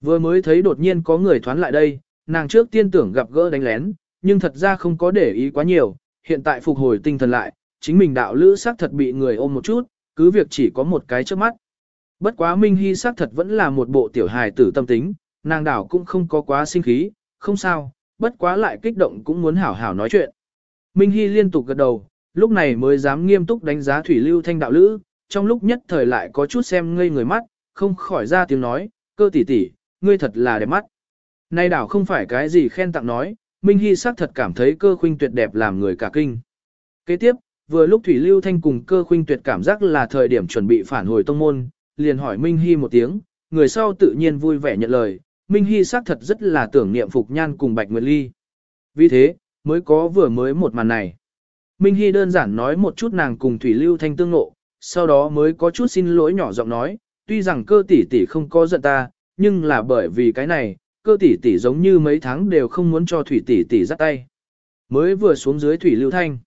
Vừa mới thấy đột nhiên có người thoán lại đây, nàng trước tiên tưởng gặp gỡ đánh lén, nhưng thật ra không có để ý quá nhiều, hiện tại phục hồi tinh thần lại, chính mình đạo lữ xác thật bị người ôm một chút, cứ việc chỉ có một cái trước mắt. Bất quá Minh Hy xác thật vẫn là một bộ tiểu hài tử tâm tính, nàng đảo cũng không có quá sinh khí, không sao, bất quá lại kích động cũng muốn hảo hảo nói chuyện. Minh Hy liên tục gật đầu, lúc này mới dám nghiêm túc đánh giá Thủy Lưu Thanh đạo lữ, trong lúc nhất thời lại có chút xem ngây người mắt, không khỏi ra tiếng nói, cơ tỷ tỷ, ngươi thật là đẹp mắt. Nay đảo không phải cái gì khen tặng nói, Minh Hy xác thật cảm thấy cơ khuynh tuyệt đẹp làm người cả kinh. Kế tiếp, vừa lúc Thủy Lưu Thanh cùng cơ khuynh tuyệt cảm giác là thời điểm chuẩn bị phản hồi tông môn, liền hỏi Minh Hy một tiếng, người sau tự nhiên vui vẻ nhận lời, Minh Hy xác thật rất là tưởng niệm Phục Nhan cùng Bạch Nguyệt Ly. Vì thế, mới có vừa mới một màn này. Minh Hy đơn giản nói một chút nàng cùng Thủy Lưu Thanh tương ngộ, sau đó mới có chút xin lỗi nhỏ giọng nói, tuy rằng cơ tỷ tỷ không có giận ta, nhưng là bởi vì cái này, cơ tỷ tỷ giống như mấy tháng đều không muốn cho Thủy tỷ tỷ dắt tay. Mới vừa xuống dưới Thủy Lưu Thanh.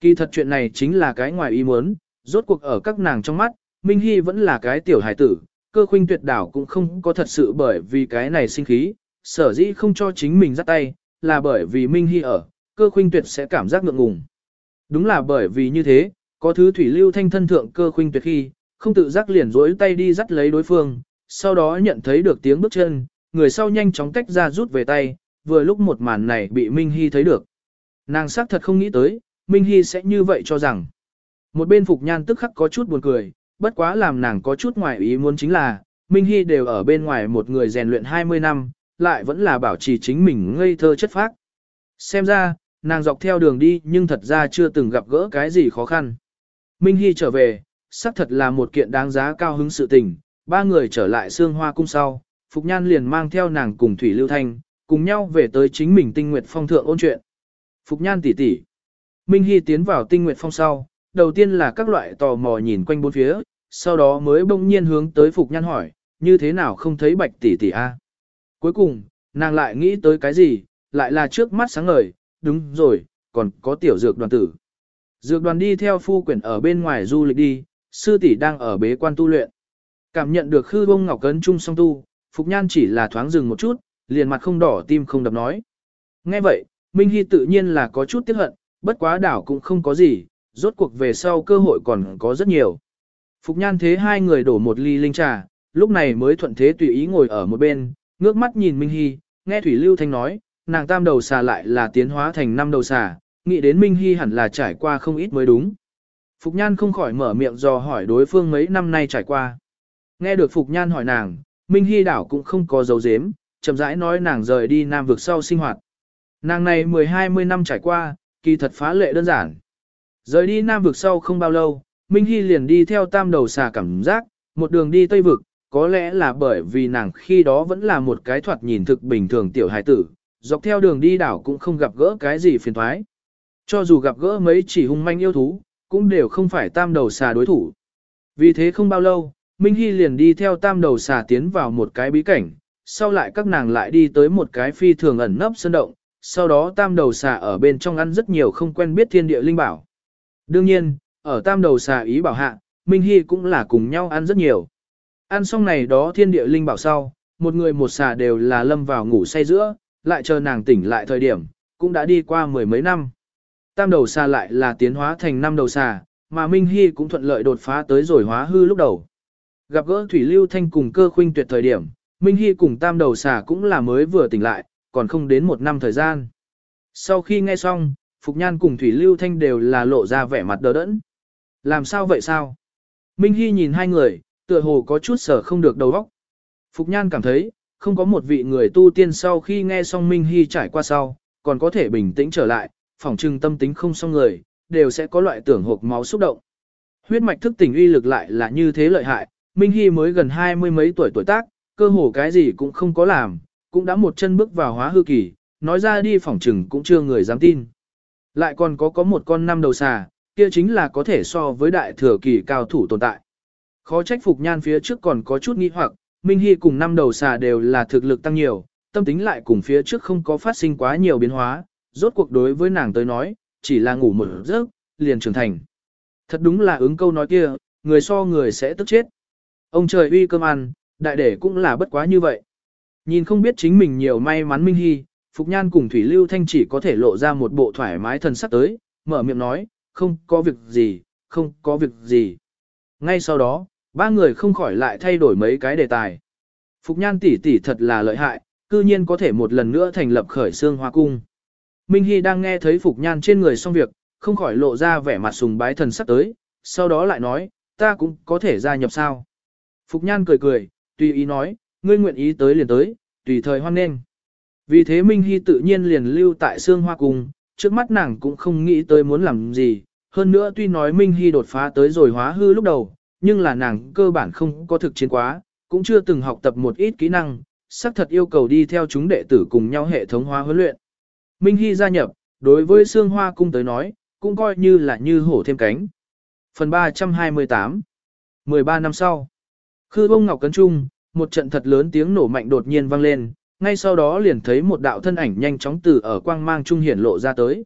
Kỳ thật chuyện này chính là cái ngoài ý muốn, rốt cuộc ở các nàng trong mắt, Minh Hy vẫn là cái tiểu hài tử, cơ khuynh tuyệt đảo cũng không có thật sự bởi vì cái này sinh khí, sở dĩ không cho chính mình dắt tay, là bởi vì Minh Hy ở, cơ khuynh tuyệt sẽ cảm giác ngượng ngùng. Đúng là bởi vì như thế, có thứ thủy lưu thanh thân thượng cơ khuynh tuyệt khi, không tự giác liền rối tay đi dắt lấy đối phương, sau đó nhận thấy được tiếng bước chân, người sau nhanh chóng tách ra rút về tay, vừa lúc một màn này bị Minh Hy thấy được. Nàng xác thật không nghĩ tới, Minh Hy sẽ như vậy cho rằng. Một bên Phục Nhan tức khắc có chút buồn cười, bất quá làm nàng có chút ngoài ý muốn chính là, Minh Hy đều ở bên ngoài một người rèn luyện 20 năm, lại vẫn là bảo trì chính mình ngây thơ chất phác. Xem ra, nàng dọc theo đường đi nhưng thật ra chưa từng gặp gỡ cái gì khó khăn. Minh Hy trở về, xác thật là một kiện đáng giá cao hứng sự tình, ba người trở lại xương hoa cung sau, Phục Nhan liền mang theo nàng cùng Thủy Lưu Thanh, cùng nhau về tới chính mình tinh nguyệt phong thượng ôn chuyện. Phục Nhan tỷ tỷ. Minh Hy tiến vào tinh nguyệt phong sau, đầu tiên là các loại tò mò nhìn quanh bốn phía, sau đó mới bỗng nhiên hướng tới Phục Nhan hỏi, như thế nào không thấy bạch tỷ tỷ a? Cuối cùng, nàng lại nghĩ tới cái gì, lại là trước mắt sáng ngời, đúng rồi, còn có tiểu dược đoàn tử. Dược đoàn đi theo phu quyển ở bên ngoài du lịch đi, sư tỷ đang ở bế quan tu luyện. Cảm nhận được khư bông ngọc cấn chung song tu, Phục Nhan chỉ là thoáng dừng một chút, liền mặt không đỏ tim không đập nói. Nghe vậy, Minh Hy tự nhiên là có chút tiếc hận, bất quá đảo cũng không có gì, rốt cuộc về sau cơ hội còn có rất nhiều. Phục Nhan thế hai người đổ một ly linh trà, lúc này mới thuận thế tùy ý ngồi ở một bên, ngước mắt nhìn Minh Hy, nghe Thủy Lưu Thanh nói, nàng tam đầu xà lại là tiến hóa thành năm đầu xà, nghĩ đến Minh Hy hẳn là trải qua không ít mới đúng. Phục Nhan không khỏi mở miệng dò hỏi đối phương mấy năm nay trải qua. Nghe được Phục Nhan hỏi nàng, Minh Hy đảo cũng không có dấu dếm, chậm rãi nói nàng rời đi Nam vực sau sinh hoạt. Nàng này 10-20 năm trải qua, kỳ thật phá lệ đơn giản. Rời đi Nam vực sau không bao lâu, Minh Hy liền đi theo tam đầu xà cảm giác, một đường đi Tây vực, có lẽ là bởi vì nàng khi đó vẫn là một cái thoạt nhìn thực bình thường tiểu hài tử, dọc theo đường đi đảo cũng không gặp gỡ cái gì phiền thoái. Cho dù gặp gỡ mấy chỉ hung manh yêu thú, cũng đều không phải tam đầu xà đối thủ. Vì thế không bao lâu, Minh Hy liền đi theo tam đầu xà tiến vào một cái bí cảnh, sau lại các nàng lại đi tới một cái phi thường ẩn nấp sơn động, sau đó tam đầu xà ở bên trong ăn rất nhiều không quen biết thiên địa linh bảo. Đương nhiên, ở tam đầu xà ý bảo hạ, Minh Hy cũng là cùng nhau ăn rất nhiều. Ăn xong này đó thiên địa linh bảo sau, một người một xà đều là lâm vào ngủ say giữa, lại chờ nàng tỉnh lại thời điểm, cũng đã đi qua mười mấy năm. Tam đầu xà lại là tiến hóa thành năm đầu xà, mà Minh Hy cũng thuận lợi đột phá tới rồi hóa hư lúc đầu. Gặp gỡ Thủy Lưu Thanh cùng cơ khuynh tuyệt thời điểm, Minh Hy cùng tam đầu xà cũng là mới vừa tỉnh lại, còn không đến một năm thời gian. Sau khi nghe xong, Phục Nhan cùng Thủy Lưu Thanh đều là lộ ra vẻ mặt đờ đẫn. Làm sao vậy sao? Minh Hy nhìn hai người, tựa hồ có chút sở không được đầu óc. Phục Nhan cảm thấy, không có một vị người tu tiên sau khi nghe xong Minh Hy trải qua sau, còn có thể bình tĩnh trở lại, phỏng trừng tâm tính không xong người, đều sẽ có loại tưởng hộp máu xúc động. Huyết mạch thức tỉnh uy lực lại là như thế lợi hại, Minh Hy mới gần hai mươi mấy tuổi tuổi tác, cơ hồ cái gì cũng không có làm, cũng đã một chân bước vào hóa hư kỳ, nói ra đi phỏng trừng cũng chưa người dám tin. Lại còn có có một con năm đầu xà, kia chính là có thể so với đại thừa kỳ cao thủ tồn tại. Khó trách phục nhan phía trước còn có chút nghi hoặc, Minh Hy cùng năm đầu xà đều là thực lực tăng nhiều, tâm tính lại cùng phía trước không có phát sinh quá nhiều biến hóa, rốt cuộc đối với nàng tới nói, chỉ là ngủ một giấc, liền trưởng thành. Thật đúng là ứng câu nói kia, người so người sẽ tức chết. Ông trời uy cơm ăn, đại để cũng là bất quá như vậy. Nhìn không biết chính mình nhiều may mắn Minh Hy, Phục Nhan cùng Thủy Lưu Thanh chỉ có thể lộ ra một bộ thoải mái thần sắc tới, mở miệng nói, không có việc gì, không có việc gì. Ngay sau đó, ba người không khỏi lại thay đổi mấy cái đề tài. Phục Nhan tỷ tỷ thật là lợi hại, cư nhiên có thể một lần nữa thành lập khởi xương hoa cung. Minh Hy đang nghe thấy Phục Nhan trên người xong việc, không khỏi lộ ra vẻ mặt sùng bái thần sắc tới, sau đó lại nói, ta cũng có thể gia nhập sao. Phục Nhan cười cười, tùy ý nói, ngươi nguyện ý tới liền tới, tùy thời hoan nghênh. Vì thế Minh Hy tự nhiên liền lưu tại xương hoa cung, trước mắt nàng cũng không nghĩ tới muốn làm gì, hơn nữa tuy nói Minh Hy đột phá tới rồi hóa hư lúc đầu, nhưng là nàng cơ bản không có thực chiến quá, cũng chưa từng học tập một ít kỹ năng, xác thật yêu cầu đi theo chúng đệ tử cùng nhau hệ thống hóa huấn luyện. Minh Hy gia nhập, đối với Sương Hoa Cung tới nói, cũng coi như là như hổ thêm cánh. Phần 328 13 năm sau, Khư bông ngọc cấn trung, một trận thật lớn tiếng nổ mạnh đột nhiên vang lên, ngay sau đó liền thấy một đạo thân ảnh nhanh chóng từ ở quang mang trung hiển lộ ra tới.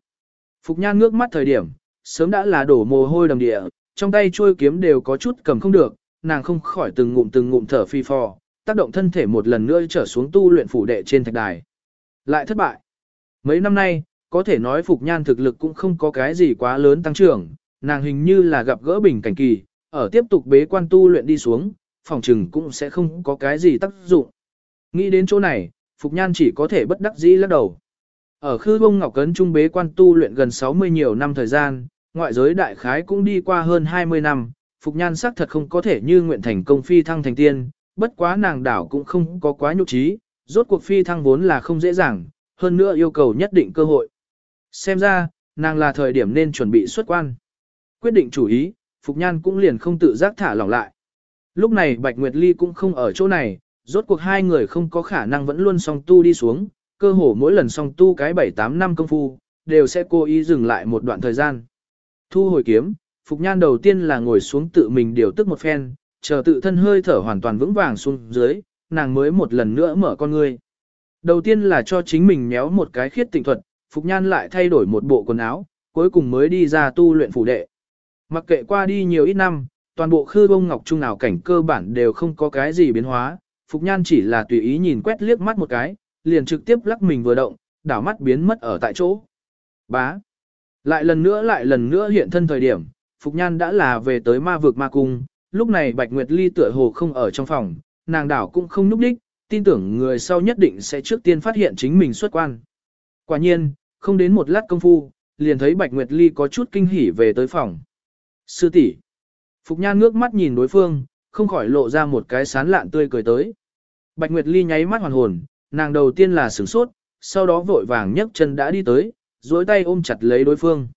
Phục nhan ngước mắt thời điểm, sớm đã là đổ mồ hôi đầm địa, trong tay chuôi kiếm đều có chút cầm không được, nàng không khỏi từng ngụm từng ngụm thở phi phò, tác động thân thể một lần nữa trở xuống tu luyện phủ đệ trên thạch đài. Lại thất bại. Mấy năm nay, có thể nói Phục Nhan thực lực cũng không có cái gì quá lớn tăng trưởng, nàng hình như là gặp gỡ bình cảnh kỳ, ở tiếp tục bế quan tu luyện đi xuống, phòng trừng cũng sẽ không có cái gì tác dụng. Nghĩ đến chỗ này, Phục Nhan chỉ có thể bất đắc dĩ lắc đầu. Ở khư bông ngọc cấn trung bế quan tu luyện gần 60 nhiều năm thời gian, ngoại giới đại khái cũng đi qua hơn 20 năm, Phục Nhan xác thật không có thể như nguyện thành công phi thăng thành tiên, bất quá nàng đảo cũng không có quá nhục trí, rốt cuộc phi thăng vốn là không dễ dàng, hơn nữa yêu cầu nhất định cơ hội. Xem ra, nàng là thời điểm nên chuẩn bị xuất quan. Quyết định chủ ý, Phục Nhan cũng liền không tự giác thả lỏng lại. Lúc này Bạch Nguyệt Ly cũng không ở chỗ này, rốt cuộc hai người không có khả năng vẫn luôn song tu đi xuống, cơ hồ mỗi lần song tu cái 7-8 năm công phu, đều sẽ cố ý dừng lại một đoạn thời gian. Thu hồi kiếm, Phục Nhan đầu tiên là ngồi xuống tự mình điều tức một phen, chờ tự thân hơi thở hoàn toàn vững vàng xuống dưới, nàng mới một lần nữa mở con ngươi. Đầu tiên là cho chính mình méo một cái khiết tịnh thuật, Phục Nhan lại thay đổi một bộ quần áo, cuối cùng mới đi ra tu luyện phủ đệ. Mặc kệ qua đi nhiều ít năm, toàn bộ khư bông ngọc trung nào cảnh cơ bản đều không có cái gì biến hóa, Phục Nhan chỉ là tùy ý nhìn quét liếc mắt một cái, liền trực tiếp lắc mình vừa động, đảo mắt biến mất ở tại chỗ. Bá. Lại lần nữa lại lần nữa hiện thân thời điểm, Phục Nhan đã là về tới ma vực ma cung, lúc này Bạch Nguyệt Ly tựa hồ không ở trong phòng, nàng đảo cũng không núp đích, tin tưởng người sau nhất định sẽ trước tiên phát hiện chính mình xuất quan. Quả nhiên, không đến một lát công phu, liền thấy Bạch Nguyệt Ly có chút kinh hỉ về tới phòng. Sư tỷ Phục Nhan ngước mắt nhìn đối phương, không khỏi lộ ra một cái sán lạn tươi cười tới. Bạch Nguyệt Ly nháy mắt hoàn hồn, nàng đầu tiên là sửng sốt, sau đó vội vàng nhấc chân đã đi tới, duỗi tay ôm chặt lấy đối phương.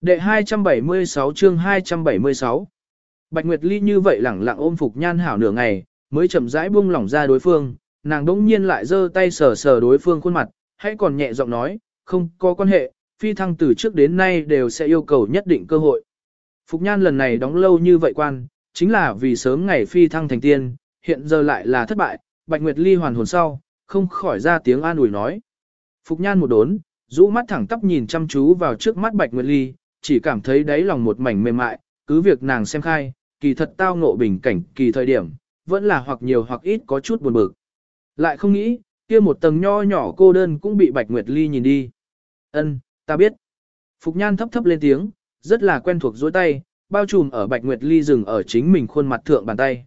Đệ 276 chương 276 Bạch Nguyệt Ly như vậy lẳng lặng ôm Phục Nhan hảo nửa ngày, mới chậm rãi buông lỏng ra đối phương, nàng đỗng nhiên lại giơ tay sờ sờ đối phương khuôn mặt, hãy còn nhẹ giọng nói, không có quan hệ, phi thăng từ trước đến nay đều sẽ yêu cầu nhất định cơ hội. Phục Nhan lần này đóng lâu như vậy quan, chính là vì sớm ngày phi thăng thành tiên, hiện giờ lại là thất bại, Bạch Nguyệt Ly hoàn hồn sau, không khỏi ra tiếng an ủi nói. Phục Nhan một đốn, rũ mắt thẳng tắp nhìn chăm chú vào trước mắt Bạch Nguyệt Ly, chỉ cảm thấy đáy lòng một mảnh mềm mại, cứ việc nàng xem khai, kỳ thật tao ngộ bình cảnh kỳ thời điểm, vẫn là hoặc nhiều hoặc ít có chút buồn bực. Lại không nghĩ, kia một tầng nho nhỏ cô đơn cũng bị Bạch Nguyệt Ly nhìn đi. Ân, ta biết. Phục Nhan thấp thấp lên tiếng, rất là quen thuộc dối tay, bao trùm ở Bạch Nguyệt Ly dừng ở chính mình khuôn mặt thượng bàn tay.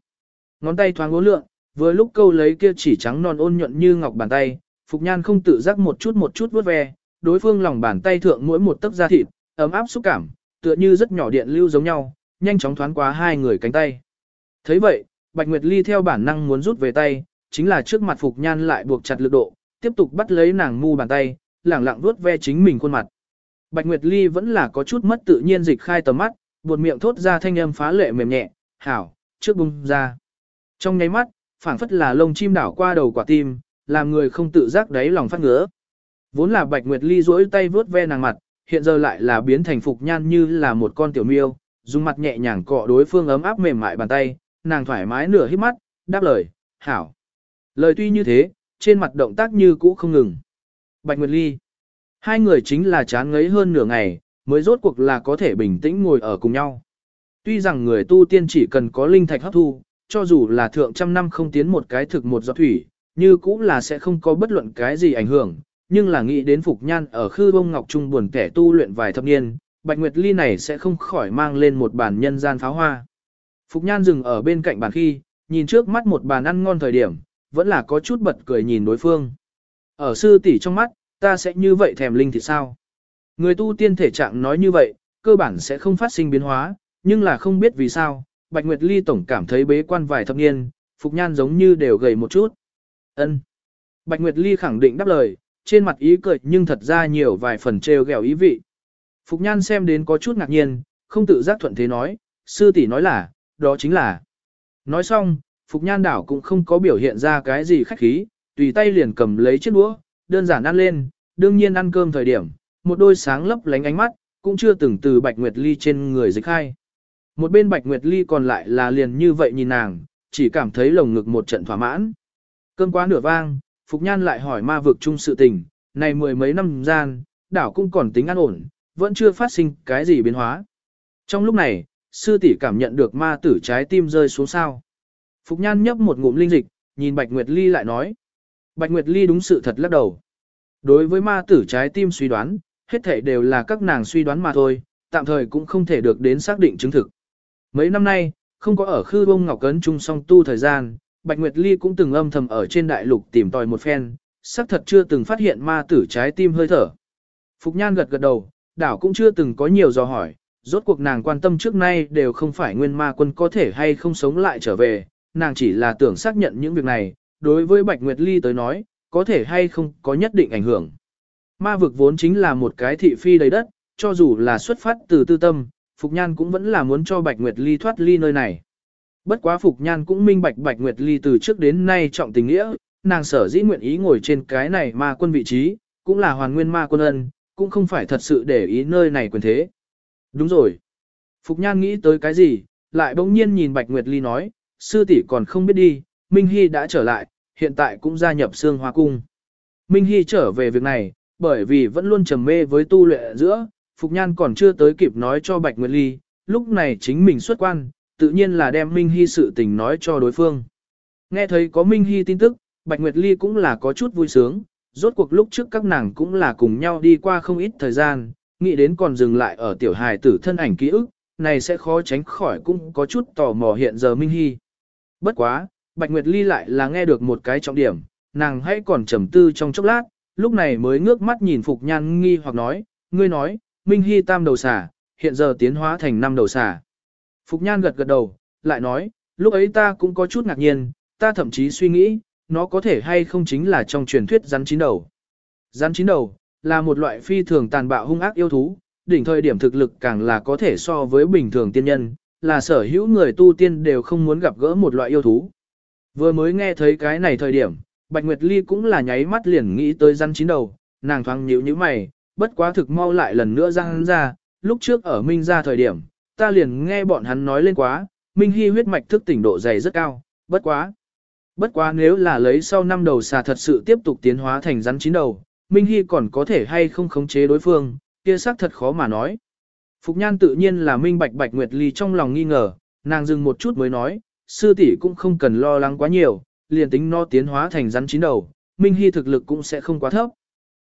Ngón tay thoáng ngố lượng, vừa lúc câu lấy kia chỉ trắng non ôn nhuận như ngọc bàn tay, Phục Nhan không tự giác một chút một chút vuốt ve, đối phương lòng bàn tay thượng mỗi một tấc da thịt, ấm áp xúc cảm, tựa như rất nhỏ điện lưu giống nhau, nhanh chóng thoáng qua hai người cánh tay. thấy vậy, Bạch Nguyệt Ly theo bản năng muốn rút về tay, chính là trước mặt Phục Nhan lại buộc chặt lực độ, tiếp tục bắt lấy nàng mu bàn tay, lẳng lặng vuốt ve chính mình khuôn mặt. Bạch Nguyệt Ly vẫn là có chút mất tự nhiên dịch khai tầm mắt, buột miệng thốt ra thanh âm phá lệ mềm nhẹ, hảo, trước bung ra. Trong nháy mắt, phảng phất là lông chim đảo qua đầu quả tim, làm người không tự giác đáy lòng phát ngứa. Vốn là Bạch Nguyệt Ly duỗi tay vuốt ve nàng mặt, hiện giờ lại là biến thành phục nhan như là một con tiểu miêu, dùng mặt nhẹ nhàng cọ đối phương ấm áp mềm mại bàn tay, nàng thoải mái nửa hít mắt, đáp lời, hảo. Lời tuy như thế, trên mặt động tác như cũ không ngừng. Bạch Nguyệt Ly. Hai người chính là chán ngấy hơn nửa ngày, mới rốt cuộc là có thể bình tĩnh ngồi ở cùng nhau. Tuy rằng người tu tiên chỉ cần có linh thạch hấp thu, cho dù là thượng trăm năm không tiến một cái thực một giọt thủy, như cũng là sẽ không có bất luận cái gì ảnh hưởng, nhưng là nghĩ đến Phục Nhan ở khư bông ngọc trung buồn kẻ tu luyện vài thập niên, Bạch Nguyệt Ly này sẽ không khỏi mang lên một bàn nhân gian pháo hoa. Phục Nhan dừng ở bên cạnh bàn khi, nhìn trước mắt một bàn ăn ngon thời điểm, vẫn là có chút bật cười nhìn đối phương. Ở sư tỷ trong mắt, ta sẽ như vậy thèm linh thì sao? Người tu tiên thể trạng nói như vậy, cơ bản sẽ không phát sinh biến hóa, nhưng là không biết vì sao, Bạch Nguyệt Ly tổng cảm thấy bế quan vài thập niên, Phục Nhan giống như đều gầy một chút. Ân. Bạch Nguyệt Ly khẳng định đáp lời, trên mặt ý cười nhưng thật ra nhiều vài phần trêu ghẹo ý vị. Phục Nhan xem đến có chút ngạc nhiên, không tự giác thuận thế nói, sư tỷ nói là, đó chính là. Nói xong, Phục Nhan đảo cũng không có biểu hiện ra cái gì khách khí, tùy tay liền cầm lấy chiếc đũa, đơn giản ăn lên, đương nhiên ăn cơm thời điểm, một đôi sáng lấp lánh ánh mắt, cũng chưa từng từ Bạch Nguyệt Ly trên người dịch khai. Một bên Bạch Nguyệt Ly còn lại là liền như vậy nhìn nàng, chỉ cảm thấy lồng ngực một trận thỏa mãn. Cơm quá nửa vang, Phục Nhan lại hỏi ma vực chung sự tình, này mười mấy năm gian, đảo cũng còn tính an ổn, vẫn chưa phát sinh cái gì biến hóa. Trong lúc này, sư tỷ cảm nhận được ma tử trái tim rơi xuống sao. Phục Nhan nhấp một ngụm linh dịch, nhìn Bạch Nguyệt Ly lại nói. Bạch Nguyệt Ly đúng sự thật lắc đầu. Đối với ma tử trái tim suy đoán, hết thảy đều là các nàng suy đoán mà thôi, tạm thời cũng không thể được đến xác định chứng thực. Mấy năm nay, không có ở khư bông ngọc cấn chung song tu thời gian, Bạch Nguyệt Ly cũng từng âm thầm ở trên đại lục tìm tòi một phen, xác thật chưa từng phát hiện ma tử trái tim hơi thở. Phục Nhan gật gật đầu, đảo cũng chưa từng có nhiều dò hỏi, rốt cuộc nàng quan tâm trước nay đều không phải nguyên ma quân có thể hay không sống lại trở về, nàng chỉ là tưởng xác nhận những việc này, đối với Bạch Nguyệt Ly tới nói, có thể hay không có nhất định ảnh hưởng. Ma vực vốn chính là một cái thị phi đầy đất, cho dù là xuất phát từ tư tâm, Phục Nhan cũng vẫn là muốn cho Bạch Nguyệt Ly thoát ly nơi này. Bất quá Phục Nhan cũng minh bạch Bạch Nguyệt Ly từ trước đến nay trọng tình nghĩa, nàng sở dĩ nguyện ý ngồi trên cái này ma quân vị trí, cũng là hoàn nguyên ma quân ân, cũng không phải thật sự để ý nơi này quyền thế. Đúng rồi. Phục Nhan nghĩ tới cái gì, lại bỗng nhiên nhìn Bạch Nguyệt Ly nói, sư tỷ còn không biết đi, Minh Hy đã trở lại, hiện tại cũng gia nhập xương hoa cung. Minh Hy trở về việc này, bởi vì vẫn luôn trầm mê với tu luyện giữa, Phục Nhan còn chưa tới kịp nói cho Bạch Nguyệt Ly, lúc này chính mình xuất quan, tự nhiên là đem Minh Hy sự tình nói cho đối phương. Nghe thấy có Minh Hy tin tức, Bạch Nguyệt Ly cũng là có chút vui sướng, rốt cuộc lúc trước các nàng cũng là cùng nhau đi qua không ít thời gian, nghĩ đến còn dừng lại ở tiểu hài tử thân ảnh ký ức, này sẽ khó tránh khỏi cũng có chút tò mò hiện giờ Minh Hy. Bất quá, Bạch Nguyệt Ly lại là nghe được một cái trọng điểm, nàng hãy còn trầm tư trong chốc lát, lúc này mới ngước mắt nhìn Phục Nhan nghi hoặc nói, ngươi nói, Minh Hy tam đầu xà, hiện giờ tiến hóa thành năm đầu xà. Phục Nhan gật gật đầu, lại nói, lúc ấy ta cũng có chút ngạc nhiên, ta thậm chí suy nghĩ, nó có thể hay không chính là trong truyền thuyết rắn chín đầu. Rắn chín đầu, là một loại phi thường tàn bạo hung ác yêu thú, đỉnh thời điểm thực lực càng là có thể so với bình thường tiên nhân, là sở hữu người tu tiên đều không muốn gặp gỡ một loại yêu thú. Vừa mới nghe thấy cái này thời điểm, Bạch Nguyệt Ly cũng là nháy mắt liền nghĩ tới rắn chín đầu, nàng thoáng nhíu như mày, bất quá thực mau lại lần nữa răng ra, lúc trước ở Minh ra thời điểm, ta liền nghe bọn hắn nói lên quá, Minh Hy huyết mạch thức tỉnh độ dày rất cao, bất quá. Bất quá nếu là lấy sau năm đầu xà thật sự tiếp tục tiến hóa thành rắn chín đầu, Minh Hy còn có thể hay không khống chế đối phương, kia xác thật khó mà nói. Phục Nhan tự nhiên là minh bạch Bạch Nguyệt Ly trong lòng nghi ngờ, nàng dừng một chút mới nói, sư tỷ cũng không cần lo lắng quá nhiều, liền tính no tiến hóa thành rắn chín đầu, Minh Hy thực lực cũng sẽ không quá thấp.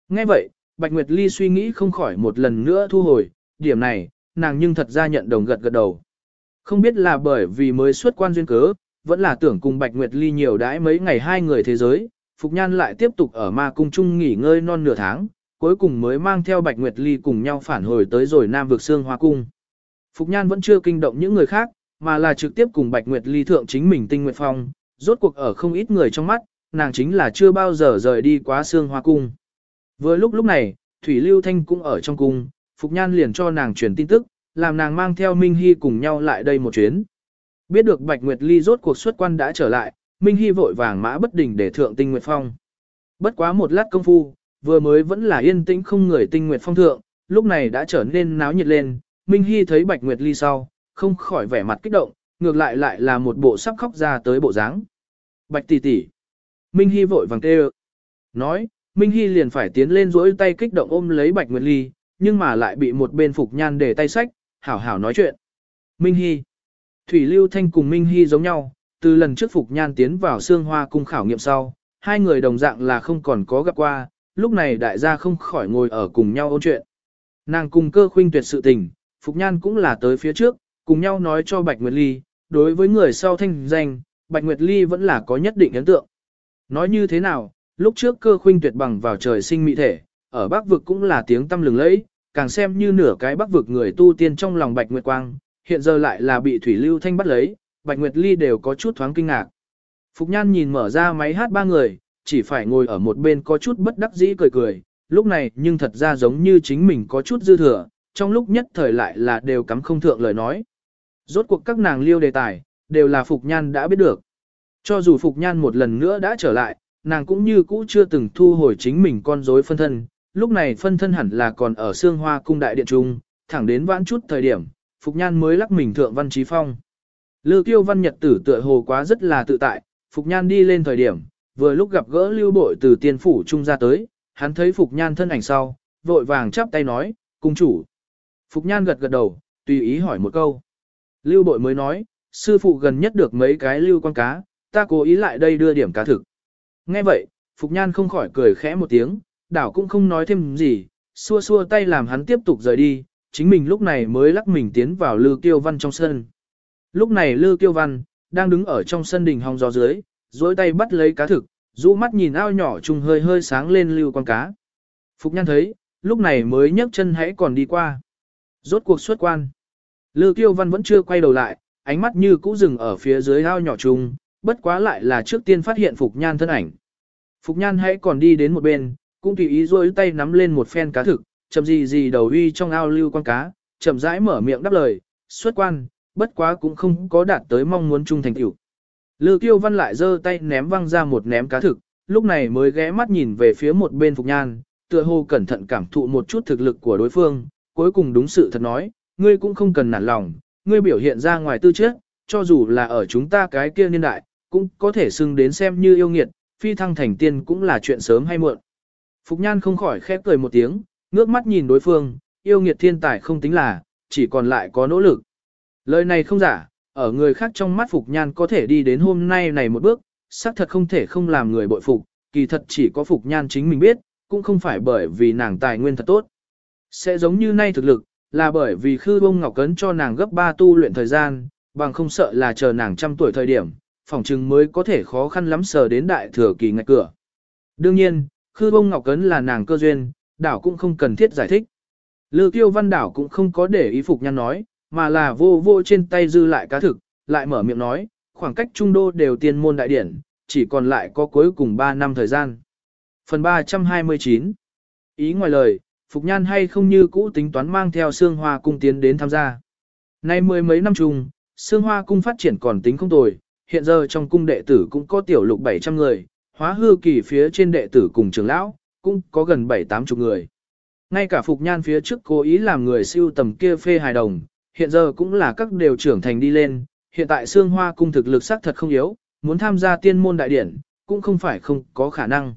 Nghe vậy, Bạch Nguyệt Ly suy nghĩ không khỏi một lần nữa thu hồi, điểm này, nàng nhưng thật ra nhận đồng gật gật đầu. Không biết là bởi vì mới xuất quan duyên cớ, vẫn là tưởng cùng Bạch Nguyệt Ly nhiều đãi mấy ngày hai người thế giới, Phục Nhan lại tiếp tục ở ma cung chung nghỉ ngơi non nửa tháng, cuối cùng mới mang theo Bạch Nguyệt Ly cùng nhau phản hồi tới rồi Nam vực Sương Hoa Cung. Phục Nhan vẫn chưa kinh động những người khác, mà là trực tiếp cùng Bạch Nguyệt Ly thượng chính mình tinh nguyệt phong, rốt cuộc ở không ít người trong mắt, nàng chính là chưa bao giờ rời đi quá xương Hoa Cung. Vừa lúc lúc này, Thủy Lưu Thanh cũng ở trong cung, Phục Nhan liền cho nàng truyền tin tức, làm nàng mang theo Minh Hy cùng nhau lại đây một chuyến. Biết được Bạch Nguyệt Ly rốt cuộc xuất quan đã trở lại, Minh Hy vội vàng mã bất đình để thượng tinh nguyệt phong. Bất quá một lát công phu, vừa mới vẫn là yên tĩnh không người tinh nguyệt phong thượng, lúc này đã trở nên náo nhiệt lên, Minh Hy thấy Bạch Nguyệt Ly sau, không khỏi vẻ mặt kích động, ngược lại lại là một bộ sắp khóc ra tới bộ dáng. Bạch tỷ tỷ. Minh Hy vội vàng kêu. Nói, Minh Hy liền phải tiến lên duỗi tay kích động ôm lấy Bạch Nguyệt Ly, nhưng mà lại bị một bên Phục Nhan để tay sách, hảo hảo nói chuyện. Minh Hy. Thủy Lưu Thanh cùng Minh Hy giống nhau, từ lần trước Phục Nhan tiến vào xương hoa cung khảo nghiệm sau, hai người đồng dạng là không còn có gặp qua, lúc này đại gia không khỏi ngồi ở cùng nhau ôn chuyện. Nàng cùng cơ khuynh tuyệt sự tình, Phục Nhan cũng là tới phía trước, cùng nhau nói cho Bạch Nguyệt Ly, đối với người sau thanh danh, Bạch Nguyệt Ly vẫn là có nhất định ấn tượng. Nói như thế nào, lúc trước cơ khuynh tuyệt bằng vào trời sinh mỹ thể, ở Bắc vực cũng là tiếng tâm lừng lẫy, càng xem như nửa cái Bắc vực người tu tiên trong lòng Bạch Nguyệt Quang, hiện giờ lại là bị Thủy Lưu Thanh bắt lấy, Bạch Nguyệt Ly đều có chút thoáng kinh ngạc. Phục Nhan nhìn mở ra máy hát ba người, chỉ phải ngồi ở một bên có chút bất đắc dĩ cười cười, lúc này nhưng thật ra giống như chính mình có chút dư thừa, trong lúc nhất thời lại là đều cắm không thượng lời nói. Rốt cuộc các nàng liêu đề tài, đều là Phục Nhan đã biết được. Cho dù Phục Nhan một lần nữa đã trở lại, nàng cũng như cũ chưa từng thu hồi chính mình con rối phân thân, lúc này phân thân hẳn là còn ở xương hoa cung đại điện trung, thẳng đến vãn chút thời điểm, Phục Nhan mới lắc mình thượng văn trí phong. Lưu Kiêu Văn Nhật tử tựa hồ quá rất là tự tại, Phục Nhan đi lên thời điểm, vừa lúc gặp gỡ Lưu Bội từ tiên phủ trung ra tới, hắn thấy Phục Nhan thân ảnh sau, vội vàng chắp tay nói, cung chủ. Phục Nhan gật gật đầu, tùy ý hỏi một câu. Lưu Bội mới nói, sư phụ gần nhất được mấy cái lưu quan cá, ta cố ý lại đây đưa điểm cá thực. Nghe vậy, Phục Nhan không khỏi cười khẽ một tiếng, đảo cũng không nói thêm gì, xua xua tay làm hắn tiếp tục rời đi, chính mình lúc này mới lắc mình tiến vào Lư Kiêu Văn trong sân. Lúc này Lư Kiêu Văn, đang đứng ở trong sân đình hong gió dưới, dối tay bắt lấy cá thực, rũ mắt nhìn ao nhỏ trùng hơi hơi sáng lên lưu quan cá. Phục Nhan thấy, lúc này mới nhấc chân hãy còn đi qua. Rốt cuộc xuất quan. Lư Kiêu Văn vẫn chưa quay đầu lại, ánh mắt như cũ dừng ở phía dưới ao nhỏ chung, bất quá lại là trước tiên phát hiện Phục Nhan thân ảnh. Phục Nhan hãy còn đi đến một bên, cũng tùy ý rôi tay nắm lên một phen cá thực, chậm gì gì đầu uy trong ao lưu quan cá, chậm rãi mở miệng đáp lời, xuất quan, bất quá cũng không có đạt tới mong muốn chung thành tiểu. Lư Kiêu Văn lại giơ tay ném văng ra một ném cá thực, lúc này mới ghé mắt nhìn về phía một bên Phục Nhan, tựa hồ cẩn thận cảm thụ một chút thực lực của đối phương, cuối cùng đúng sự thật nói, ngươi cũng không cần nản lòng, ngươi biểu hiện ra ngoài tư chất, cho dù là ở chúng ta cái kia niên đại, cũng có thể xưng đến xem như yêu nghiệt, phi thăng thành tiên cũng là chuyện sớm hay muộn. Phục Nhan không khỏi khép cười một tiếng, ngước mắt nhìn đối phương, yêu nghiệt thiên tài không tính là, chỉ còn lại có nỗ lực. Lời này không giả, ở người khác trong mắt Phục Nhan có thể đi đến hôm nay này một bước, xác thật không thể không làm người bội phục, kỳ thật chỉ có Phục Nhan chính mình biết, cũng không phải bởi vì nàng tài nguyên thật tốt. Sẽ giống như nay thực lực, là bởi vì khư bông ngọc cấn cho nàng gấp 3 tu luyện thời gian, bằng không sợ là chờ nàng trăm tuổi thời điểm, phòng trừng mới có thể khó khăn lắm sờ đến đại thừa kỳ ngạch cửa. Đương nhiên, khư bông ngọc cấn là nàng cơ duyên, đảo cũng không cần thiết giải thích. Lư kiêu văn đảo cũng không có để ý Phục nhăn nói, mà là vô vô trên tay dư lại cá thực, lại mở miệng nói, khoảng cách trung đô đều tiên môn đại điển, chỉ còn lại có cuối cùng 3 năm thời gian. Phần 329 Ý ngoài lời, Phục Nhan hay không như cũ tính toán mang theo Sương Hoa Cung tiến đến tham gia. Nay mười mấy năm chung, Sương Hoa Cung phát triển còn tính không tồi, hiện giờ trong cung đệ tử cũng có tiểu lục 700 người, hóa hư kỳ phía trên đệ tử cùng trưởng lão, cũng có gần 7-8 chục người. Ngay cả Phục Nhan phía trước cố ý làm người siêu tầm kia phê hài đồng, hiện giờ cũng là các đều trưởng thành đi lên, hiện tại Sương Hoa cung thực lực sắc thật không yếu, muốn tham gia tiên môn đại điển, cũng không phải không có khả năng.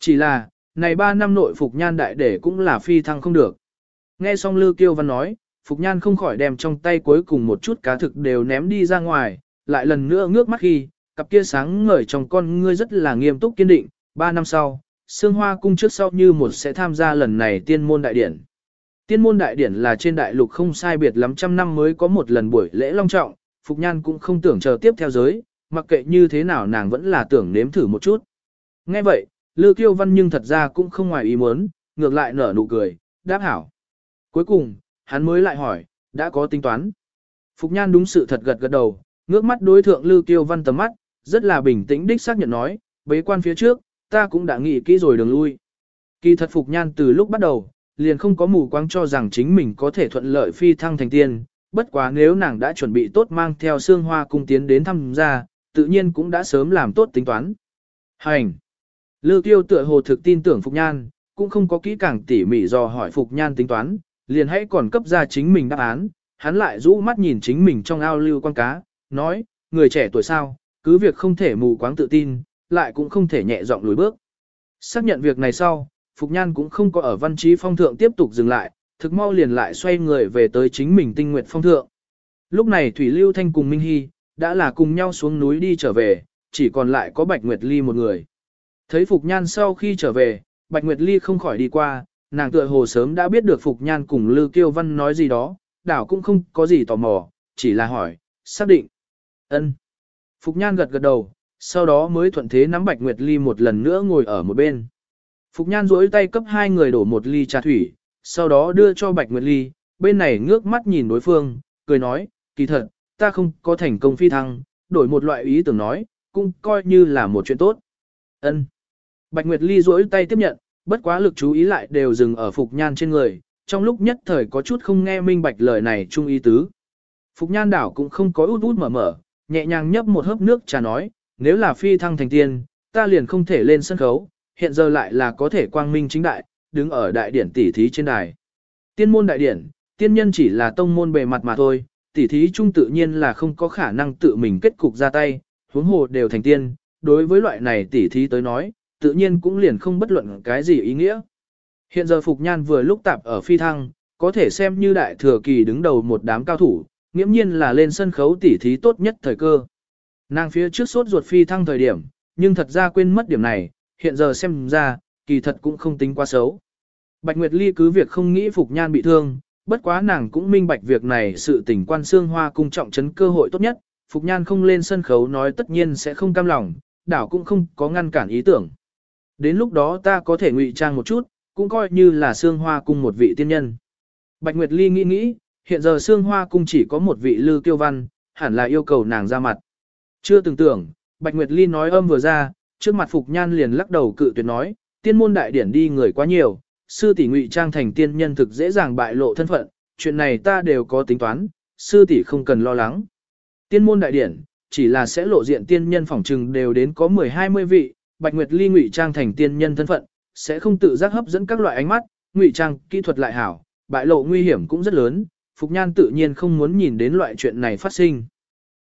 Chỉ là, này 3 năm nội Phục Nhan đại để cũng là phi thăng không được. Nghe xong Lư Kiêu Văn nói, Phục Nhan không khỏi đem trong tay cuối cùng một chút cá thực đều ném đi ra ngoài, lại lần nữa ngước mắt khi, cặp kia sáng ngời trong con ngươi rất là nghiêm túc kiên định, 3 năm sau, Sương Hoa cung trước sau như một sẽ tham gia lần này tiên môn đại điển. Tiên môn đại điển là trên đại lục không sai biệt lắm trăm năm mới có một lần buổi lễ long trọng, Phục Nhan cũng không tưởng chờ tiếp theo giới, mặc kệ như thế nào nàng vẫn là tưởng nếm thử một chút. Nghe vậy, Lư Kiêu Văn nhưng thật ra cũng không ngoài ý muốn, ngược lại nở nụ cười, đáp hảo. Cuối cùng, hắn mới lại hỏi, đã có tính toán. Phục Nhan đúng sự thật gật gật đầu, ngước mắt đối thượng Lư Kiêu Văn tầm mắt, rất là bình tĩnh đích xác nhận nói, bế quan phía trước, ta cũng đã nghĩ kỹ rồi đường lui. Kỳ thật Phục Nhan từ lúc bắt đầu, liền không có mù quáng cho rằng chính mình có thể thuận lợi phi thăng thành tiên, bất quá nếu nàng đã chuẩn bị tốt mang theo xương hoa cung tiến đến thăm gia, tự nhiên cũng đã sớm làm tốt tính toán. Hành! Lư tiêu tựa hồ thực tin tưởng Phục Nhan, cũng không có kỹ càng tỉ mỉ dò hỏi Phục Nhan tính toán, liền hãy còn cấp ra chính mình đáp án, hắn lại rũ mắt nhìn chính mình trong ao lưu quan cá, nói, người trẻ tuổi sao, cứ việc không thể mù quáng tự tin, lại cũng không thể nhẹ giọng lùi bước. Xác nhận việc này sau, Phục Nhan cũng không có ở văn trí phong thượng tiếp tục dừng lại, thực mau liền lại xoay người về tới chính mình tinh nguyện phong thượng. Lúc này Thủy Lưu Thanh cùng Minh Hy, đã là cùng nhau xuống núi đi trở về, chỉ còn lại có Bạch Nguyệt Ly một người. Thấy Phục Nhan sau khi trở về, Bạch Nguyệt Ly không khỏi đi qua, nàng tựa hồ sớm đã biết được Phục Nhan cùng Lưu Kiêu Văn nói gì đó, đảo cũng không có gì tò mò, chỉ là hỏi, xác định. ân Phục Nhan gật gật đầu, sau đó mới thuận thế nắm Bạch Nguyệt Ly một lần nữa ngồi ở một bên. Phục Nhan duỗi tay cấp hai người đổ một ly trà thủy, sau đó đưa cho Bạch Nguyệt Ly, bên này ngước mắt nhìn đối phương, cười nói, kỳ thật, ta không có thành công phi thăng, đổi một loại ý tưởng nói, cũng coi như là một chuyện tốt. Ân. Bạch Nguyệt Ly duỗi tay tiếp nhận, bất quá lực chú ý lại đều dừng ở Phục Nhan trên người, trong lúc nhất thời có chút không nghe minh bạch lời này chung ý tứ. Phục Nhan đảo cũng không có út út mở mở, nhẹ nhàng nhấp một hớp nước trà nói, nếu là phi thăng thành tiên, ta liền không thể lên sân khấu, hiện giờ lại là có thể quang minh chính đại, đứng ở đại điển tỷ thí trên đài. Tiên môn đại điển, tiên nhân chỉ là tông môn bề mặt mà thôi, tỷ thí chung tự nhiên là không có khả năng tự mình kết cục ra tay, huống hồ đều thành tiên, đối với loại này tỷ thí tới nói, tự nhiên cũng liền không bất luận cái gì ý nghĩa. Hiện giờ Phục Nhan vừa lúc tạp ở phi thăng, có thể xem như đại thừa kỳ đứng đầu một đám cao thủ, nghiễm nhiên là lên sân khấu tỷ thí tốt nhất thời cơ. Nàng phía trước sốt ruột phi thăng thời điểm, nhưng thật ra quên mất điểm này, hiện giờ xem ra, kỳ thật cũng không tính quá xấu. Bạch Nguyệt Ly cứ việc không nghĩ Phục Nhan bị thương, bất quá nàng cũng minh bạch việc này sự tình quan xương hoa cung trọng trấn cơ hội tốt nhất, Phục Nhan không lên sân khấu nói tất nhiên sẽ không cam lòng, đảo cũng không có ngăn cản ý tưởng. Đến lúc đó ta có thể ngụy trang một chút, cũng coi như là xương hoa cung một vị tiên nhân. Bạch Nguyệt Ly nghĩ nghĩ, hiện giờ xương hoa cung chỉ có một vị lư kiêu văn, hẳn là yêu cầu nàng ra mặt. Chưa từng tưởng, Bạch Nguyệt Ly nói âm vừa ra, trước mặt Phục Nhan liền lắc đầu cự tuyệt nói, tiên môn đại điển đi người quá nhiều, sư tỷ ngụy trang thành tiên nhân thực dễ dàng bại lộ thân phận, chuyện này ta đều có tính toán, sư tỷ không cần lo lắng. Tiên môn đại điển, chỉ là sẽ lộ diện tiên nhân phỏng trừng đều đến có 10-20 vị, Bạch Nguyệt Ly ngụy trang thành tiên nhân thân phận, sẽ không tự giác hấp dẫn các loại ánh mắt, ngụy trang kỹ thuật lại hảo, bại lộ nguy hiểm cũng rất lớn, Phục Nhan tự nhiên không muốn nhìn đến loại chuyện này phát sinh.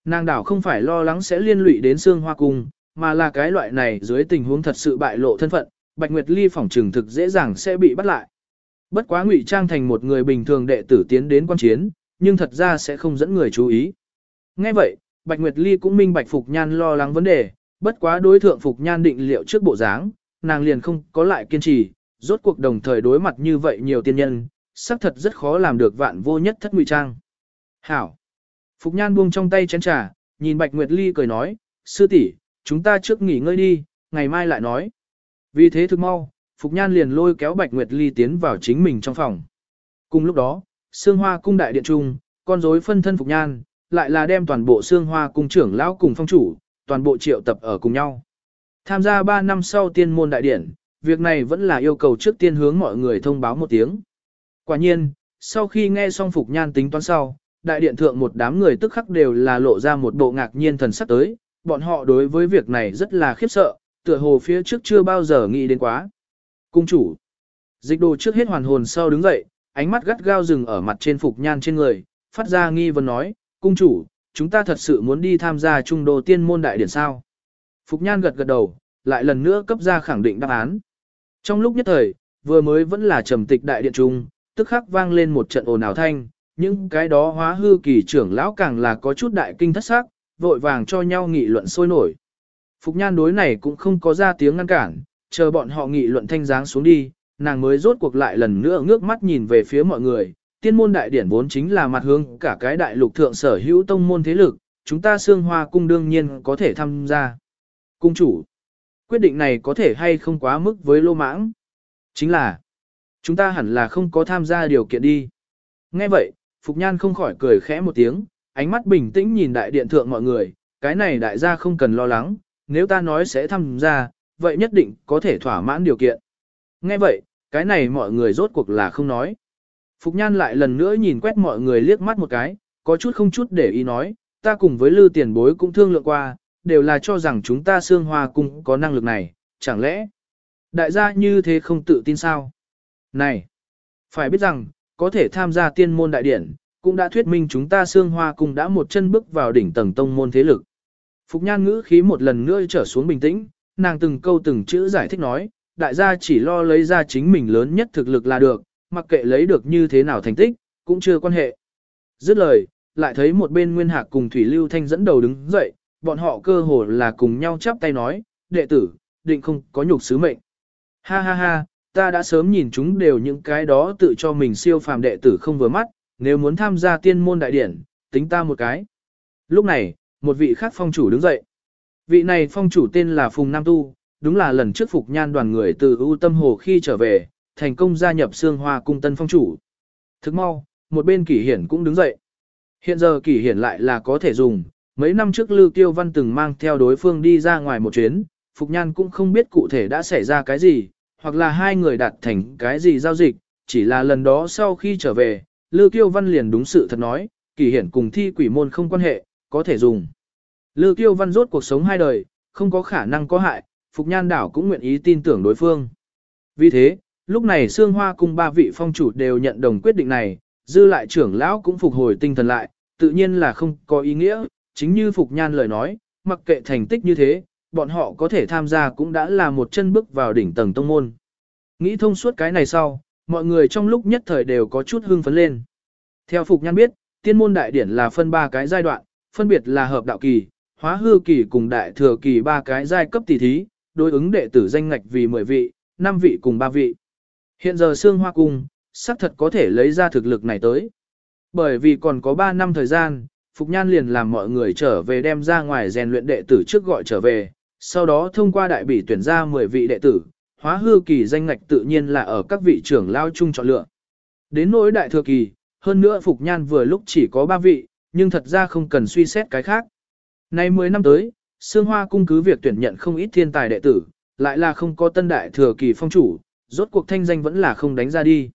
Nàng đảo không phải lo lắng sẽ liên lụy đến xương hoa cung, mà là cái loại này dưới tình huống thật sự bại lộ thân phận, Bạch Nguyệt Ly phỏng trừng thực dễ dàng sẽ bị bắt lại. Bất quá ngụy trang thành một người bình thường đệ tử tiến đến quan chiến, nhưng thật ra sẽ không dẫn người chú ý. Ngay vậy, Bạch Nguyệt Ly cũng minh bạch Phục Nhan lo lắng vấn đề, bất quá đối thượng Phục Nhan định liệu trước bộ dáng, nàng liền không có lại kiên trì, rốt cuộc đồng thời đối mặt như vậy nhiều tiên nhân, xác thật rất khó làm được vạn vô nhất thất ngụy trang. Hảo! Phục Nhan buông trong tay chén trà, nhìn Bạch Nguyệt Ly cười nói, sư tỷ, chúng ta trước nghỉ ngơi đi, ngày mai lại nói. Vì thế thực mau, Phục Nhan liền lôi kéo Bạch Nguyệt Ly tiến vào chính mình trong phòng. Cùng lúc đó, Sương Hoa cung đại điện trung, con rối phân thân Phục Nhan, lại là đem toàn bộ Sương Hoa cung trưởng lão cùng phong chủ, toàn bộ triệu tập ở cùng nhau. Tham gia 3 năm sau tiên môn đại điển, việc này vẫn là yêu cầu trước tiên hướng mọi người thông báo một tiếng. Quả nhiên, sau khi nghe xong Phục Nhan tính toán sau, đại điện thượng một đám người tức khắc đều là lộ ra một bộ ngạc nhiên thần sắc tới, bọn họ đối với việc này rất là khiếp sợ, tựa hồ phía trước chưa bao giờ nghĩ đến quá. Cung chủ. Dịch đồ trước hết hoàn hồn sau đứng dậy, ánh mắt gắt gao dừng ở mặt trên Phục Nhan trên người, phát ra nghi vấn nói, cung chủ, chúng ta thật sự muốn đi tham gia trung đồ tiên môn đại điển sao. Phục Nhan gật gật đầu, lại lần nữa cấp ra khẳng định đáp án. Trong lúc nhất thời, vừa mới vẫn là trầm tịch đại điện trung, tức khắc vang lên một trận ồn ào thanh, những cái đó hóa hư kỳ trưởng lão càng là có chút đại kinh thất sắc, vội vàng cho nhau nghị luận sôi nổi. Phục nhan đối này cũng không có ra tiếng ngăn cản, chờ bọn họ nghị luận thanh dáng xuống đi, nàng mới rốt cuộc lại lần nữa ngước mắt nhìn về phía mọi người. Tiên môn đại điển vốn chính là mặt hướng cả cái đại lục thượng sở hữu tông môn thế lực, chúng ta xương hoa cung đương nhiên có thể tham gia. Cung chủ, quyết định này có thể hay không quá mức với lô mãng? Chính là, chúng ta hẳn là không có tham gia điều kiện đi. Nghe vậy, Phục Nhan không khỏi cười khẽ một tiếng, ánh mắt bình tĩnh nhìn đại điện thượng mọi người, cái này đại gia không cần lo lắng, nếu ta nói sẽ tham gia, vậy nhất định có thể thỏa mãn điều kiện. Nghe vậy, cái này mọi người rốt cuộc là không nói. Phục Nhan lại lần nữa nhìn quét mọi người liếc mắt một cái, có chút không chút để ý nói, ta cùng với lư tiền bối cũng thương lượng qua, đều là cho rằng chúng ta Sương hoa cung có năng lực này, chẳng lẽ đại gia như thế không tự tin sao? Này, phải biết rằng, có thể tham gia tiên môn đại điển, cũng đã thuyết minh chúng ta Sương hoa cung đã một chân bước vào đỉnh tầng tông môn thế lực. Phục nhan ngữ khí một lần nữa trở xuống bình tĩnh, nàng từng câu từng chữ giải thích nói, đại gia chỉ lo lấy ra chính mình lớn nhất thực lực là được, mặc kệ lấy được như thế nào thành tích, cũng chưa quan hệ. Dứt lời, lại thấy một bên Nguyên Hạc cùng Thủy Lưu Thanh dẫn đầu đứng dậy, bọn họ cơ hồ là cùng nhau chắp tay nói, đệ tử, định không có nhục sứ mệnh. Ha ha ha, ta đã sớm nhìn chúng đều những cái đó tự cho mình siêu phàm đệ tử không vừa mắt, nếu muốn tham gia tiên môn đại điển, tính ta một cái. Lúc này, một vị khác phong chủ đứng dậy. Vị này phong chủ tên là Phùng Nam Tu, đúng là lần trước phục nhan đoàn người từ ưu tâm hồ khi trở về, thành công gia nhập xương hoa cung tân phong chủ. Thức mau, một bên kỷ hiển cũng đứng dậy. Hiện giờ kỷ hiển lại là có thể dùng, mấy năm trước Lưu Tiêu Văn từng mang theo đối phương đi ra ngoài một chuyến, Phục Nhan cũng không biết cụ thể đã xảy ra cái gì, hoặc là hai người đạt thành cái gì giao dịch, chỉ là lần đó sau khi trở về, lưu tiêu Văn liền đúng sự thật nói, kỷ hiển cùng thi quỷ môn không quan hệ, có thể dùng. lưu tiêu Văn rốt cuộc sống hai đời, không có khả năng có hại, Phục Nhan đảo cũng nguyện ý tin tưởng đối phương. Vì thế, lúc này Sương Hoa cùng ba vị phong chủ đều nhận đồng quyết định này, dư lại trưởng lão cũng phục hồi tinh thần lại, tự nhiên là không có ý nghĩa, chính như Phục Nhan lời nói, mặc kệ thành tích như thế, bọn họ có thể tham gia cũng đã là một chân bước vào đỉnh tầng tông môn. Nghĩ thông suốt cái này sau, mọi người trong lúc nhất thời đều có chút hưng phấn lên. Theo Phục Nhan biết, tiên môn đại điển là phân ba cái giai đoạn, phân biệt là hợp đạo kỳ, hóa hư kỳ cùng đại thừa kỳ ba cái giai cấp tỷ thí, đối ứng đệ tử danh ngạch vì 10 vị, 5 vị cùng 3 vị. Hiện giờ xương Hoa Cung, xác thật có thể lấy ra thực lực này tới. Bởi vì còn có 3 năm thời gian, Phục Nhan liền làm mọi người trở về đem ra ngoài rèn luyện đệ tử trước gọi trở về, sau đó thông qua đại bỉ tuyển ra 10 vị đệ tử, hóa hư kỳ danh ngạch tự nhiên là ở các vị trưởng lao chung chọn lựa. Đến nỗi đại thừa kỳ, hơn nữa Phục Nhan vừa lúc chỉ có 3 vị, nhưng thật ra không cần suy xét cái khác. Nay 10 năm tới, Sương Hoa cung cứ việc tuyển nhận không ít thiên tài đệ tử, lại là không có tân đại thừa kỳ phong chủ, rốt cuộc thanh danh vẫn là không đánh ra đi.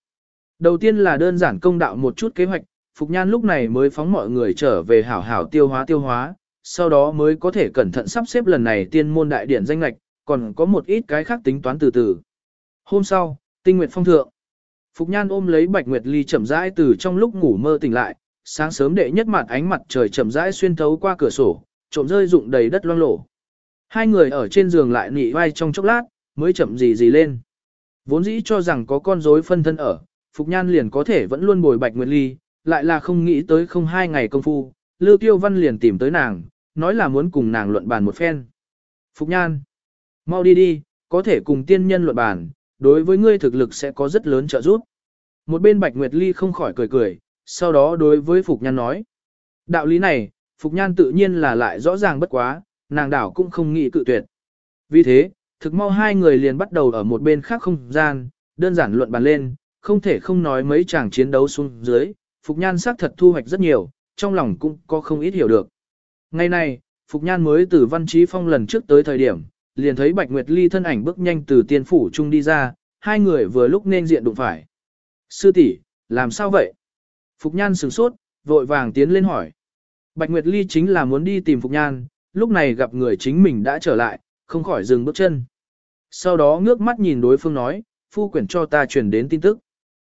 Đầu tiên là đơn giản công đạo một chút kế hoạch, Phục Nhan lúc này mới phóng mọi người trở về hảo hảo tiêu hóa tiêu hóa, sau đó mới có thể cẩn thận sắp xếp lần này tiên môn đại điển danh lạch, còn có một ít cái khác tính toán từ từ. Hôm sau, tinh nguyệt phong thượng. Phục Nhan ôm lấy Bạch Nguyệt Ly chậm rãi từ trong lúc ngủ mơ tỉnh lại, sáng sớm đệ nhất mặt ánh mặt trời chậm rãi xuyên thấu qua cửa sổ, trộm rơi rụng đầy đất loang lổ. Hai người ở trên giường lại nị vai trong chốc lát, mới chậm gì gì lên. Vốn dĩ cho rằng có con rối phân thân ở, Phục Nhan liền có thể vẫn luôn bồi Bạch Nguyệt Ly, lại là không nghĩ tới không hai ngày công phu, Lưu Tiêu Văn liền tìm tới nàng, nói là muốn cùng nàng luận bàn một phen. Phục Nhan, mau đi đi, có thể cùng tiên nhân luận bàn, đối với ngươi thực lực sẽ có rất lớn trợ giúp. Một bên Bạch Nguyệt Ly không khỏi cười cười, sau đó đối với Phục Nhan nói. Đạo lý này, Phục Nhan tự nhiên là lại rõ ràng bất quá, nàng đảo cũng không nghĩ cự tuyệt. Vì thế, thực mau hai người liền bắt đầu ở một bên khác không gian, đơn giản luận bàn lên, không thể không nói mấy chàng chiến đấu xuống dưới, Phục Nhan xác thật thu hoạch rất nhiều, trong lòng cũng có không ít hiểu được. Ngày nay, Phục Nhan mới từ Văn Trí Phong lần trước tới thời điểm, liền thấy Bạch Nguyệt Ly thân ảnh bước nhanh từ tiên phủ chung đi ra, hai người vừa lúc nên diện đụng phải. Sư tỷ làm sao vậy? Phục Nhan sửng sốt, vội vàng tiến lên hỏi. Bạch Nguyệt Ly chính là muốn đi tìm Phục Nhan, lúc này gặp người chính mình đã trở lại, không khỏi dừng bước chân. Sau đó ngước mắt nhìn đối phương nói, phu quyển cho ta truyền đến tin tức.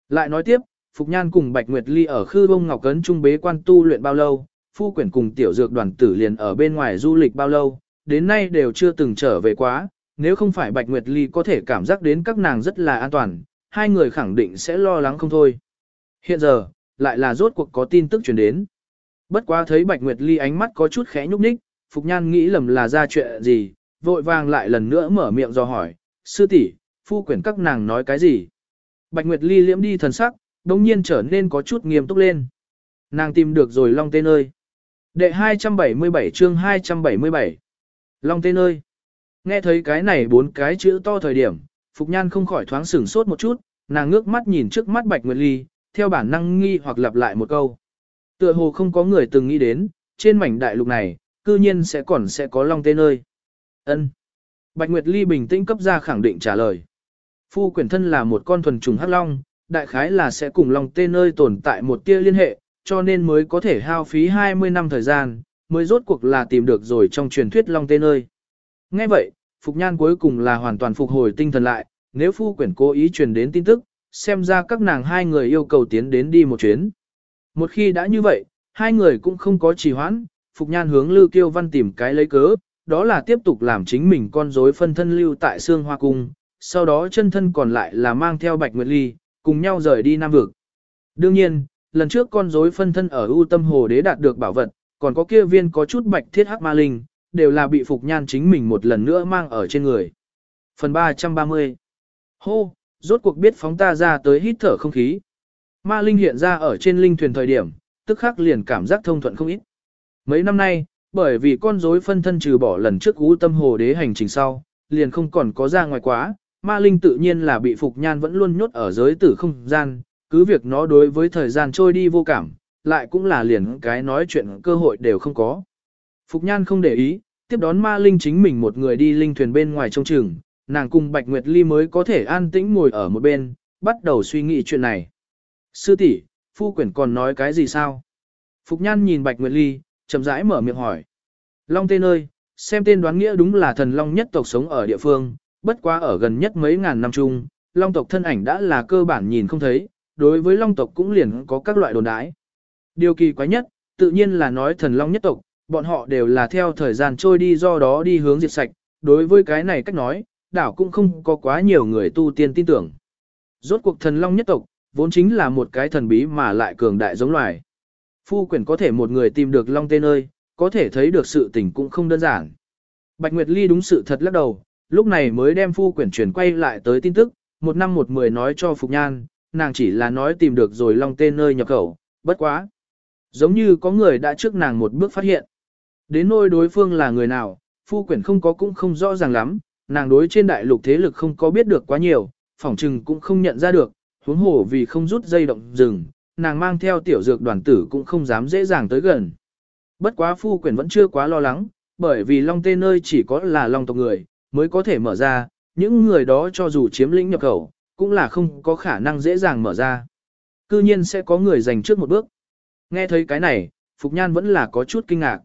Lại nói tiếp, Phục Nhan cùng Bạch Nguyệt Ly ở khư bông ngọc cấn trung bế quan tu luyện bao lâu, phu quyển cùng tiểu dược đoàn tử liền ở bên ngoài du lịch bao lâu, đến nay đều chưa từng trở về quá, nếu không phải Bạch Nguyệt Ly có thể cảm giác đến các nàng rất là an toàn, hai người khẳng định sẽ lo lắng không thôi. Hiện giờ, lại là rốt cuộc có tin tức truyền đến. Bất quá thấy Bạch Nguyệt Ly ánh mắt có chút khẽ nhúc nhích, Phục Nhan nghĩ lầm là ra chuyện gì, vội vàng lại lần nữa mở miệng do hỏi, sư tỷ phu quyển các nàng nói cái gì? Bạch Nguyệt Ly liễm đi thần sắc, đồng nhiên trở nên có chút nghiêm túc lên. Nàng tìm được rồi Long Tên ơi. Đệ 277 chương 277. Long Tên ơi. Nghe thấy cái này bốn cái chữ to thời điểm, Phục Nhan không khỏi thoáng sửng sốt một chút, nàng ngước mắt nhìn trước mắt Bạch Nguyệt Ly, theo bản năng nghi hoặc lặp lại một câu. Tựa hồ không có người từng nghĩ đến, trên mảnh đại lục này, cư nhiên sẽ còn sẽ có Long Tên ơi ân Bạch Nguyệt Ly bình tĩnh cấp ra khẳng định trả lời. Phu quyển thân là một con thuần trùng hắc long, đại khái là sẽ cùng Long Tê Nơi tồn tại một tia liên hệ, cho nên mới có thể hao phí 20 năm thời gian, mới rốt cuộc là tìm được rồi trong truyền thuyết Long Tê Nơi. Nghe vậy, Phục Nhan cuối cùng là hoàn toàn phục hồi tinh thần lại, nếu phu quyển cố ý truyền đến tin tức, xem ra các nàng hai người yêu cầu tiến đến đi một chuyến. Một khi đã như vậy, hai người cũng không có trì hoãn, Phục Nhan hướng Lưu Kiêu Văn tìm cái lấy cớ, đó là tiếp tục làm chính mình con rối phân thân lưu tại xương Hoa Cung, sau đó chân thân còn lại là mang theo Bạch Nguyệt Ly, cùng nhau rời đi Nam Vực. Đương nhiên, lần trước con rối phân thân ở ưu tâm hồ đế đạt được bảo vật, còn có kia viên có chút bạch thiết hắc ma linh, đều là bị Phục Nhan chính mình một lần nữa mang ở trên người. Phần 330 Hô, rốt cuộc biết phóng ta ra tới hít thở không khí. Ma linh hiện ra ở trên linh thuyền thời điểm, tức khắc liền cảm giác thông thuận không ít. Mấy năm nay, bởi vì con rối phân thân trừ bỏ lần trước Ú tâm hồ đế hành trình sau, liền không còn có ra ngoài quá, ma linh tự nhiên là bị Phục Nhan vẫn luôn nhốt ở giới tử không gian, cứ việc nó đối với thời gian trôi đi vô cảm, lại cũng là liền cái nói chuyện cơ hội đều không có. Phục Nhan không để ý, tiếp đón ma linh chính mình một người đi linh thuyền bên ngoài trong trường, nàng cùng Bạch Nguyệt Ly mới có thể an tĩnh ngồi ở một bên, bắt đầu suy nghĩ chuyện này. Sư tỷ, phu quyển còn nói cái gì sao? Phục Nhan nhìn Bạch Nguyệt Ly, chậm rãi mở miệng hỏi. Long tên ơi, xem tên đoán nghĩa đúng là thần long nhất tộc sống ở địa phương, bất quá ở gần nhất mấy ngàn năm chung, long tộc thân ảnh đã là cơ bản nhìn không thấy, đối với long tộc cũng liền có các loại đồn đái. Điều kỳ quái nhất, tự nhiên là nói thần long nhất tộc, bọn họ đều là theo thời gian trôi đi do đó đi hướng diệt sạch, đối với cái này cách nói, đảo cũng không có quá nhiều người tu tiên tin tưởng. Rốt cuộc thần long nhất tộc, vốn chính là một cái thần bí mà lại cường đại giống loài. Phu quyển có thể một người tìm được long tên ơi, có thể thấy được sự tình cũng không đơn giản. Bạch Nguyệt Ly đúng sự thật lắc đầu, lúc này mới đem phu quyển chuyển quay lại tới tin tức, một năm một mười nói cho Phục Nhan, nàng chỉ là nói tìm được rồi long tên nơi nhập khẩu, bất quá. Giống như có người đã trước nàng một bước phát hiện. Đến nôi đối phương là người nào, phu quyển không có cũng không rõ ràng lắm, nàng đối trên đại lục thế lực không có biết được quá nhiều, phỏng trừng cũng không nhận ra được, huống hồ vì không rút dây động rừng, nàng mang theo tiểu dược đoàn tử cũng không dám dễ dàng tới gần. Bất quá phu quyền vẫn chưa quá lo lắng, bởi vì long tê nơi chỉ có là long tộc người, mới có thể mở ra, những người đó cho dù chiếm lĩnh nhập khẩu, cũng là không có khả năng dễ dàng mở ra. Cư nhiên sẽ có người giành trước một bước. Nghe thấy cái này, Phục Nhan vẫn là có chút kinh ngạc.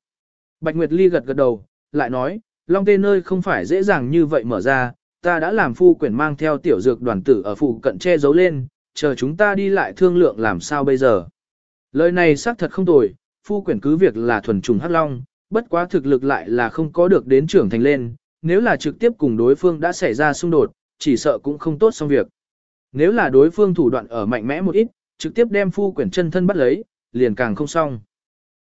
Bạch Nguyệt Ly gật gật đầu, lại nói, Long Tê nơi không phải dễ dàng như vậy mở ra, ta đã làm phu quyển mang theo tiểu dược đoàn tử ở phụ cận che giấu lên, chờ chúng ta đi lại thương lượng làm sao bây giờ. Lời này xác thật không tồi, phu quyển cứ việc là thuần trùng hắc long, bất quá thực lực lại là không có được đến trưởng thành lên, nếu là trực tiếp cùng đối phương đã xảy ra xung đột, chỉ sợ cũng không tốt xong việc. Nếu là đối phương thủ đoạn ở mạnh mẽ một ít, trực tiếp đem phu quyển chân thân bắt lấy, liền càng không xong.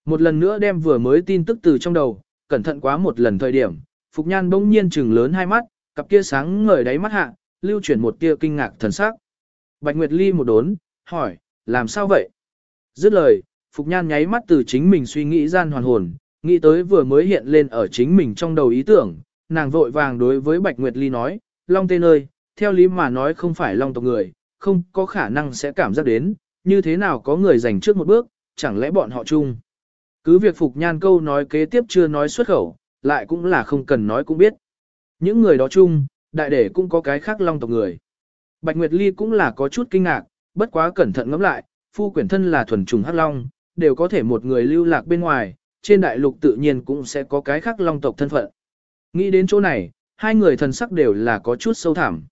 Một lần nữa đem vừa mới tin tức từ trong đầu, cẩn thận quá một lần thời điểm, Phục Nhan bỗng nhiên trừng lớn hai mắt, cặp kia sáng ngời đáy mắt hạ, lưu chuyển một tia kinh ngạc thần sắc. Bạch Nguyệt Ly một đốn, hỏi, làm sao vậy? Dứt lời, Phục Nhan nháy mắt từ chính mình suy nghĩ gian hoàn hồn, nghĩ tới vừa mới hiện lên ở chính mình trong đầu ý tưởng, nàng vội vàng đối với Bạch Nguyệt Ly nói, Long tên ơi, theo lý mà nói không phải Long tộc người, không có khả năng sẽ cảm giác đến, như thế nào có người giành trước một bước, chẳng lẽ bọn họ chung. Cứ việc Phục Nhan câu nói kế tiếp chưa nói xuất khẩu, lại cũng là không cần nói cũng biết. Những người đó chung, đại để cũng có cái khác long tộc người. Bạch Nguyệt Ly cũng là có chút kinh ngạc, bất quá cẩn thận ngẫm lại, phu quyển thân là thuần trùng hắc long, đều có thể một người lưu lạc bên ngoài, trên đại lục tự nhiên cũng sẽ có cái khác long tộc thân phận. Nghĩ đến chỗ này, hai người thần sắc đều là có chút sâu thẳm.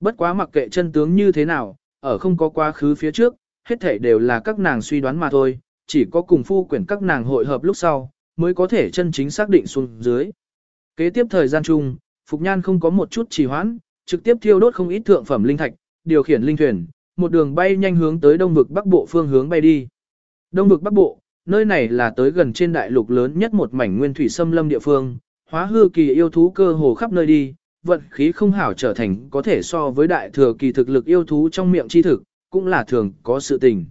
Bất quá mặc kệ chân tướng như thế nào, ở không có quá khứ phía trước, hết thảy đều là các nàng suy đoán mà thôi, chỉ có cùng phu quyển các nàng hội hợp lúc sau, mới có thể chân chính xác định xuống dưới. Kế tiếp thời gian chung, Phục Nhan không có một chút trì hoãn, trực tiếp thiêu đốt không ít thượng phẩm linh thạch, điều khiển linh thuyền, một đường bay nhanh hướng tới đông vực bắc bộ phương hướng bay đi. Đông vực bắc bộ, nơi này là tới gần trên đại lục lớn nhất một mảnh nguyên thủy xâm lâm địa phương, hóa hư kỳ yêu thú cơ hồ khắp nơi đi, vận khí không hảo trở thành có thể so với đại thừa kỳ thực lực yêu thú trong miệng chi thực, cũng là thường có sự tình.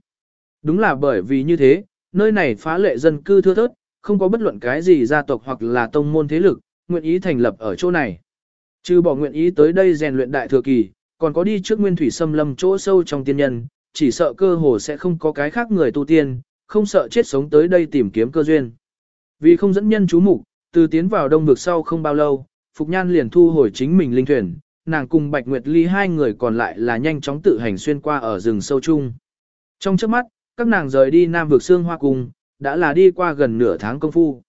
Đúng là bởi vì như thế, nơi này phá lệ dân cư thưa thớt, không có bất luận cái gì gia tộc hoặc là tông môn thế lực, nguyện ý thành lập ở chỗ này. Trừ bỏ nguyện ý tới đây rèn luyện đại thừa kỳ, còn có đi trước nguyên thủy xâm lâm chỗ sâu trong tiên nhân, chỉ sợ cơ hồ sẽ không có cái khác người tu tiên, không sợ chết sống tới đây tìm kiếm cơ duyên. Vì không dẫn nhân chú mục, từ tiến vào đông vực sau không bao lâu, Phục Nhan liền thu hồi chính mình linh thuyền, nàng cùng Bạch Nguyệt Ly hai người còn lại là nhanh chóng tự hành xuyên qua ở rừng sâu chung. Trong trước mắt, các nàng rời đi Nam vực xương hoa cung, đã là đi qua gần nửa tháng công phu.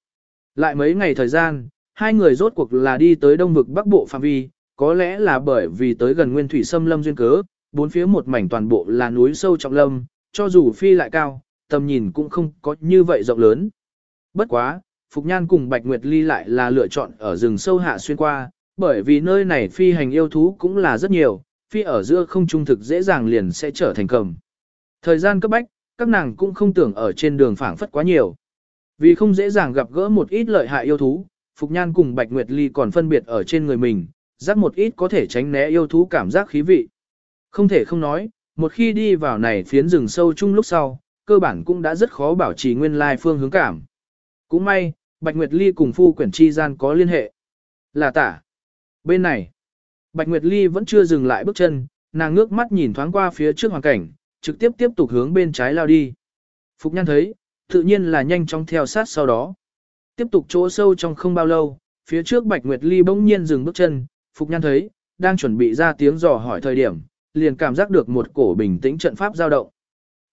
Lại mấy ngày thời gian, hai người rốt cuộc là đi tới đông vực bắc bộ phạm vi, có lẽ là bởi vì tới gần nguyên thủy xâm lâm duyên cớ, bốn phía một mảnh toàn bộ là núi sâu trọng lâm, cho dù phi lại cao, tầm nhìn cũng không có như vậy rộng lớn. Bất quá, Phục Nhan cùng Bạch Nguyệt Ly lại là lựa chọn ở rừng sâu hạ xuyên qua, bởi vì nơi này phi hành yêu thú cũng là rất nhiều, phi ở giữa không trung thực dễ dàng liền sẽ trở thành cầm. Thời gian cấp bách, các nàng cũng không tưởng ở trên đường phảng phất quá nhiều. Vì không dễ dàng gặp gỡ một ít lợi hại yêu thú, Phục Nhan cùng Bạch Nguyệt Ly còn phân biệt ở trên người mình, rắc một ít có thể tránh né yêu thú cảm giác khí vị. Không thể không nói, một khi đi vào này phiến rừng sâu chung lúc sau, cơ bản cũng đã rất khó bảo trì nguyên lai phương hướng cảm. Cũng may, Bạch Nguyệt Ly cùng Phu Quyển Chi gian có liên hệ. Là tả. Bên này, Bạch Nguyệt Ly vẫn chưa dừng lại bước chân, nàng ngước mắt nhìn thoáng qua phía trước hoàn cảnh, trực tiếp tiếp tục hướng bên trái lao đi. Phục Nhan thấy, tự nhiên là nhanh chóng theo sát sau đó. Tiếp tục chỗ sâu trong không bao lâu, phía trước Bạch Nguyệt Ly bỗng nhiên dừng bước chân, Phục Nhan thấy, đang chuẩn bị ra tiếng dò hỏi thời điểm, liền cảm giác được một cổ bình tĩnh trận pháp dao động.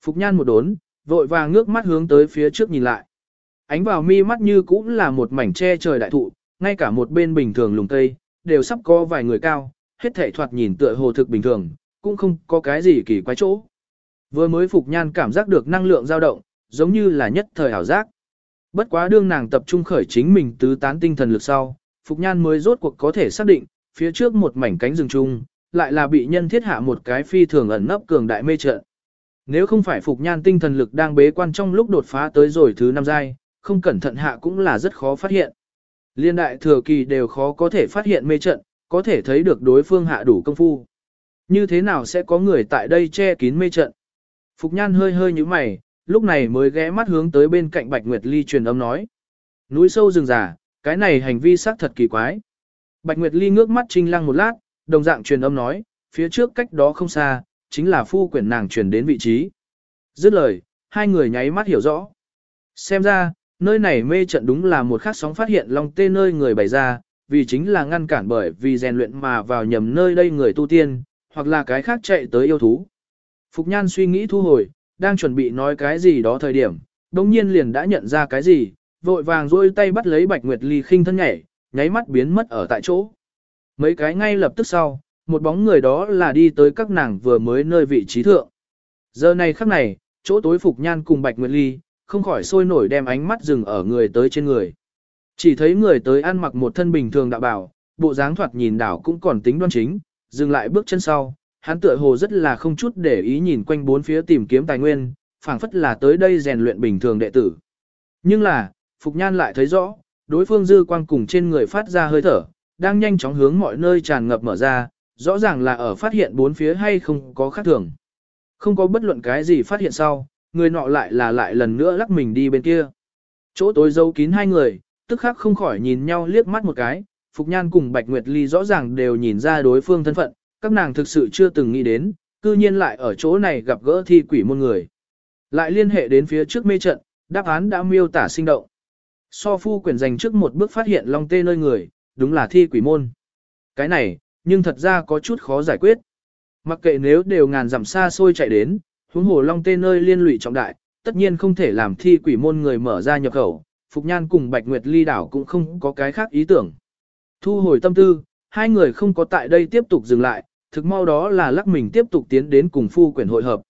Phục Nhan một đốn, vội vàng ngước mắt hướng tới phía trước nhìn lại. Ánh vào mi mắt như cũng là một mảnh che trời đại thụ, ngay cả một bên bình thường lùng tây, đều sắp có vài người cao, hết thể thoạt nhìn tựa hồ thực bình thường, cũng không có cái gì kỳ quái chỗ. Vừa mới Phục Nhan cảm giác được năng lượng dao động, giống như là nhất thời ảo giác. Bất quá đương nàng tập trung khởi chính mình tứ tán tinh thần lực sau, Phục Nhan mới rốt cuộc có thể xác định, phía trước một mảnh cánh rừng chung, lại là bị nhân thiết hạ một cái phi thường ẩn nấp cường đại mê trận. Nếu không phải Phục Nhan tinh thần lực đang bế quan trong lúc đột phá tới rồi thứ năm giai, không cẩn thận hạ cũng là rất khó phát hiện. Liên đại thừa kỳ đều khó có thể phát hiện mê trận, có thể thấy được đối phương hạ đủ công phu. Như thế nào sẽ có người tại đây che kín mê trận? Phục Nhan hơi hơi như mày, lúc này mới ghé mắt hướng tới bên cạnh Bạch Nguyệt Ly truyền âm nói. Núi sâu rừng già, cái này hành vi xác thật kỳ quái. Bạch Nguyệt Ly ngước mắt trinh lăng một lát, đồng dạng truyền âm nói, phía trước cách đó không xa, chính là phu quyển nàng truyền đến vị trí. Dứt lời, hai người nháy mắt hiểu rõ. Xem ra, nơi này mê trận đúng là một khắc sóng phát hiện long tê nơi người bày ra, vì chính là ngăn cản bởi vì rèn luyện mà vào nhầm nơi đây người tu tiên, hoặc là cái khác chạy tới yêu thú. Phục Nhan suy nghĩ thu hồi, đang chuẩn bị nói cái gì đó thời điểm, đồng nhiên liền đã nhận ra cái gì, vội vàng rôi tay bắt lấy Bạch Nguyệt Ly khinh thân nhảy, nháy mắt biến mất ở tại chỗ. Mấy cái ngay lập tức sau, một bóng người đó là đi tới các nàng vừa mới nơi vị trí thượng. Giờ này khắc này, chỗ tối Phục Nhan cùng Bạch Nguyệt Ly, không khỏi sôi nổi đem ánh mắt dừng ở người tới trên người. Chỉ thấy người tới ăn mặc một thân bình thường đạo bảo, bộ dáng thoạt nhìn đảo cũng còn tính đoan chính, dừng lại bước chân sau, hắn tựa hồ rất là không chút để ý nhìn quanh bốn phía tìm kiếm tài nguyên, phảng phất là tới đây rèn luyện bình thường đệ tử. Nhưng là, Phục Nhan lại thấy rõ, đối phương dư quang cùng trên người phát ra hơi thở, đang nhanh chóng hướng mọi nơi tràn ngập mở ra, rõ ràng là ở phát hiện bốn phía hay không có khác thường. Không có bất luận cái gì phát hiện sau, người nọ lại là lại lần nữa lắc mình đi bên kia. Chỗ tối dấu kín hai người, tức khắc không khỏi nhìn nhau liếc mắt một cái, Phục Nhan cùng Bạch Nguyệt Ly rõ ràng đều nhìn ra đối phương thân phận, các nàng thực sự chưa từng nghĩ đến, cư nhiên lại ở chỗ này gặp gỡ thi quỷ môn người. Lại liên hệ đến phía trước mê trận, đáp án đã miêu tả sinh động. So phu quyển dành trước một bước phát hiện long tê nơi người, đúng là thi quỷ môn. Cái này, nhưng thật ra có chút khó giải quyết. Mặc kệ nếu đều ngàn dặm xa xôi chạy đến, huống hồ long tê nơi liên lụy trọng đại, tất nhiên không thể làm thi quỷ môn người mở ra nhập khẩu, Phục Nhan cùng Bạch Nguyệt Ly đảo cũng không có cái khác ý tưởng. Thu hồi tâm tư, hai người không có tại đây tiếp tục dừng lại, thực mau đó là lắc mình tiếp tục tiến đến cùng phu quyển hội hợp.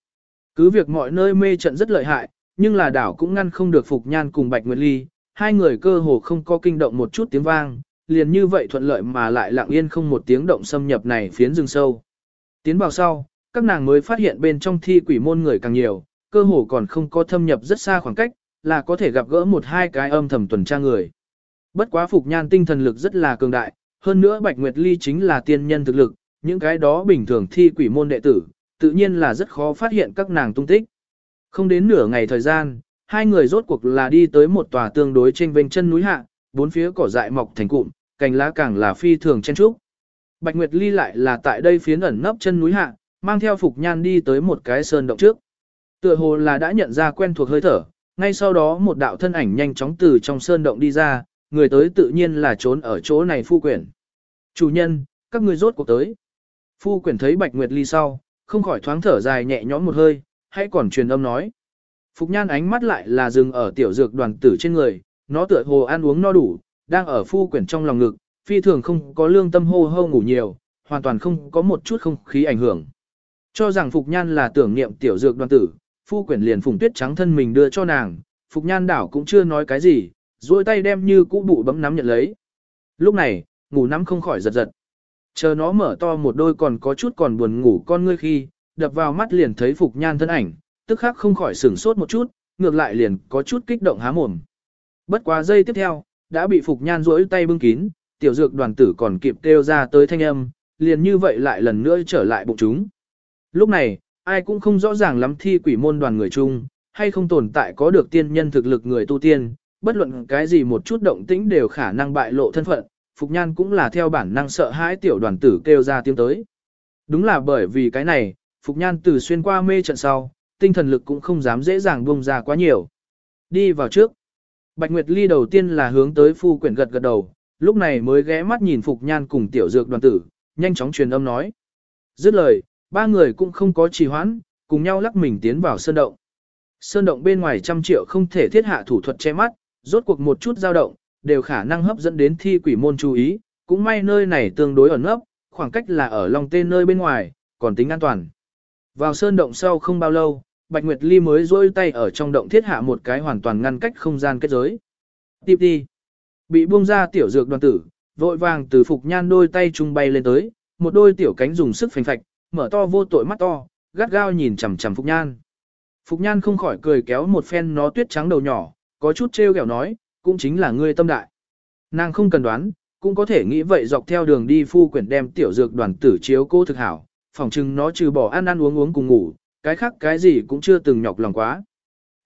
Cứ việc mọi nơi mê trận rất lợi hại, nhưng là đảo cũng ngăn không được Phục Nhan cùng Bạch Nguyệt Ly, hai người cơ hồ không có kinh động một chút tiếng vang, liền như vậy thuận lợi mà lại lặng yên không một tiếng động xâm nhập này phiến rừng sâu. Tiến vào sau, các nàng mới phát hiện bên trong thi quỷ môn người càng nhiều, cơ hồ còn không có thâm nhập rất xa khoảng cách, là có thể gặp gỡ một hai cái âm thầm tuần tra người. Bất quá Phục Nhan tinh thần lực rất là cường đại, hơn nữa Bạch Nguyệt Ly chính là tiên nhân thực lực, những cái đó bình thường thi quỷ môn đệ tử, tự nhiên là rất khó phát hiện các nàng tung tích. Không đến nửa ngày thời gian, hai người rốt cuộc là đi tới một tòa tương đối trên vênh chân núi hạ, bốn phía cỏ dại mọc thành cụm, cành lá càng là phi thường chen trúc. Bạch Nguyệt Ly lại là tại đây phiến ẩn nấp chân núi hạ, mang theo Phục Nhan đi tới một cái sơn động trước. Tựa hồ là đã nhận ra quen thuộc hơi thở, ngay sau đó một đạo thân ảnh nhanh chóng từ trong sơn động đi ra, người tới tự nhiên là trốn ở chỗ này phu quyển. Chủ nhân, các người rốt cuộc tới. Phu quyển thấy Bạch Nguyệt Ly sau, không khỏi thoáng thở dài nhẹ nhõm một hơi, hãy còn truyền âm nói. Phục nhan ánh mắt lại là dừng ở tiểu dược đoàn tử trên người, nó tựa hồ ăn uống no đủ, đang ở phu quyển trong lòng ngực, phi thường không có lương tâm hô hô ngủ nhiều, hoàn toàn không có một chút không khí ảnh hưởng. Cho rằng Phục Nhan là tưởng niệm tiểu dược đoàn tử, phu quyển liền phùng tuyết trắng thân mình đưa cho nàng, Phục Nhan đảo cũng chưa nói cái gì, duỗi tay đem như cũ bụ bấm nắm nhận lấy. Lúc này, ngủ nắm không khỏi giật giật. Chờ nó mở to một đôi còn có chút còn buồn ngủ con ngươi khi, đập vào mắt liền thấy Phục Nhan thân ảnh, tức khắc không khỏi sửng sốt một chút, ngược lại liền có chút kích động há mồm. Bất quá giây tiếp theo, đã bị Phục Nhan duỗi tay bưng kín, tiểu dược đoàn tử còn kịp kêu ra tới thanh âm, liền như vậy lại lần nữa trở lại bụng chúng. Lúc này, ai cũng không rõ ràng lắm thi quỷ môn đoàn người chung, hay không tồn tại có được tiên nhân thực lực người tu tiên, bất luận cái gì một chút động tĩnh đều khả năng bại lộ thân phận, Phục Nhan cũng là theo bản năng sợ hãi tiểu đoàn tử kêu ra tiếng tới. Đúng là bởi vì cái này, Phục Nhan từ xuyên qua mê trận sau, tinh thần lực cũng không dám dễ dàng buông ra quá nhiều. Đi vào trước. Bạch Nguyệt Ly đầu tiên là hướng tới phu quyển gật gật đầu, lúc này mới ghé mắt nhìn Phục Nhan cùng tiểu dược đoàn tử, nhanh chóng truyền âm nói. Dứt lời, ba người cũng không có trì hoãn, cùng nhau lắc mình tiến vào sơn động. Sơn động bên ngoài trăm triệu không thể thiết hạ thủ thuật che mắt, rốt cuộc một chút dao động, đều khả năng hấp dẫn đến thi quỷ môn chú ý, cũng may nơi này tương đối ẩn nấp, khoảng cách là ở lòng tên nơi bên ngoài, còn tính an toàn. Vào sơn động sau không bao lâu, Bạch Nguyệt Ly mới rôi tay ở trong động thiết hạ một cái hoàn toàn ngăn cách không gian kết giới. Tiếp đi. Bị buông ra tiểu dược đoàn tử, vội vàng từ phục nhan đôi tay trung bay lên tới, một đôi tiểu cánh dùng sức phành phạch, mở to vô tội mắt to, gắt gao nhìn chằm chằm phục nhan. Phục nhan không khỏi cười kéo một phen nó tuyết trắng đầu nhỏ, có chút trêu ghẹo nói, cũng chính là ngươi tâm đại. Nàng không cần đoán, cũng có thể nghĩ vậy dọc theo đường đi phu quyển đem tiểu dược đoàn tử chiếu cô thực hảo, phòng chừng nó trừ bỏ ăn ăn uống uống cùng ngủ, cái khác cái gì cũng chưa từng nhọc lòng quá.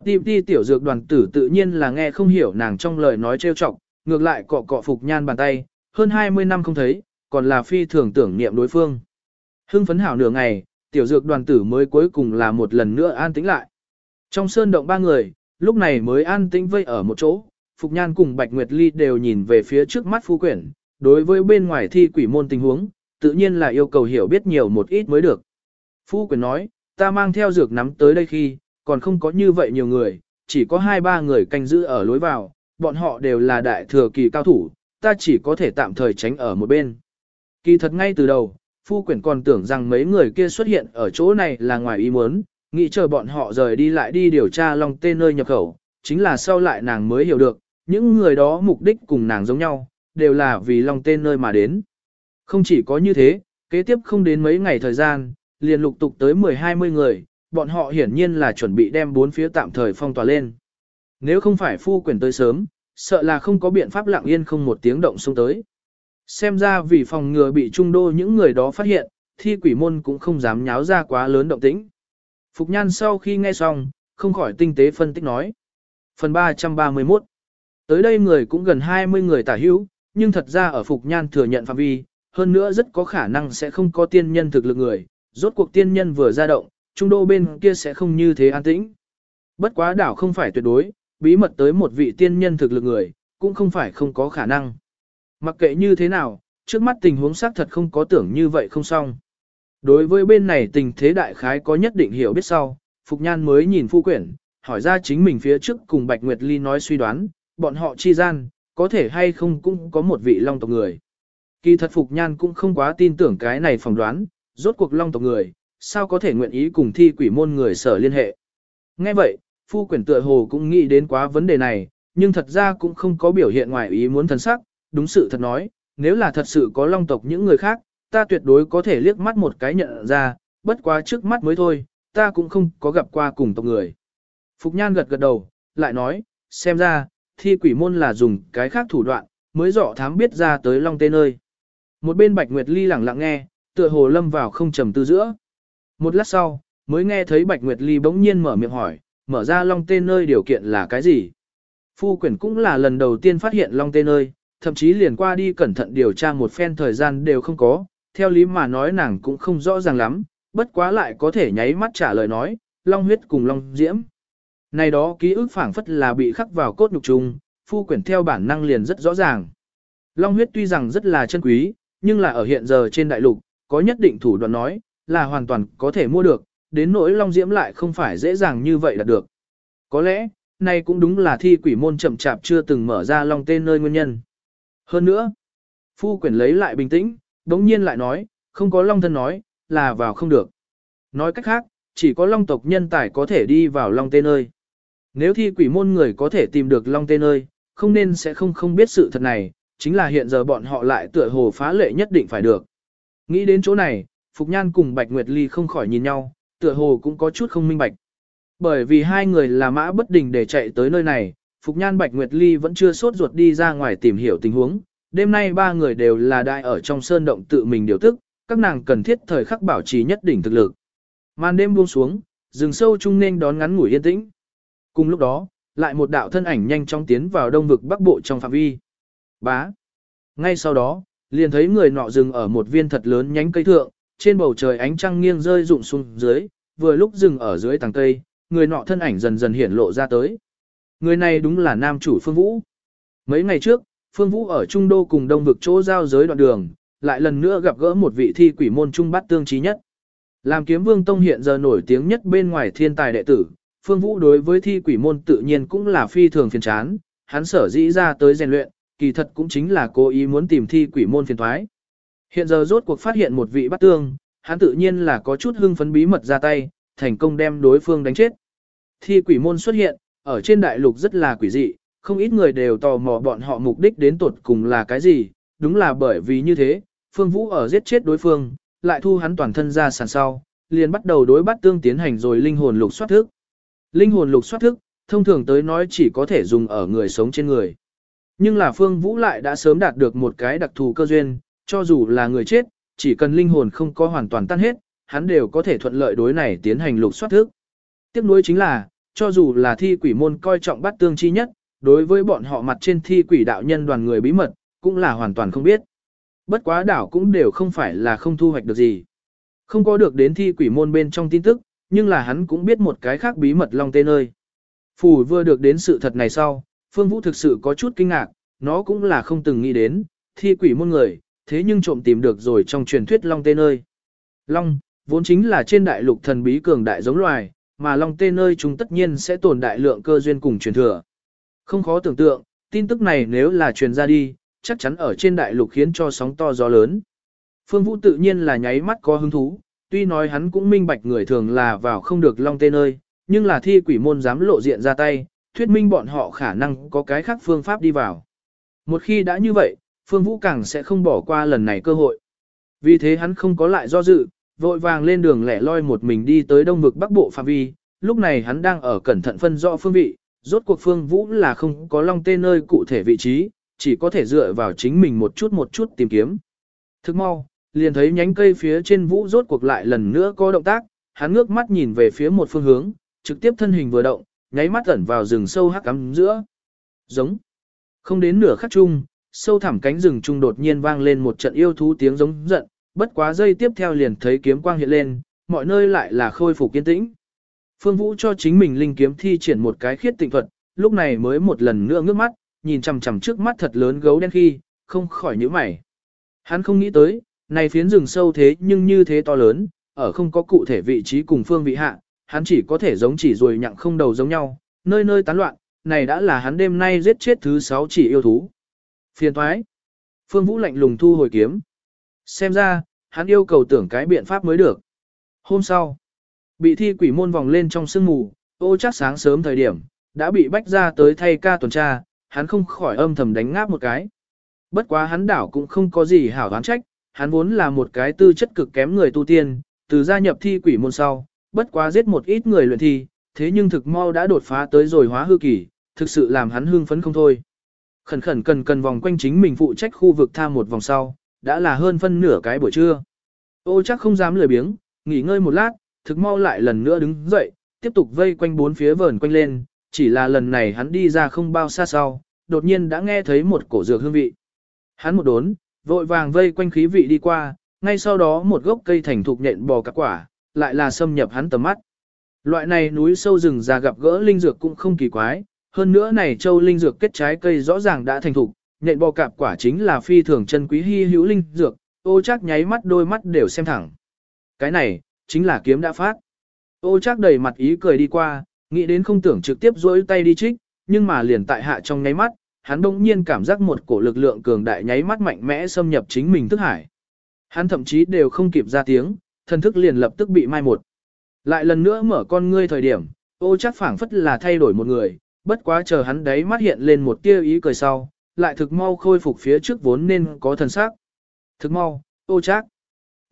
Tìm đi tiểu dược đoàn tử tự nhiên là nghe không hiểu nàng trong lời nói trêu chọc, ngược lại cọ cọ phục nhan bàn tay, hơn 20 năm không thấy, còn là phi thường tưởng niệm đối phương. Hưng phấn hảo nửa ngày, tiểu dược đoàn tử mới cuối cùng là một lần nữa an tĩnh lại. Trong sơn động ba người, lúc này mới an tĩnh vây ở một chỗ, Phục Nhan cùng Bạch Nguyệt Ly đều nhìn về phía trước mắt phu quyển, đối với bên ngoài thi quỷ môn tình huống, tự nhiên là yêu cầu hiểu biết nhiều một ít mới được. Phu quyển nói, ta mang theo dược nắm tới đây khi, còn không có như vậy nhiều người, chỉ có hai ba người canh giữ ở lối vào, bọn họ đều là đại thừa kỳ cao thủ, ta chỉ có thể tạm thời tránh ở một bên. Kỳ thật ngay từ đầu, phu quyển còn tưởng rằng mấy người kia xuất hiện ở chỗ này là ngoài ý muốn, nghĩ chờ bọn họ rời đi lại đi điều tra long tên nơi nhập khẩu, chính là sau lại nàng mới hiểu được, những người đó mục đích cùng nàng giống nhau, đều là vì lòng tên nơi mà đến. Không chỉ có như thế, kế tiếp không đến mấy ngày thời gian, liền lục tục tới 10-20 người, bọn họ hiển nhiên là chuẩn bị đem bốn phía tạm thời phong tỏa lên. Nếu không phải phu quyền tới sớm, sợ là không có biện pháp lặng yên không một tiếng động xông tới. Xem ra vì phòng ngừa bị trung đô những người đó phát hiện, thi quỷ môn cũng không dám nháo ra quá lớn động tĩnh. Phục Nhan sau khi nghe xong, không khỏi tinh tế phân tích nói. Phần 331 Tới đây người cũng gần 20 người tả hữu, nhưng thật ra ở Phục Nhan thừa nhận phạm vi, hơn nữa rất có khả năng sẽ không có tiên nhân thực lực người, rốt cuộc tiên nhân vừa ra động, trung đô bên kia sẽ không như thế an tĩnh. Bất quá đảo không phải tuyệt đối, bí mật tới một vị tiên nhân thực lực người, cũng không phải không có khả năng. Mặc kệ như thế nào, trước mắt tình huống xác thật không có tưởng như vậy không xong. Đối với bên này tình thế đại khái có nhất định hiểu biết sau, Phục Nhan mới nhìn phu quyển, hỏi ra chính mình phía trước cùng Bạch Nguyệt Ly nói suy đoán, bọn họ chi gian, có thể hay không cũng có một vị long tộc người. Kỳ thật Phục Nhan cũng không quá tin tưởng cái này phỏng đoán, rốt cuộc long tộc người, sao có thể nguyện ý cùng thi quỷ môn người sở liên hệ. Nghe vậy, phu quyển tựa hồ cũng nghĩ đến quá vấn đề này, nhưng thật ra cũng không có biểu hiện ngoài ý muốn thần sắc, đúng sự thật nói, nếu là thật sự có long tộc những người khác, ta tuyệt đối có thể liếc mắt một cái nhận ra, bất quá trước mắt mới thôi, ta cũng không có gặp qua cùng tộc người. Phục Nhan gật gật đầu, lại nói, xem ra, thi quỷ môn là dùng cái khác thủ đoạn, mới dọ thám biết ra tới long tên nơi. Một bên Bạch Nguyệt Ly lẳng lặng nghe, tựa hồ lâm vào không trầm tư giữa. Một lát sau, mới nghe thấy Bạch Nguyệt Ly bỗng nhiên mở miệng hỏi, mở ra long tên nơi điều kiện là cái gì? Phu quyển cũng là lần đầu tiên phát hiện long tên nơi, thậm chí liền qua đi cẩn thận điều tra một phen thời gian đều không có, theo lý mà nói nàng cũng không rõ ràng lắm, bất quá lại có thể nháy mắt trả lời nói, long huyết cùng long diễm. Này đó ký ức phảng phất là bị khắc vào cốt nhục chung, phu quyển theo bản năng liền rất rõ ràng. Long huyết tuy rằng rất là chân quý, nhưng là ở hiện giờ trên đại lục, có nhất định thủ đoạn nói, là hoàn toàn có thể mua được, đến nỗi long diễm lại không phải dễ dàng như vậy đạt được. Có lẽ, này cũng đúng là thi quỷ môn chậm chạp chưa từng mở ra long tên nơi nguyên nhân. Hơn nữa, phu quyển lấy lại bình tĩnh, đống nhiên lại nói, không có long thân nói, là vào không được. Nói cách khác, chỉ có long tộc nhân tài có thể đi vào long tên nơi. Nếu thi quỷ môn người có thể tìm được long tên nơi, không nên sẽ không không biết sự thật này, chính là hiện giờ bọn họ lại tựa hồ phá lệ nhất định phải được. Nghĩ đến chỗ này, Phục Nhan cùng Bạch Nguyệt Ly không khỏi nhìn nhau, tựa hồ cũng có chút không minh bạch. Bởi vì hai người là mã bất đình để chạy tới nơi này, Phục Nhan Bạch Nguyệt Ly vẫn chưa sốt ruột đi ra ngoài tìm hiểu tình huống. Đêm nay ba người đều là đại ở trong sơn động tự mình điều tức, các nàng cần thiết thời khắc bảo trì nhất đỉnh thực lực. Màn đêm buông xuống, rừng sâu trung nên đón ngắn ngủi yên tĩnh. Cùng lúc đó, lại một đạo thân ảnh nhanh chóng tiến vào đông vực bắc bộ trong phạm vi. Bá. Ngay sau đó, liền thấy người nọ dừng ở một viên thật lớn nhánh cây thượng, trên bầu trời ánh trăng nghiêng rơi rụng xuống dưới, vừa lúc dừng ở dưới tầng cây, người nọ thân ảnh dần dần hiển lộ ra tới. Người này đúng là nam chủ Phương Vũ. Mấy ngày trước, Phương Vũ ở Trung Đô cùng đông vực chỗ giao giới đoạn đường, lại lần nữa gặp gỡ một vị thi quỷ môn trung bát tương trí nhất. Làm kiếm vương tông hiện giờ nổi tiếng nhất bên ngoài thiên tài đệ tử, Phương Vũ đối với thi quỷ môn tự nhiên cũng là phi thường phiền chán, hắn sở dĩ ra tới rèn luyện, kỳ thật cũng chính là cố ý muốn tìm thi quỷ môn phiền thoái. Hiện giờ rốt cuộc phát hiện một vị bắt tương, hắn tự nhiên là có chút hưng phấn bí mật ra tay, thành công đem đối phương đánh chết. Thi quỷ môn xuất hiện, ở trên đại lục rất là quỷ dị, không ít người đều tò mò bọn họ mục đích đến tột cùng là cái gì, đúng là bởi vì như thế, Phương Vũ ở giết chết đối phương, lại thu hắn toàn thân ra sàn sau, liền bắt đầu đối bắt tương tiến hành rồi linh hồn lục soát thức. Linh hồn lục soát thức, thông thường tới nói chỉ có thể dùng ở người sống trên người. Nhưng là Phương Vũ lại đã sớm đạt được một cái đặc thù cơ duyên, cho dù là người chết, chỉ cần linh hồn không có hoàn toàn tan hết, hắn đều có thể thuận lợi đối này tiến hành lục soát thức. Tiếp nối chính là, cho dù là thi quỷ môn coi trọng bắt tương chi nhất, đối với bọn họ mặt trên thi quỷ đạo nhân đoàn người bí mật, cũng là hoàn toàn không biết. Bất quá đảo cũng đều không phải là không thu hoạch được gì. Không có được đến thi quỷ môn bên trong tin tức, nhưng là hắn cũng biết một cái khác bí mật long Tê Nơi. Phủ vừa được đến sự thật này sau, Phương Vũ thực sự có chút kinh ngạc, nó cũng là không từng nghĩ đến, thi quỷ môn người, thế nhưng trộm tìm được rồi trong truyền thuyết long Tê Nơi. Long, vốn chính là trên đại lục thần bí cường đại giống loài, mà long Tê Nơi chúng tất nhiên sẽ tồn đại lượng cơ duyên cùng truyền thừa. Không khó tưởng tượng, tin tức này nếu là truyền ra đi, chắc chắn ở trên đại lục khiến cho sóng to gió lớn. Phương Vũ tự nhiên là nháy mắt có hứng thú, tuy nói hắn cũng minh bạch người thường là vào không được long tên ơi, nhưng là thi quỷ môn dám lộ diện ra tay, thuyết minh bọn họ khả năng có cái khác phương pháp đi vào. Một khi đã như vậy, Phương Vũ càng sẽ không bỏ qua lần này cơ hội. Vì thế hắn không có lại do dự, vội vàng lên đường lẻ loi một mình đi tới đông vực bắc bộ phạm vi, lúc này hắn đang ở cẩn thận phân rõ phương vị, rốt cuộc Phương Vũ là không có long tên nơi cụ thể vị trí, chỉ có thể dựa vào chính mình một chút một chút tìm kiếm. Thức mau, liền thấy nhánh cây phía trên Vũ rốt cuộc lại lần nữa có động tác, hắn ngước mắt nhìn về phía một phương hướng, trực tiếp thân hình vừa động, nháy mắt ẩn vào rừng sâu hắc ám giữa. Giống. Không đến nửa khắc chung, sâu thẳm cánh rừng trung đột nhiên vang lên một trận yêu thú tiếng giống giận, bất quá giây tiếp theo liền thấy kiếm quang hiện lên, mọi nơi lại là khôi phục kiên tĩnh. Phương Vũ cho chính mình linh kiếm thi triển một cái khiết tịnh thuật, lúc này mới một lần nữa ngước mắt, nhìn chằm chằm trước mắt thật lớn gấu đen khi, không khỏi nhíu mày. Hắn không nghĩ tới, này phiến rừng sâu thế nhưng như thế to lớn, ở không có cụ thể vị trí cùng phương vị hạ, hắn chỉ có thể giống chỉ rồi nhặng không đầu giống nhau, nơi nơi tán loạn, này đã là hắn đêm nay giết chết thứ sáu chỉ yêu thú. Phiền thoái. Phương Vũ lạnh lùng thu hồi kiếm. Xem ra, hắn yêu cầu tưởng cái biện pháp mới được. Hôm sau, bị thi quỷ môn vòng lên trong sương mù, ô chắc sáng sớm thời điểm, đã bị bách ra tới thay ca tuần tra, hắn không khỏi âm thầm đánh ngáp một cái. Bất quá hắn đảo cũng không có gì hảo đoán trách, hắn vốn là một cái tư chất cực kém người tu tiên, từ gia nhập thi quỷ môn sau, bất quá giết một ít người luyện thi, thế nhưng thực mau đã đột phá tới rồi hóa hư kỳ, thực sự làm hắn hưng phấn không thôi. Khẩn khẩn cần cần vòng quanh chính mình phụ trách khu vực tham một vòng sau, đã là hơn phân nửa cái buổi trưa. Ô chắc không dám lười biếng, nghỉ ngơi một lát, thực mau lại lần nữa đứng dậy, tiếp tục vây quanh bốn phía vờn quanh lên, chỉ là lần này hắn đi ra không bao xa sau, đột nhiên đã nghe thấy một cổ dược hương vị. Hắn một đốn, vội vàng vây quanh khí vị đi qua, ngay sau đó một gốc cây thành thục nhện bò cả quả, lại là xâm nhập hắn tầm mắt. Loại này núi sâu rừng già gặp gỡ linh dược cũng không kỳ quái, hơn nữa này châu linh dược kết trái cây rõ ràng đã thành thục, nhện bò cạp quả chính là phi thường chân quý hy hữu linh dược, ô chắc nháy mắt đôi mắt đều xem thẳng. Cái này, chính là kiếm đã phát. Ô chắc đầy mặt ý cười đi qua, nghĩ đến không tưởng trực tiếp dối tay đi trích, nhưng mà liền tại hạ trong nháy mắt, hắn đông nhiên cảm giác một cổ lực lượng cường đại nháy mắt mạnh mẽ xâm nhập chính mình thức hải. Hắn thậm chí đều không kịp ra tiếng, thân thức liền lập tức bị mai một. Lại lần nữa mở con ngươi thời điểm, ô chắc phảng phất là thay đổi một người, bất quá chờ hắn đấy mắt hiện lên một tia ý cười sau, lại thực mau khôi phục phía trước vốn nên có thần sắc. Thực mau, ô chắc.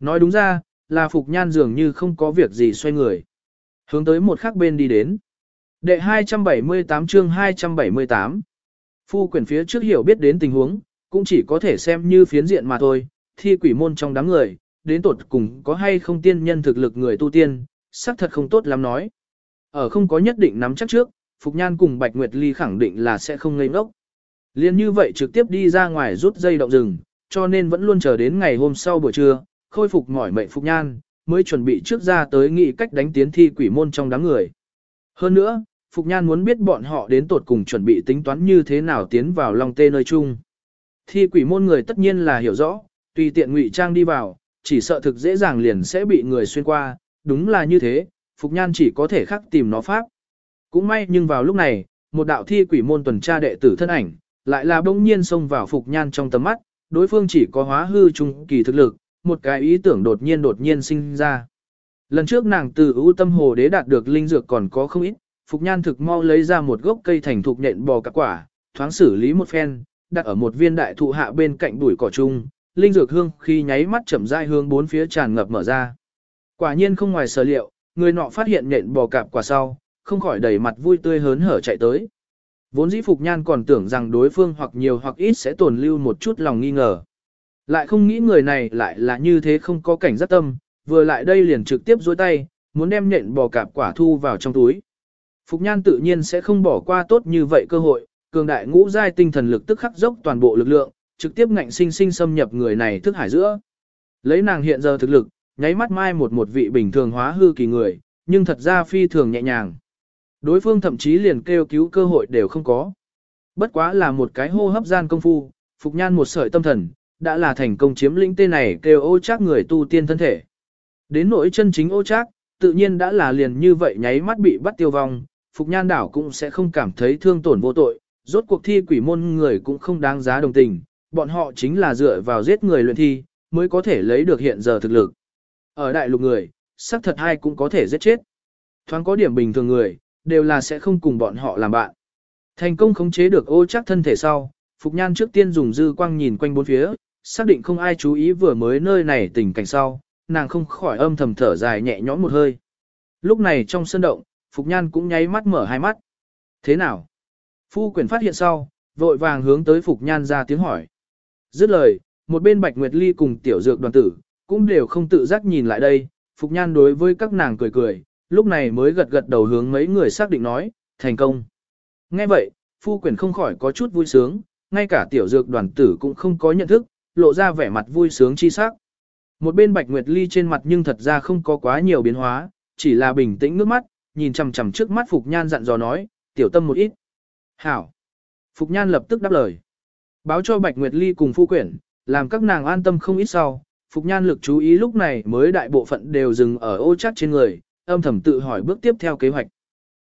Nói đúng ra, là Phục Nhan dường như không có việc gì xoay người. Hướng tới một khác bên đi đến. Đệ 278 chương 278. Phu quyển phía trước hiểu biết đến tình huống, cũng chỉ có thể xem như phiến diện mà thôi, thi quỷ môn trong đám người, đến tột cùng có hay không tiên nhân thực lực người tu tiên, xác thật không tốt lắm nói. Ở không có nhất định nắm chắc trước, Phục Nhan cùng Bạch Nguyệt Ly khẳng định là sẽ không ngây ngốc. Liên như vậy trực tiếp đi ra ngoài rút dây động rừng, cho nên vẫn luôn chờ đến ngày hôm sau buổi trưa, khôi phục mỏi mệnh Phục Nhan, mới chuẩn bị trước ra tới nghị cách đánh tiến thi quỷ môn trong đám người. Hơn nữa, Phục Nhan muốn biết bọn họ đến tột cùng chuẩn bị tính toán như thế nào tiến vào Long tê nơi chung. Thi quỷ môn người tất nhiên là hiểu rõ, tùy tiện ngụy trang đi vào, chỉ sợ thực dễ dàng liền sẽ bị người xuyên qua, đúng là như thế, Phục Nhan chỉ có thể khắc tìm nó pháp. Cũng may nhưng vào lúc này, một đạo thi quỷ môn tuần tra đệ tử thân ảnh, lại là bỗng nhiên xông vào Phục Nhan trong tầm mắt, đối phương chỉ có hóa hư trung kỳ thực lực, một cái ý tưởng đột nhiên đột nhiên sinh ra. Lần trước nàng từ ưu tâm hồ đế đạt được linh dược còn có không ít, Phục Nhan thực mau lấy ra một gốc cây thành thục nhện bò cạp quả, thoáng xử lý một phen, đặt ở một viên đại thụ hạ bên cạnh bụi cỏ chung, linh dược hương khi nháy mắt chậm rãi hướng bốn phía tràn ngập mở ra. Quả nhiên không ngoài sở liệu, người nọ phát hiện nhện bò cạp quả sau, không khỏi đầy mặt vui tươi hớn hở chạy tới. Vốn dĩ Phục Nhan còn tưởng rằng đối phương hoặc nhiều hoặc ít sẽ tồn lưu một chút lòng nghi ngờ. Lại không nghĩ người này lại là như thế không có cảnh giác tâm, vừa lại đây liền trực tiếp dối tay, muốn đem nhện bò cạp quả thu vào trong túi. Phục Nhan tự nhiên sẽ không bỏ qua tốt như vậy cơ hội, cường đại ngũ giai tinh thần lực tức khắc dốc toàn bộ lực lượng, trực tiếp ngạnh sinh sinh xâm nhập người này thức hải giữa. Lấy nàng hiện giờ thực lực, nháy mắt mai một một vị bình thường hóa hư kỳ người, nhưng thật ra phi thường nhẹ nhàng. Đối phương thậm chí liền kêu cứu cơ hội đều không có. Bất quá là một cái hô hấp gian công phu, Phục Nhan một sợi tâm thần, đã là thành công chiếm lĩnh tên này kêu ô trác người tu tiên thân thể. Đến nỗi chân chính ô trác, tự nhiên đã là liền như vậy nháy mắt bị bắt tiêu vong, Phục Nhan đảo cũng sẽ không cảm thấy thương tổn vô tội, rốt cuộc thi quỷ môn người cũng không đáng giá đồng tình, bọn họ chính là dựa vào giết người luyện thi, mới có thể lấy được hiện giờ thực lực. Ở đại lục người, xác thật ai cũng có thể giết chết. Thoáng có điểm bình thường người, đều là sẽ không cùng bọn họ làm bạn. Thành công khống chế được ô chắc thân thể sau, Phục Nhan trước tiên dùng dư quang nhìn quanh bốn phía, xác định không ai chú ý vừa mới nơi này tình cảnh sau, nàng không khỏi âm thầm thở dài nhẹ nhõm một hơi. Lúc này trong sân động, Phục Nhan cũng nháy mắt mở hai mắt. Thế nào? Phu quyền phát hiện sau, vội vàng hướng tới Phục Nhan ra tiếng hỏi. Dứt lời, một bên Bạch Nguyệt Ly cùng tiểu dược đoàn tử, cũng đều không tự giác nhìn lại đây, Phục Nhan đối với các nàng cười cười, lúc này mới gật gật đầu hướng mấy người xác định nói, thành công. Nghe vậy, phu quyền không khỏi có chút vui sướng, ngay cả tiểu dược đoàn tử cũng không có nhận thức, lộ ra vẻ mặt vui sướng chi sắc. Một bên Bạch Nguyệt Ly trên mặt nhưng thật ra không có quá nhiều biến hóa, chỉ là bình tĩnh nước mắt, nhìn chằm chằm trước mắt Phục Nhan dặn dò nói, tiểu tâm một ít. Hảo. Phục Nhan lập tức đáp lời. Báo cho Bạch Nguyệt Ly cùng phu quyển, làm các nàng an tâm không ít sau. Phục Nhan lực chú ý lúc này mới đại bộ phận đều dừng ở ô chắc trên người, âm thầm tự hỏi bước tiếp theo kế hoạch.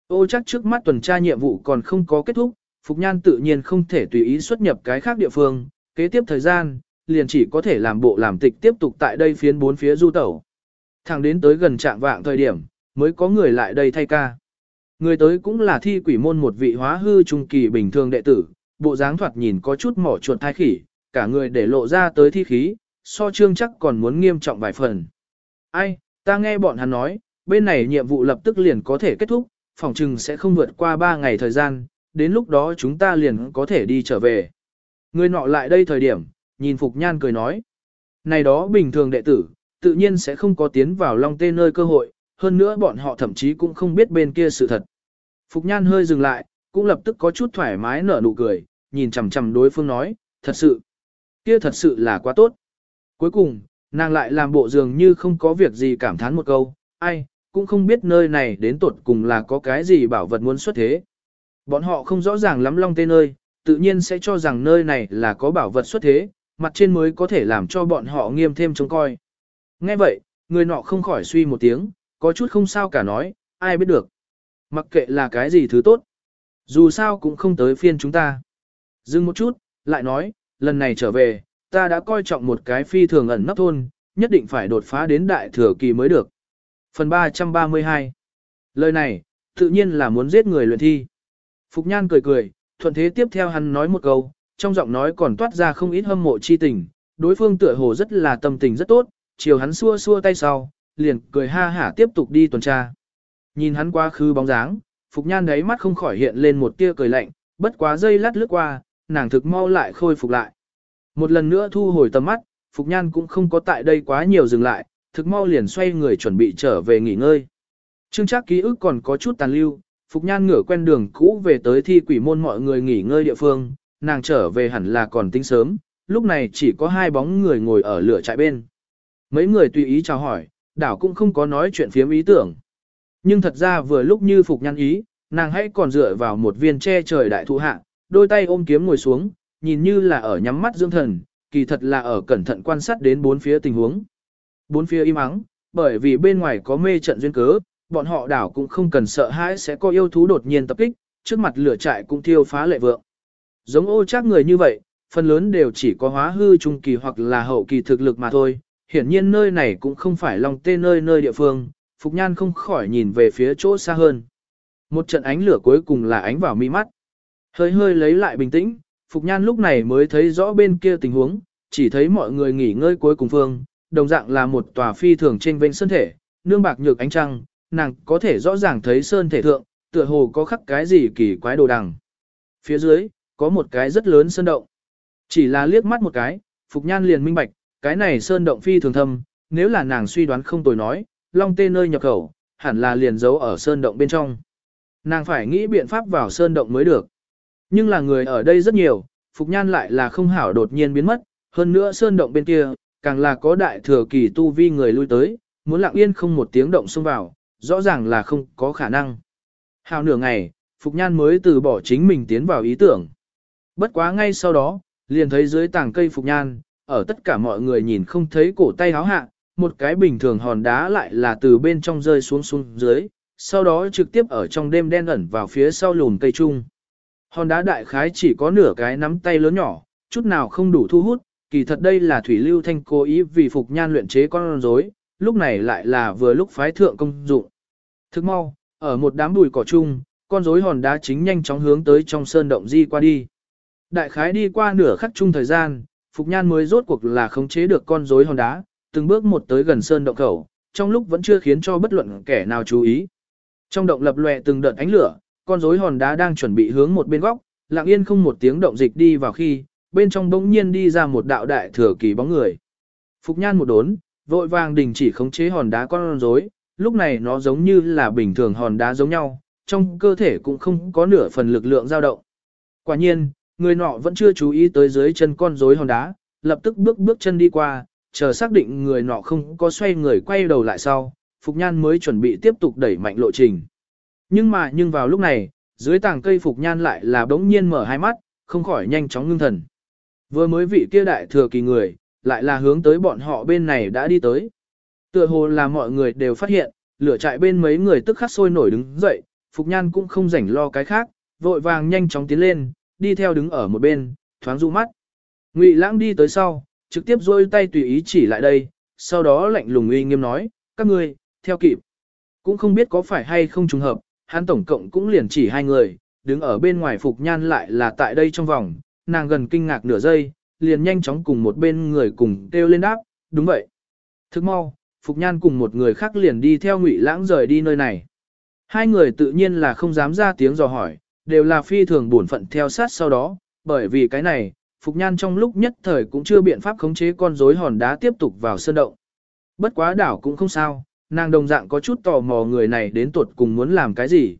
Ô chắc trước mắt tuần tra nhiệm vụ còn không có kết thúc, Phục Nhan tự nhiên không thể tùy ý xuất nhập cái khác địa phương, kế tiếp thời gian, liền chỉ có thể làm bộ làm tịch tiếp tục tại đây phiến bốn phía du tẩu. Thẳng đến tới gần trạng vạng thời điểm, mới có người lại đây thay ca. Người tới cũng là thi quỷ môn một vị hóa hư trung kỳ bình thường đệ tử, bộ dáng thoạt nhìn có chút mỏ chuột thai khỉ, cả người để lộ ra tới thi khí, so trương chắc còn muốn nghiêm trọng vài phần. Ai, ta nghe bọn hắn nói, bên này nhiệm vụ lập tức liền có thể kết thúc, phòng trừng sẽ không vượt qua 3 ngày thời gian, đến lúc đó chúng ta liền có thể đi trở về. Người nọ lại đây thời điểm, nhìn Phục Nhan cười nói. Này đó bình thường đệ tử, tự nhiên sẽ không có tiến vào Long Tê nơi cơ hội, hơn nữa bọn họ thậm chí cũng không biết bên kia sự thật. Phục Nhan hơi dừng lại, cũng lập tức có chút thoải mái nở nụ cười, nhìn chằm chằm đối phương nói, thật sự, kia thật sự là quá tốt. Cuối cùng, nàng lại làm bộ dường như không có việc gì cảm thán một câu, ai, cũng không biết nơi này đến tuột cùng là có cái gì bảo vật muốn xuất thế. Bọn họ không rõ ràng lắm long tên nơi, tự nhiên sẽ cho rằng nơi này là có bảo vật xuất thế, mặt trên mới có thể làm cho bọn họ nghiêm thêm trông coi. Nghe vậy, người nọ không khỏi suy một tiếng, có chút không sao cả nói, ai biết được. Mặc kệ là cái gì thứ tốt. Dù sao cũng không tới phiên chúng ta. Dừng một chút, lại nói, lần này trở về, ta đã coi trọng một cái phi thường ẩn nấp thôn, nhất định phải đột phá đến đại thừa kỳ mới được. Phần 332 Lời này, tự nhiên là muốn giết người luyện thi. Phục Nhan cười cười, thuận thế tiếp theo hắn nói một câu, trong giọng nói còn toát ra không ít hâm mộ chi tình, đối phương tựa hồ rất là tâm tình rất tốt, chiều hắn xua xua tay sau, liền cười ha hả tiếp tục đi tuần tra. Nhìn hắn quá khứ bóng dáng, Phục Nhan đấy mắt không khỏi hiện lên một tia cười lạnh, bất quá dây lát lướt qua, nàng thực mau lại khôi phục lại. Một lần nữa thu hồi tầm mắt, Phục Nhan cũng không có tại đây quá nhiều dừng lại, thực mau liền xoay người chuẩn bị trở về nghỉ ngơi. Trương chắc ký ức còn có chút tàn lưu, Phục Nhan ngửa quen đường cũ về tới thi quỷ môn mọi người nghỉ ngơi địa phương, nàng trở về hẳn là còn tính sớm, lúc này chỉ có hai bóng người ngồi ở lửa trại bên. Mấy người tùy ý chào hỏi, đảo cũng không có nói chuyện phiếm ý tưởng. Nhưng thật ra vừa lúc như Phục nhăn ý, nàng hãy còn dựa vào một viên che trời đại thụ hạ, đôi tay ôm kiếm ngồi xuống, nhìn như là ở nhắm mắt dưỡng thần, kỳ thật là ở cẩn thận quan sát đến bốn phía tình huống. Bốn phía im ắng, bởi vì bên ngoài có mê trận duyên cớ, bọn họ đảo cũng không cần sợ hãi sẽ có yêu thú đột nhiên tập kích, trước mặt lửa trại cũng thiêu phá lệ vượng. giống ô chắc người như vậy, phần lớn đều chỉ có hóa hư trung kỳ hoặc là hậu kỳ thực lực mà thôi. Hiển nhiên nơi này cũng không phải lòng tê nơi nơi địa phương, Phục Nhan không khỏi nhìn về phía chỗ xa hơn. Một trận ánh lửa cuối cùng là ánh vào mi mắt. Hơi hơi lấy lại bình tĩnh, Phục Nhan lúc này mới thấy rõ bên kia tình huống, chỉ thấy mọi người nghỉ ngơi cuối cùng phương, đồng dạng là một tòa phi thường trên vênh sơn thể, nương bạc nhược ánh trăng, nàng có thể rõ ràng thấy sơn thể thượng, tựa hồ có khắc cái gì kỳ quái đồ đằng. Phía dưới, có một cái rất lớn sơn động. Chỉ là liếc mắt một cái, Phục Nhan liền minh bạch, cái này sơn động phi thường thâm, nếu là nàng suy đoán không tồi nói, long tê nơi nhập khẩu, hẳn là liền giấu ở sơn động bên trong. Nàng phải nghĩ biện pháp vào sơn động mới được. Nhưng là người ở đây rất nhiều, Phục Nhan lại là không hảo đột nhiên biến mất, hơn nữa sơn động bên kia, càng là có đại thừa kỳ tu vi người lui tới, muốn lặng yên không một tiếng động xông vào, rõ ràng là không có khả năng. Hào nửa ngày, Phục Nhan mới từ bỏ chính mình tiến vào ý tưởng. Bất quá ngay sau đó, liền thấy dưới tảng cây Phục Nhan, ở tất cả mọi người nhìn không thấy cổ tay háo hạ, một cái bình thường hòn đá lại là từ bên trong rơi xuống xuống dưới, sau đó trực tiếp ở trong đêm đen ẩn vào phía sau lùn cây trung. Hòn đá đại khái chỉ có nửa cái nắm tay lớn nhỏ, chút nào không đủ thu hút, kỳ thật đây là Thủy Lưu Thanh cố ý vì Phục Nhan luyện chế con rối, lúc này lại là vừa lúc phái thượng công dụng. Thức mau, ở một đám bùi cỏ chung, con rối hòn đá chính nhanh chóng hướng tới trong sơn động di qua đi. Đại khái đi qua nửa khắc chung thời gian, Phục Nhan mới rốt cuộc là khống chế được con rối hòn đá, từng bước một tới gần sơn động khẩu, trong lúc vẫn chưa khiến cho bất luận kẻ nào chú ý. Trong động lập lòe từng đợt ánh lửa, con rối hòn đá đang chuẩn bị hướng một bên góc, lặng yên không một tiếng động dịch đi vào khi, bên trong bỗng nhiên đi ra một đạo đại thừa kỳ bóng người. Phục Nhan một đốn, vội vàng đình chỉ khống chế hòn đá con rối, lúc này nó giống như là bình thường hòn đá giống nhau, trong cơ thể cũng không có nửa phần lực lượng dao động. Quả nhiên, người nọ vẫn chưa chú ý tới dưới chân con rối hòn đá, lập tức bước bước chân đi qua, chờ xác định người nọ không có xoay người quay đầu lại sau, Phục Nhan mới chuẩn bị tiếp tục đẩy mạnh lộ trình. Nhưng mà nhưng vào lúc này, dưới tảng cây Phục Nhan lại là bỗng nhiên mở hai mắt, không khỏi nhanh chóng ngưng thần. Vừa mới vị kia đại thừa kỳ người, lại là hướng tới bọn họ bên này đã đi tới. Tựa hồ là mọi người đều phát hiện, lửa chạy bên mấy người tức khắc sôi nổi đứng dậy, Phục Nhan cũng không rảnh lo cái khác, vội vàng nhanh chóng tiến lên, đi theo đứng ở một bên, thoáng dụ mắt. Ngụy Lãng đi tới sau, trực tiếp rôi tay tùy ý chỉ lại đây, sau đó lạnh lùng uy nghiêm nói, các ngươi, theo kịp. Cũng không biết có phải hay không trùng hợp, hắn tổng cộng cũng liền chỉ hai người, đứng ở bên ngoài Phục Nhan lại là tại đây trong vòng, nàng gần kinh ngạc nửa giây, liền nhanh chóng cùng một bên người cùng kêu lên đáp, đúng vậy. Thức mau, Phục Nhan cùng một người khác liền đi theo Ngụy Lãng rời đi nơi này. Hai người tự nhiên là không dám ra tiếng dò hỏi, đều là phi thường buồn phận theo sát sau đó, bởi vì cái này, Phục Nhan trong lúc nhất thời cũng chưa biện pháp khống chế con rối hòn đá tiếp tục vào sơn động. Bất quá đảo cũng không sao, nàng đồng dạng có chút tò mò người này đến tuột cùng muốn làm cái gì.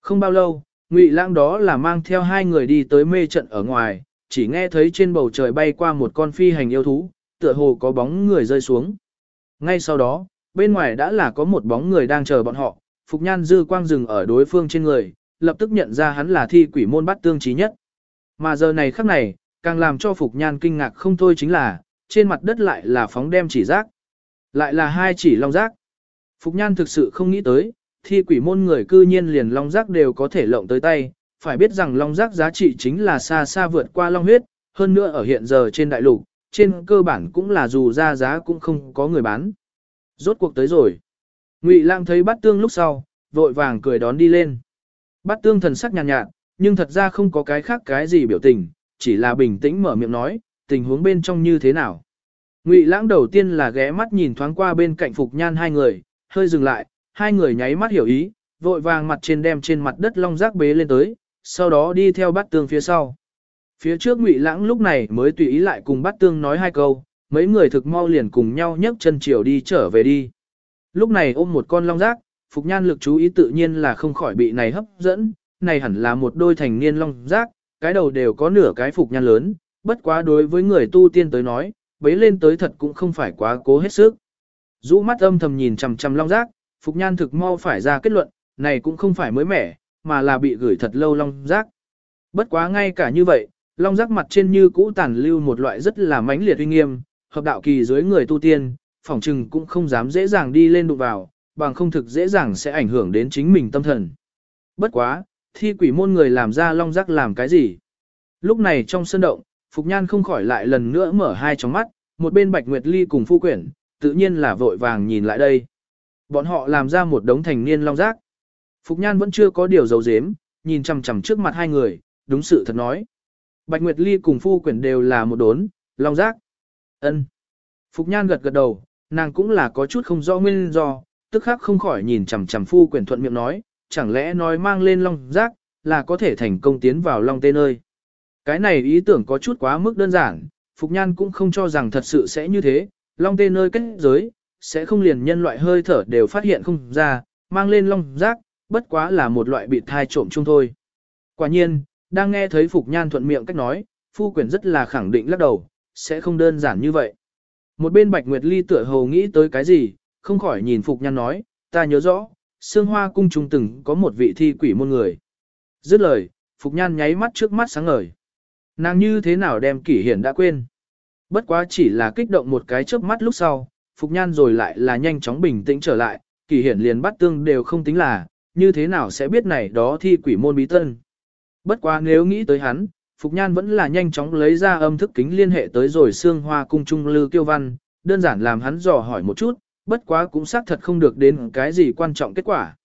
Không bao lâu, Ngụy Lãng đó là mang theo hai người đi tới mê trận ở ngoài, chỉ nghe thấy trên bầu trời bay qua một con phi hành yêu thú, tựa hồ có bóng người rơi xuống. Ngay sau đó, bên ngoài đã là có một bóng người đang chờ bọn họ, Phục Nhan dư quang dừng ở đối phương trên người, lập tức nhận ra hắn là thi quỷ môn bắt tương trí nhất. Mà giờ này khắc này, càng làm cho Phục Nhan kinh ngạc không thôi chính là, trên mặt đất lại là phóng đem chỉ rác. Lại là hai chỉ long rác. Phục Nhan thực sự không nghĩ tới, thi quỷ môn người cư nhiên liền long rác đều có thể lộng tới tay, phải biết rằng long rác giá trị chính là xa xa vượt qua long huyết, hơn nữa ở hiện giờ trên đại lục, trên cơ bản cũng là dù ra giá cũng không có người bán. Rốt cuộc tới rồi. Ngụy Lang thấy Bát Tương lúc sau, vội vàng cười đón đi lên. Bát Tương thần sắc nhàn nhạt, nhạt, nhưng thật ra không có cái khác cái gì biểu tình, chỉ là bình tĩnh mở miệng nói, tình huống bên trong như thế nào. Ngụy Lãng đầu tiên là ghé mắt nhìn thoáng qua bên cạnh Phục Nhan hai người, hơi dừng lại, hai người nháy mắt hiểu ý, vội vàng mặt trên đem trên mặt đất long rác bế lên tới, sau đó đi theo Bát Tương phía sau. Phía trước Ngụy Lãng lúc này mới tùy ý lại cùng Bát Tương nói hai câu, mấy người thực mau liền cùng nhau nhấc chân chiều đi trở về đi. Lúc này ôm một con long rác, Phục Nhan lực chú ý tự nhiên là không khỏi bị này hấp dẫn, này hẳn là một đôi thành niên long giác, cái đầu đều có nửa cái Phục Nhan lớn, bất quá đối với người tu tiên tới nói, bấy lên tới thật cũng không phải quá cố hết sức. Dũ mắt âm thầm nhìn chằm chằm long giác, Phục Nhan thực mau phải ra kết luận, này cũng không phải mới mẻ, mà là bị gửi thật lâu long giác. Bất quá ngay cả như vậy, long giác mặt trên như cũ tàn lưu một loại rất là mãnh liệt uy nghiêm, hợp đạo kỳ dưới người tu tiên, phỏng trừng cũng không dám dễ dàng đi lên đụng vào, bằng không thực dễ dàng sẽ ảnh hưởng đến chính mình tâm thần. Bất quá, thi quỷ môn người làm ra long giác làm cái gì? Lúc này trong sân động, Phục Nhan không khỏi lại lần nữa mở hai tròng mắt, một bên Bạch Nguyệt Ly cùng Phu Quyển, tự nhiên là vội vàng nhìn lại đây. Bọn họ làm ra một đống thành niên long giác. Phục Nhan vẫn chưa có điều giấu giếm, nhìn chằm chằm trước mặt hai người, đúng sự thật nói. Bạch Nguyệt Ly cùng Phu Quyển đều là một đốn, long giác. ân Phục Nhan gật gật đầu, nàng cũng là có chút không rõ nguyên do, tức khắc không khỏi nhìn chằm chằm Phu quyền thuận miệng nói, chẳng lẽ nói mang lên long giác, là có thể thành công tiến vào long tê nơi. Cái này ý tưởng có chút quá mức đơn giản, Phục Nhan cũng không cho rằng thật sự sẽ như thế, long tê nơi kết giới, sẽ không liền nhân loại hơi thở đều phát hiện không ra, mang lên long giác, bất quá là một loại bị thai trộm chung thôi. Quả nhiên, đang nghe thấy Phục Nhan thuận miệng cách nói, phu quyền rất là khẳng định lắc đầu, sẽ không đơn giản như vậy. Một bên Bạch Nguyệt Ly tựa hồ nghĩ tới cái gì, không khỏi nhìn Phục Nhan nói, ta nhớ rõ, Sương Hoa cung trung từng có một vị thi quỷ môn người. Dứt lời, Phục Nhan nháy mắt trước mắt sáng ngời. Nàng như thế nào đem kỷ hiển đã quên. Bất quá chỉ là kích động một cái trước mắt lúc sau, Phục Nhan rồi lại là nhanh chóng bình tĩnh trở lại, kỷ hiển liền bắt tương đều không tính là, như thế nào sẽ biết này đó thi quỷ môn bí tân. Bất quá nếu nghĩ tới hắn, Phục Nhan vẫn là nhanh chóng lấy ra âm thức kính liên hệ tới rồi xương hoa cung trung lư kiêu văn, đơn giản làm hắn dò hỏi một chút, bất quá cũng xác thật không được đến cái gì quan trọng kết quả.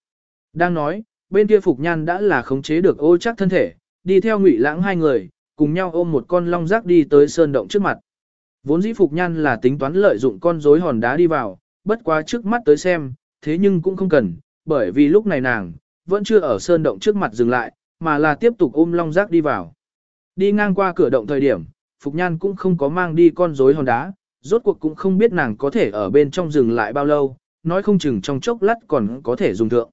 Đang nói, bên kia Phục Nhan đã là khống chế được ô chắc thân thể, đi theo ngụy lãng hai người, cùng nhau ôm một con long rác đi tới sơn động trước mặt. Vốn dĩ Phục Nhan là tính toán lợi dụng con rối hòn đá đi vào, bất quá trước mắt tới xem, thế nhưng cũng không cần, bởi vì lúc này nàng, vẫn chưa ở sơn động trước mặt dừng lại, mà là tiếp tục ôm long rác đi vào. Đi ngang qua cửa động thời điểm, Phục Nhan cũng không có mang đi con rối hòn đá, rốt cuộc cũng không biết nàng có thể ở bên trong rừng lại bao lâu, nói không chừng trong chốc lát còn có thể dùng thượng.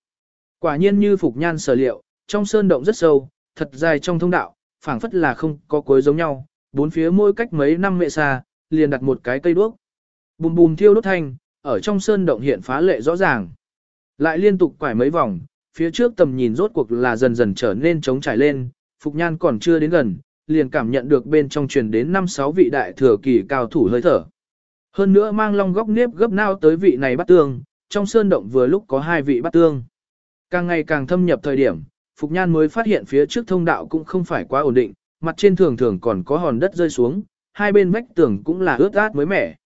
Quả nhiên như Phục Nhan sở liệu, trong sơn động rất sâu, thật dài trong thông đạo, phảng phất là không có cuối giống nhau, bốn phía mỗi cách mấy năm mẹ xa, liền đặt một cái cây đuốc. Bùm bùm thiêu đốt thanh, ở trong sơn động hiện phá lệ rõ ràng. Lại liên tục quải mấy vòng, phía trước tầm nhìn rốt cuộc là dần dần trở nên trống trải lên, Phục Nhan còn chưa đến gần, liền cảm nhận được bên trong truyền đến 5-6 vị đại thừa kỳ cao thủ hơi thở. Hơn nữa mang long góc nếp gấp nao tới vị này bắt tương, trong sơn động vừa lúc có hai vị bắt tương. Càng ngày càng thâm nhập thời điểm, Phục Nhan mới phát hiện phía trước thông đạo cũng không phải quá ổn định, mặt trên thường thường còn có hòn đất rơi xuống, hai bên vách tường cũng là ướt át mới mẻ.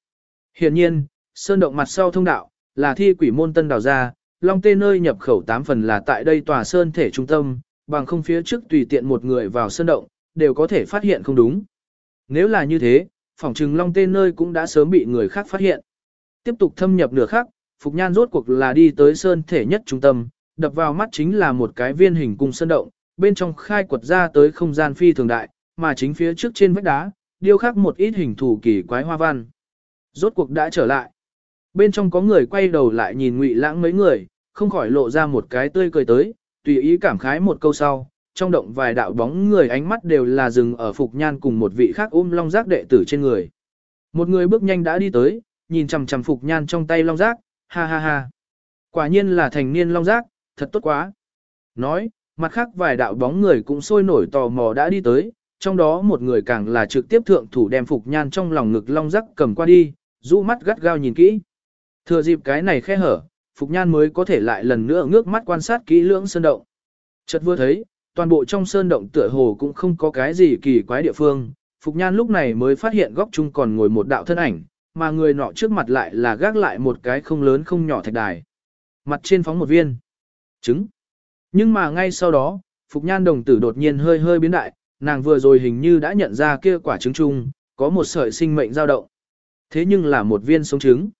Hiện nhiên, sơn động mặt sau thông đạo, là thi quỷ môn tân đào ra, long tê nơi nhập khẩu 8 phần là tại đây tòa sơn thể trung tâm, bằng không phía trước tùy tiện một người vào sơn động, đều có thể phát hiện không đúng. Nếu là như thế, phỏng trừng long tên nơi cũng đã sớm bị người khác phát hiện. Tiếp tục thâm nhập nửa khắc, Phục Nhan rốt cuộc là đi tới sơn thể nhất trung tâm, đập vào mắt chính là một cái viên hình cung sơn động, bên trong khai quật ra tới không gian phi thường đại, mà chính phía trước trên vách đá, điêu khắc một ít hình thủ kỳ quái hoa văn. Rốt cuộc đã trở lại. Bên trong có người quay đầu lại nhìn Ngụy Lãng mấy người, không khỏi lộ ra một cái tươi cười tới, tùy ý cảm khái một câu sau, trong động vài đạo bóng người ánh mắt đều là dừng ở Phục Nhan cùng một vị khác ôm long giác đệ tử trên người. Một người bước nhanh đã đi tới, nhìn chằm chằm Phục Nhan trong tay long giác, ha ha ha. Quả nhiên là thành niên long giác, thật tốt quá. Nói, mặt khác vài đạo bóng người cũng sôi nổi tò mò đã đi tới, trong đó một người càng là trực tiếp thượng thủ đem Phục Nhan trong lòng ngực long giác cầm qua đi, rũ mắt gắt gao nhìn kỹ. Thừa dịp cái này khe hở, Phục Nhan mới có thể lại lần nữa ngước mắt quan sát kỹ lưỡng sơn động. Chợt vừa thấy, toàn bộ trong sơn động tựa hồ cũng không có cái gì kỳ quái địa phương. Phục Nhan lúc này mới phát hiện góc chung còn ngồi một đạo thân ảnh, mà người nọ trước mặt lại là gác lại một cái không lớn không nhỏ thạch đài. Mặt trên phóng một viên trứng. Nhưng mà ngay sau đó, Phục Nhan đồng tử đột nhiên hơi hơi biến đại, nàng vừa rồi hình như đã nhận ra kia quả trứng chung, có một sợi sinh mệnh dao động. Thế nhưng là một viên sống trứng.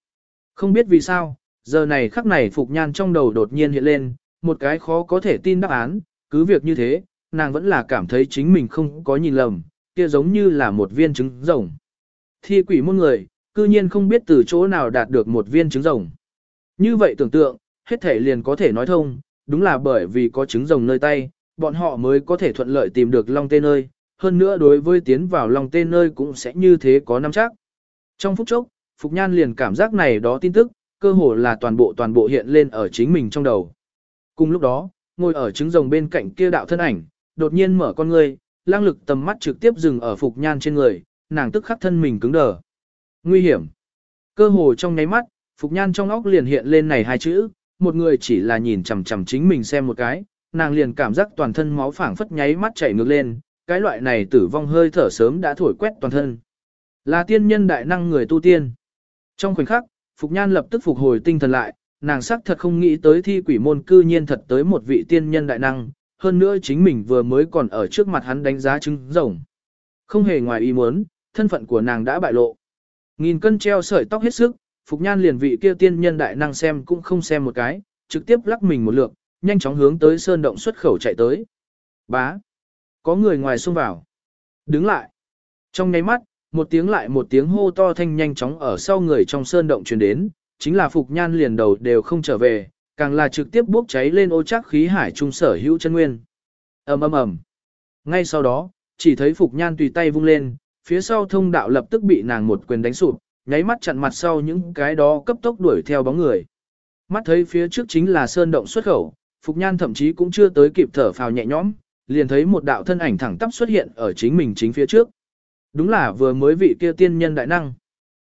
Không biết vì sao, giờ này khắc này Phục Nhan trong đầu đột nhiên hiện lên, một cái khó có thể tin đáp án, cứ việc như thế, nàng vẫn là cảm thấy chính mình không có nhìn lầm, kia giống như là một viên trứng rồng. Thi quỷ môn người, cư nhiên không biết từ chỗ nào đạt được một viên trứng rồng. Như vậy tưởng tượng, hết thể liền có thể nói thông, đúng là bởi vì có trứng rồng nơi tay, bọn họ mới có thể thuận lợi tìm được long tê nơi, hơn nữa đối với tiến vào long tê nơi cũng sẽ như thế có nắm chắc. Trong phút chốc, Phục Nhan liền cảm giác này đó tin tức, cơ hồ là toàn bộ toàn bộ hiện lên ở chính mình trong đầu. Cùng lúc đó, ngồi ở trứng rồng bên cạnh kia đạo thân ảnh, đột nhiên mở con ngươi, lang lực tầm mắt trực tiếp dừng ở Phục Nhan trên người, nàng tức khắc thân mình cứng đờ. Nguy hiểm. Cơ hồ trong nháy mắt, Phục Nhan trong óc liền hiện lên này hai chữ, một người chỉ là nhìn chằm chằm chính mình xem một cái, nàng liền cảm giác toàn thân máu phảng phất nháy mắt chảy ngược lên, cái loại này tử vong hơi thở sớm đã thổi quét toàn thân. Là tiên nhân đại năng người tu tiên. Trong khoảnh khắc, Phục Nhan lập tức phục hồi tinh thần lại, nàng xác thật không nghĩ tới thi quỷ môn cư nhiên thật tới một vị tiên nhân đại năng, hơn nữa chính mình vừa mới còn ở trước mặt hắn đánh giá trứng rồng. Không hề ngoài ý muốn, thân phận của nàng đã bại lộ. Nghìn cân treo sợi tóc hết sức, Phục Nhan liền vị kia tiên nhân đại năng xem cũng không xem một cái, trực tiếp lắc mình một lượt, nhanh chóng hướng tới sơn động xuất khẩu chạy tới. Bá! Có người ngoài xông vào. Đứng lại. Trong nháy mắt, một tiếng lại một tiếng hô to thanh nhanh chóng ở sau người trong sơn động truyền đến, chính là Phục Nhan liền đầu đều không trở về, càng là trực tiếp bốc cháy lên ô chắc khí hải trung sở hữu chân nguyên. ầm ầm ầm. Ngay sau đó, chỉ thấy Phục Nhan tùy tay vung lên, phía sau thông đạo lập tức bị nàng một quyền đánh sụp, nháy mắt chặn mặt sau những cái đó cấp tốc đuổi theo bóng người. Mắt thấy phía trước chính là sơn động xuất khẩu, Phục Nhan thậm chí cũng chưa tới kịp thở phào nhẹ nhõm, liền thấy một đạo thân ảnh thẳng tắp xuất hiện ở chính mình chính phía trước. Đúng là vừa mới vị kia tiên nhân đại năng.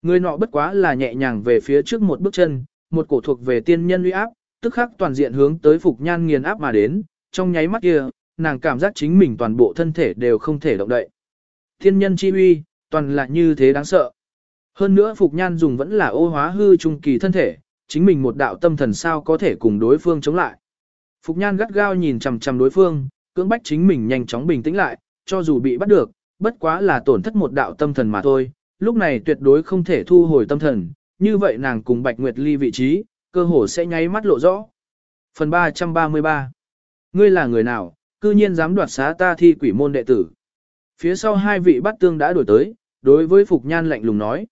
Người nọ bất quá là nhẹ nhàng về phía trước một bước chân, một cổ thuộc về tiên nhân uy áp, tức khắc toàn diện hướng tới Phục Nhan nghiền áp mà đến, trong nháy mắt kia, nàng cảm giác chính mình toàn bộ thân thể đều không thể động đậy. Tiên nhân chi uy, toàn là như thế đáng sợ. Hơn nữa Phục Nhan dùng vẫn là ô hóa hư trung kỳ thân thể, chính mình một đạo tâm thần sao có thể cùng đối phương chống lại. Phục Nhan gắt gao nhìn chằm chằm đối phương, cưỡng bách chính mình nhanh chóng bình tĩnh lại, cho dù bị bắt được, bất quá là tổn thất một đạo tâm thần mà thôi, lúc này tuyệt đối không thể thu hồi tâm thần, như vậy nàng cùng Bạch Nguyệt Ly vị trí, cơ hồ sẽ nháy mắt lộ rõ. Phần 333 Ngươi là người nào, cư nhiên dám đoạt xá ta thi quỷ môn đệ tử. Phía sau hai vị bắt tương đã đổi tới, đối với Phục Nhan lạnh lùng nói.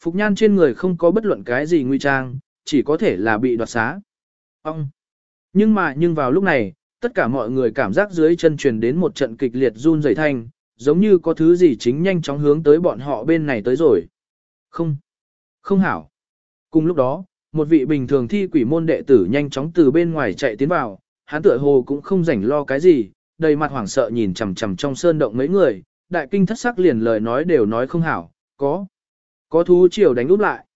Phục Nhan trên người không có bất luận cái gì nguy trang, chỉ có thể là bị đoạt xá. Ông! Nhưng mà nhưng vào lúc này, tất cả mọi người cảm giác dưới chân truyền đến một trận kịch liệt run rẩy thanh, giống như có thứ gì chính nhanh chóng hướng tới bọn họ bên này tới rồi. Không! Không hảo! Cùng lúc đó, một vị bình thường thi quỷ môn đệ tử nhanh chóng từ bên ngoài chạy tiến vào, hắn tựa hồ cũng không rảnh lo cái gì, đầy mặt hoảng sợ nhìn chằm chằm trong sơn động mấy người, đại kinh thất sắc liền lời nói đều nói không hảo, có. Có thú triều đánh úp lại.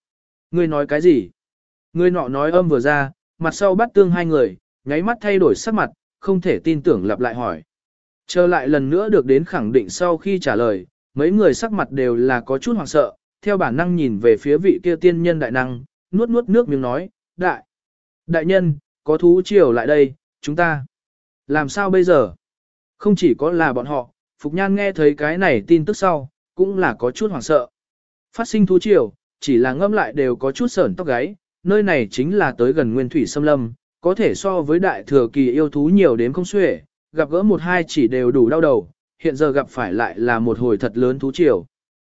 Ngươi nói cái gì? Ngươi nọ nói âm vừa ra, mặt sau bắt tương hai người, nháy mắt thay đổi sắc mặt, không thể tin tưởng lặp lại hỏi. Trở lại lần nữa được đến khẳng định sau khi trả lời, mấy người sắc mặt đều là có chút hoảng sợ, theo bản năng nhìn về phía vị kia tiên nhân đại năng, nuốt nuốt nước miếng nói, đại, đại nhân, có thú triều lại đây, chúng ta, làm sao bây giờ? Không chỉ có là bọn họ, Phục Nhan nghe thấy cái này tin tức sau, cũng là có chút hoảng sợ. Phát sinh thú triều, chỉ là ngâm lại đều có chút sởn tóc gáy, nơi này chính là tới gần nguyên thủy xâm lâm, có thể so với đại thừa kỳ yêu thú nhiều đến không xuể, gặp gỡ một hai chỉ đều đủ đau đầu, hiện giờ gặp phải lại là một hồi thật lớn thú triều.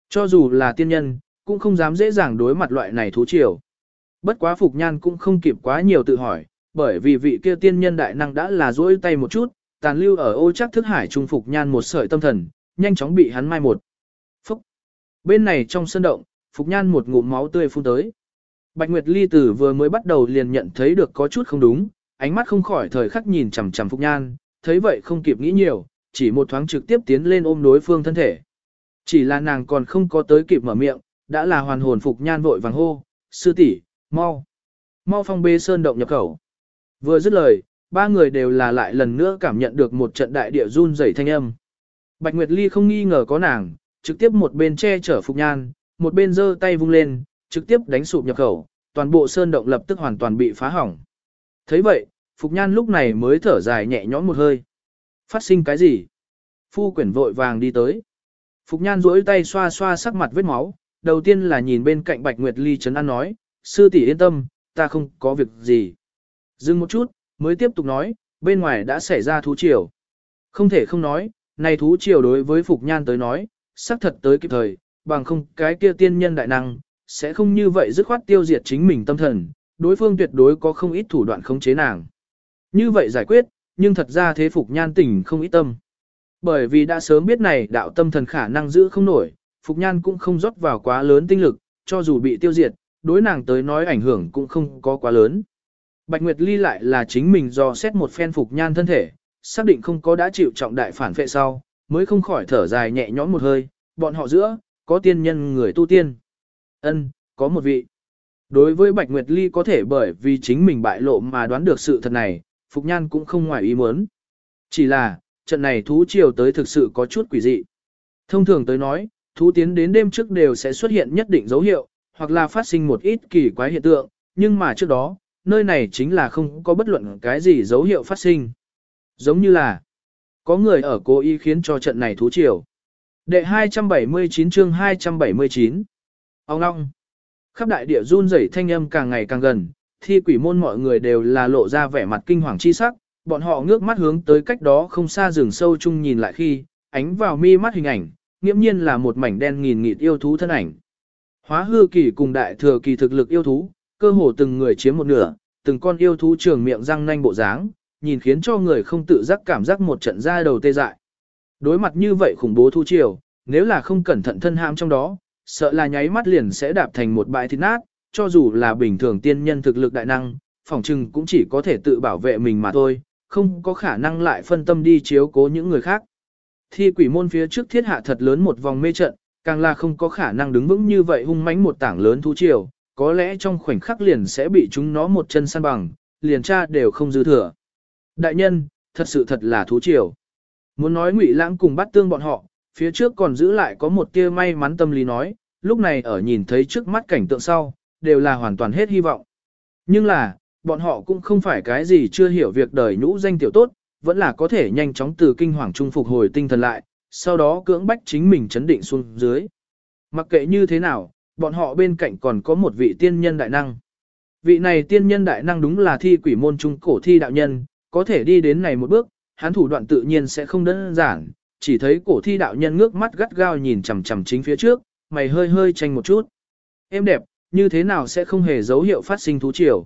Cho dù là tiên nhân, cũng không dám dễ dàng đối mặt loại này thú triều. Bất quá Phục Nhan cũng không kịp quá nhiều tự hỏi, bởi vì vị kia tiên nhân đại năng đã là duỗi tay một chút, tàn lưu ở ô chắc thức hải trung Phục Nhan một sợi tâm thần, nhanh chóng bị hắn mai một. Phúc! Bên này trong sân động, Phục Nhan một ngụm máu tươi phun tới. Bạch Nguyệt Ly Tử vừa mới bắt đầu liền nhận thấy được có chút không đúng, ánh mắt không khỏi thời khắc nhìn chằm chằm Phục Nhan, thấy vậy không kịp nghĩ nhiều, chỉ một thoáng trực tiếp tiến lên ôm đối phương thân thể. Chỉ là nàng còn không có tới kịp mở miệng, đã là hoàn hồn Phục Nhan vội vàng hô, sư tỷ, mau, mau phong bê sơn động nhập khẩu. Vừa dứt lời, ba người đều là lại lần nữa cảm nhận được một trận đại địa run rẩy thanh âm. Bạch Nguyệt Ly không nghi ngờ có nàng, trực tiếp một bên che chở Phục Nhan, một bên giơ tay vung lên, trực tiếp đánh sụp nhập khẩu, toàn bộ sơn động lập tức hoàn toàn bị phá hỏng. thấy vậy, Phục Nhan lúc này mới thở dài nhẹ nhõm một hơi. Phát sinh cái gì? Phu quyển vội vàng đi tới. Phục Nhan duỗi tay xoa xoa sắc mặt vết máu, đầu tiên là nhìn bên cạnh Bạch Nguyệt Ly chấn an nói, sư tỷ yên tâm, ta không có việc gì. Dừng một chút, mới tiếp tục nói, bên ngoài đã xảy ra thú triều. Không thể không nói, này thú triều đối với Phục Nhan tới nói, xác thật tới kịp thời, bằng không cái kia tiên nhân đại năng, sẽ không như vậy dứt khoát tiêu diệt chính mình tâm thần, đối phương tuyệt đối có không ít thủ đoạn khống chế nàng. Như vậy giải quyết, nhưng thật ra thế Phục Nhan tỉnh không ít tâm. Bởi vì đã sớm biết này đạo tâm thần khả năng giữ không nổi, Phục Nhan cũng không rót vào quá lớn tinh lực, cho dù bị tiêu diệt, đối nàng tới nói ảnh hưởng cũng không có quá lớn. Bạch Nguyệt Ly lại là chính mình do xét một phen Phục Nhan thân thể, xác định không có đã chịu trọng đại phản phệ sau, mới không khỏi thở dài nhẹ nhõm một hơi, bọn họ giữa, có tiên nhân người tu tiên. ân có một vị. Đối với Bạch Nguyệt Ly có thể bởi vì chính mình bại lộ mà đoán được sự thật này, Phục Nhan cũng không ngoài ý muốn. Chỉ là, trận này thú triều tới thực sự có chút quỷ dị. Thông thường tới nói, thú tiến đến đêm trước đều sẽ xuất hiện nhất định dấu hiệu, hoặc là phát sinh một ít kỳ quái hiện tượng, nhưng mà trước đó, nơi này chính là không có bất luận cái gì dấu hiệu phát sinh. Giống như là, có người ở cố ý khiến cho trận này thú triều. Đệ 279 chương 279 Ông long Khắp đại địa run rẩy thanh âm càng ngày càng gần, thi quỷ môn mọi người đều là lộ ra vẻ mặt kinh hoàng chi sắc, bọn họ ngước mắt hướng tới cách đó không xa rừng sâu chung nhìn lại khi, ánh vào mi mắt hình ảnh, nghiễm nhiên là một mảnh đen nghìn nghịt yêu thú thân ảnh. Hóa hư kỳ cùng đại thừa kỳ thực lực yêu thú, cơ hồ từng người chiếm một nửa, từng con yêu thú trường miệng răng nanh bộ dáng, nhìn khiến cho người không tự giác cảm giác một trận da đầu tê dại. Đối mặt như vậy khủng bố thu triều, nếu là không cẩn thận thân ham trong đó, sợ là nháy mắt liền sẽ đạp thành một bãi thịt nát, cho dù là bình thường tiên nhân thực lực đại năng, phòng trừng cũng chỉ có thể tự bảo vệ mình mà thôi, không có khả năng lại phân tâm đi chiếu cố những người khác. Thi quỷ môn phía trước thiết hạ thật lớn một vòng mê trận, càng là không có khả năng đứng vững như vậy hung mãnh một tảng lớn thú triều, có lẽ trong khoảnh khắc liền sẽ bị chúng nó một chân săn bằng, liền tra đều không dư thừa. Đại nhân, thật sự thật là thú triều. Muốn nói ngụy lãng cùng bắt tương bọn họ, phía trước còn giữ lại có một tia may mắn tâm lý nói, lúc này ở nhìn thấy trước mắt cảnh tượng sau, đều là hoàn toàn hết hy vọng. Nhưng là, bọn họ cũng không phải cái gì chưa hiểu việc đời nhũ danh tiểu tốt, vẫn là có thể nhanh chóng từ kinh hoàng trung phục hồi tinh thần lại, sau đó cưỡng bách chính mình chấn định xuống dưới. Mặc kệ như thế nào, bọn họ bên cạnh còn có một vị tiên nhân đại năng. Vị này tiên nhân đại năng đúng là thi quỷ môn trung cổ thi đạo nhân, có thể đi đến này một bước, hắn thủ đoạn tự nhiên sẽ không đơn giản, chỉ thấy cổ thi đạo nhân ngước mắt gắt gao nhìn chằm chằm chính phía trước, mày hơi hơi tranh một chút. Em đẹp, như thế nào sẽ không hề dấu hiệu phát sinh thú triều.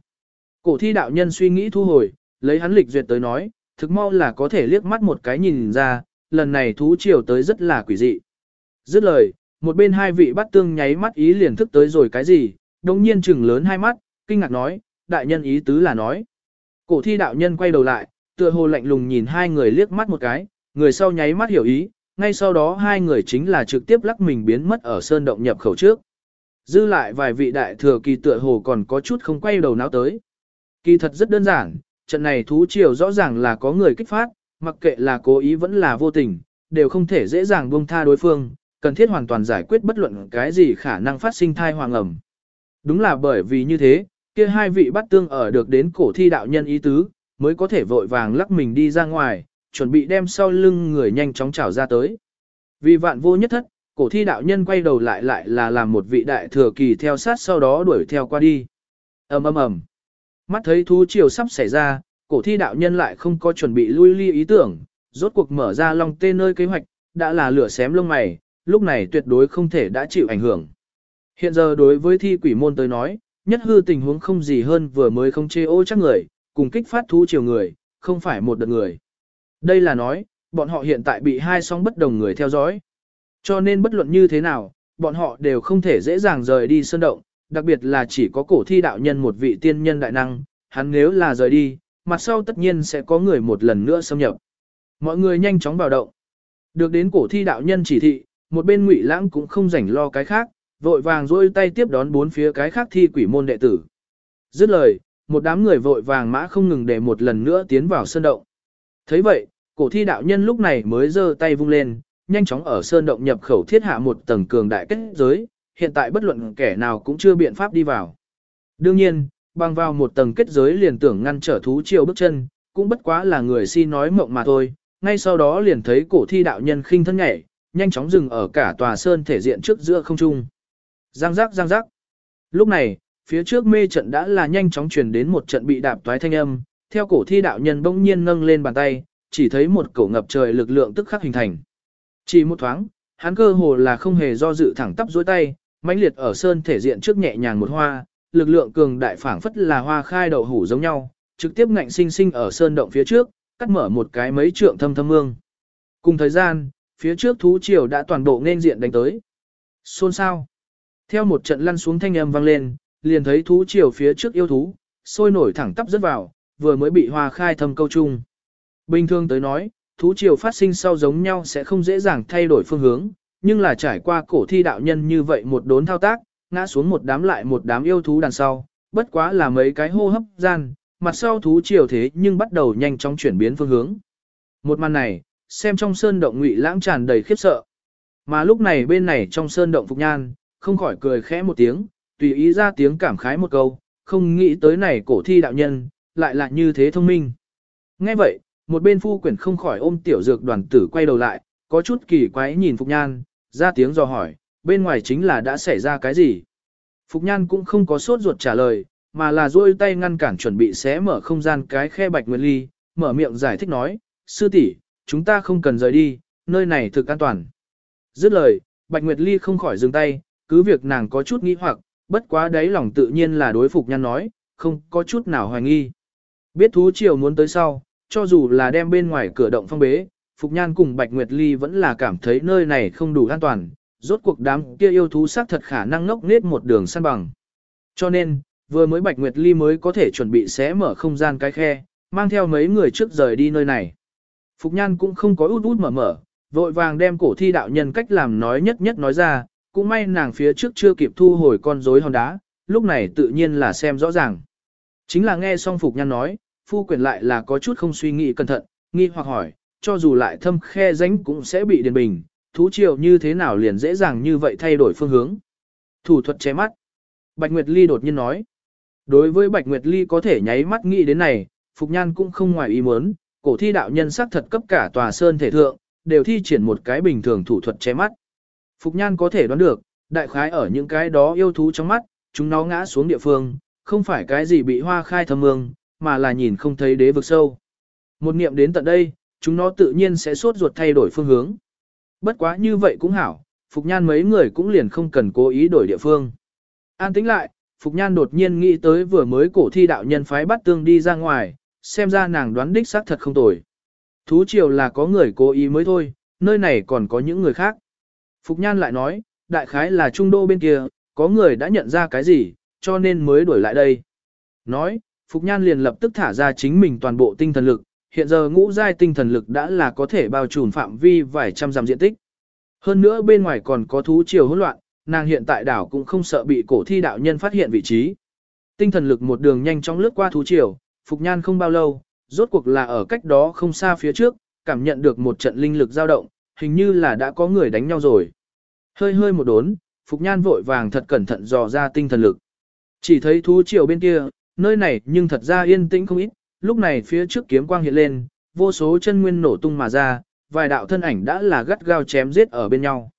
Cổ thi đạo nhân suy nghĩ thu hồi, lấy hắn lịch duyệt tới nói, thực mau là có thể liếc mắt một cái nhìn ra, lần này thú triều tới rất là quỷ dị. Dứt lời, một bên hai vị bắt tương nháy mắt ý liền thức tới rồi cái gì, đồng nhiên chừng lớn hai mắt, kinh ngạc nói, đại nhân ý tứ là nói. Cổ thi đạo nhân quay đầu lại, tựa hồ lạnh lùng nhìn hai người liếc mắt một cái, người sau nháy mắt hiểu ý, ngay sau đó hai người chính là trực tiếp lắc mình biến mất ở sơn động nhập khẩu trước. Dư lại vài vị đại thừa kỳ tựa hồ còn có chút không quay đầu não tới. Kỳ thật rất đơn giản, trận này thú triều rõ ràng là có người kích phát, mặc kệ là cố ý vẫn là vô tình, đều không thể dễ dàng buông tha đối phương, cần thiết hoàn toàn giải quyết bất luận cái gì khả năng phát sinh thai hoàng ẩm. Đúng là bởi vì như thế, kia hai vị bắt tương ở được đến cổ thi đạo nhân ý tứ, mới có thể vội vàng lắc mình đi ra ngoài, chuẩn bị đem sau lưng người nhanh chóng trảo ra tới. Vì vạn vô nhất thất, cổ thi đạo nhân quay đầu lại lại là làm một vị đại thừa kỳ theo sát sau đó đuổi theo qua đi. ầm ầm ầm. Mắt thấy thú triều sắp xảy ra, cổ thi đạo nhân lại không có chuẩn bị lui ly ý tưởng, rốt cuộc mở ra long tê nơi kế hoạch, đã là lửa xém lông mày, lúc này tuyệt đối không thể đã chịu ảnh hưởng. Hiện giờ đối với thi quỷ môn tới nói, nhất hư tình huống không gì hơn vừa mới không chê ô chắc người, cùng kích phát thú triều người, không phải một đợt người. Đây là nói, bọn họ hiện tại bị hai song bất đồng người theo dõi. Cho nên bất luận như thế nào, bọn họ đều không thể dễ dàng rời đi sơn động, đặc biệt là chỉ có cổ thi đạo nhân một vị tiên nhân đại năng, hắn nếu là rời đi, mặt sau tất nhiên sẽ có người một lần nữa xâm nhập. Mọi người nhanh chóng vào động. Được đến cổ thi đạo nhân chỉ thị, một bên ngụy lãng cũng không rảnh lo cái khác, vội vàng rôi tay tiếp đón bốn phía cái khác thi quỷ môn đệ tử. Dứt lời, một đám người vội vàng mã không ngừng để một lần nữa tiến vào sơn động. thấy vậy, cổ thi đạo nhân lúc này mới giơ tay vung lên, nhanh chóng ở sơn động nhập khẩu thiết hạ một tầng cường đại kết giới, hiện tại bất luận kẻ nào cũng chưa biện pháp đi vào. Đương nhiên, bằng vào một tầng kết giới liền tưởng ngăn trở thú triều bước chân, cũng bất quá là người si nói mộng mà thôi, ngay sau đó liền thấy cổ thi đạo nhân khinh thân nhảy, nhanh chóng dừng ở cả tòa sơn thể diện trước giữa không trung. Giang giác giang giác. Lúc này, phía trước mê trận đã là nhanh chóng truyền đến một trận bị đạp toái thanh âm, theo cổ thi đạo nhân bỗng nhiên nâng lên bàn tay, chỉ thấy một cổ ngập trời lực lượng tức khắc hình thành. Chỉ một thoáng, hắn cơ hồ là không hề do dự thẳng tắp dối tay, mãnh liệt ở sơn thể diện trước nhẹ nhàng một hoa, lực lượng cường đại phảng phất là hoa khai đậu hủ giống nhau, trực tiếp ngạnh sinh sinh ở sơn động phía trước, cắt mở một cái mấy trượng thâm thâm mương. Cùng thời gian, phía trước thú triều đã toàn bộ nên diện đánh tới. Xôn sao? Theo một trận lăn xuống thanh âm vang lên, liền thấy thú triều phía trước yêu thú, sôi nổi thẳng tắp rất vào, vừa mới bị hoa khai thâm câu chung. Bình thường tới nói, thú triều phát sinh sau giống nhau sẽ không dễ dàng thay đổi phương hướng, nhưng là trải qua cổ thi đạo nhân như vậy một đốn thao tác, ngã xuống một đám lại một đám yêu thú đằng sau, bất quá là mấy cái hô hấp gian, mặt sau thú triều thế nhưng bắt đầu nhanh chóng chuyển biến phương hướng. Một màn này, xem trong sơn động ngụy lãng tràn đầy khiếp sợ. Mà lúc này bên này trong sơn động Phục Nhan, không khỏi cười khẽ một tiếng, tùy ý ra tiếng cảm khái một câu, không nghĩ tới này cổ thi đạo nhân, lại là như thế thông minh. Nghe vậy, một bên phu quyển không khỏi ôm tiểu dược đoàn tử quay đầu lại, có chút kỳ quái nhìn Phục Nhan, ra tiếng dò hỏi, bên ngoài chính là đã xảy ra cái gì. Phục Nhan cũng không có sốt ruột trả lời, mà là duỗi tay ngăn cản chuẩn bị xé mở không gian cái khe bạch nguyệt ly, mở miệng giải thích nói, sư tỷ, chúng ta không cần rời đi, nơi này thực an toàn. Dứt lời, bạch nguyệt ly không khỏi dừng tay, cứ việc nàng có chút nghĩ hoặc, bất quá đấy lòng tự nhiên là đối phục nhan nói, không có chút nào hoài nghi. Biết thú triều muốn tới sau, cho dù là đem bên ngoài cửa động phong bế, Phục Nhan cùng Bạch Nguyệt Ly vẫn là cảm thấy nơi này không đủ an toàn, rốt cuộc đám kia yêu thú xác thật khả năng ngốc nết một đường săn bằng. Cho nên, vừa mới Bạch Nguyệt Ly mới có thể chuẩn bị xé mở không gian cái khe, mang theo mấy người trước rời đi nơi này. Phục Nhan cũng không có út út mở mở, vội vàng đem cổ thi đạo nhân cách làm nói nhất nhất nói ra, cũng may nàng phía trước chưa kịp thu hồi con rối hòn đá, lúc này tự nhiên là xem rõ ràng. Chính là nghe xong Phục Nhan nói, phu quyền lại là có chút không suy nghĩ cẩn thận, nghi hoặc hỏi, cho dù lại thâm khe ránh cũng sẽ bị điền bình, thú triều như thế nào liền dễ dàng như vậy thay đổi phương hướng. Thủ thuật che mắt. Bạch Nguyệt Ly đột nhiên nói. Đối với Bạch Nguyệt Ly có thể nháy mắt nghĩ đến này, Phục Nhan cũng không ngoài ý muốn, cổ thi đạo nhân sắc thật cấp cả tòa sơn thể thượng, đều thi triển một cái bình thường thủ thuật che mắt. Phục Nhan có thể đoán được, đại khái ở những cái đó yêu thú trong mắt, chúng nó ngã xuống địa phương, không phải cái gì bị hoa khai thâm mương, mà là nhìn không thấy đế vực sâu. Một niệm đến tận đây, chúng nó tự nhiên sẽ sốt ruột thay đổi phương hướng. Bất quá như vậy cũng hảo, Phục Nhan mấy người cũng liền không cần cố ý đổi địa phương. An tính lại, Phục Nhan đột nhiên nghĩ tới vừa mới cổ thi đạo nhân phái bắt tương đi ra ngoài, xem ra nàng đoán đích xác thật không tồi. Thú triều là có người cố ý mới thôi, nơi này còn có những người khác. Phục Nhan lại nói, đại khái là trung đô bên kia, có người đã nhận ra cái gì, cho nên mới đuổi lại đây. Nói, Phục Nhan liền lập tức thả ra chính mình toàn bộ tinh thần lực, hiện giờ ngũ giai tinh thần lực đã là có thể bao trùm phạm vi vài trăm dặm diện tích. Hơn nữa bên ngoài còn có thú triều hỗn loạn, nàng hiện tại đảo cũng không sợ bị cổ thi đạo nhân phát hiện vị trí. Tinh thần lực một đường nhanh chóng lướt qua thú triều, Phục Nhan không bao lâu, rốt cuộc là ở cách đó không xa phía trước, cảm nhận được một trận linh lực dao động, hình như là đã có người đánh nhau rồi. Hơi hơi một đốn, Phục Nhan vội vàng thật cẩn thận dò ra tinh thần lực. Chỉ thấy thú triều bên kia, nơi này nhưng thật ra yên tĩnh không ít, lúc này phía trước kiếm quang hiện lên, vô số chân nguyên nổ tung mà ra, vài đạo thân ảnh đã là gắt gao chém giết ở bên nhau.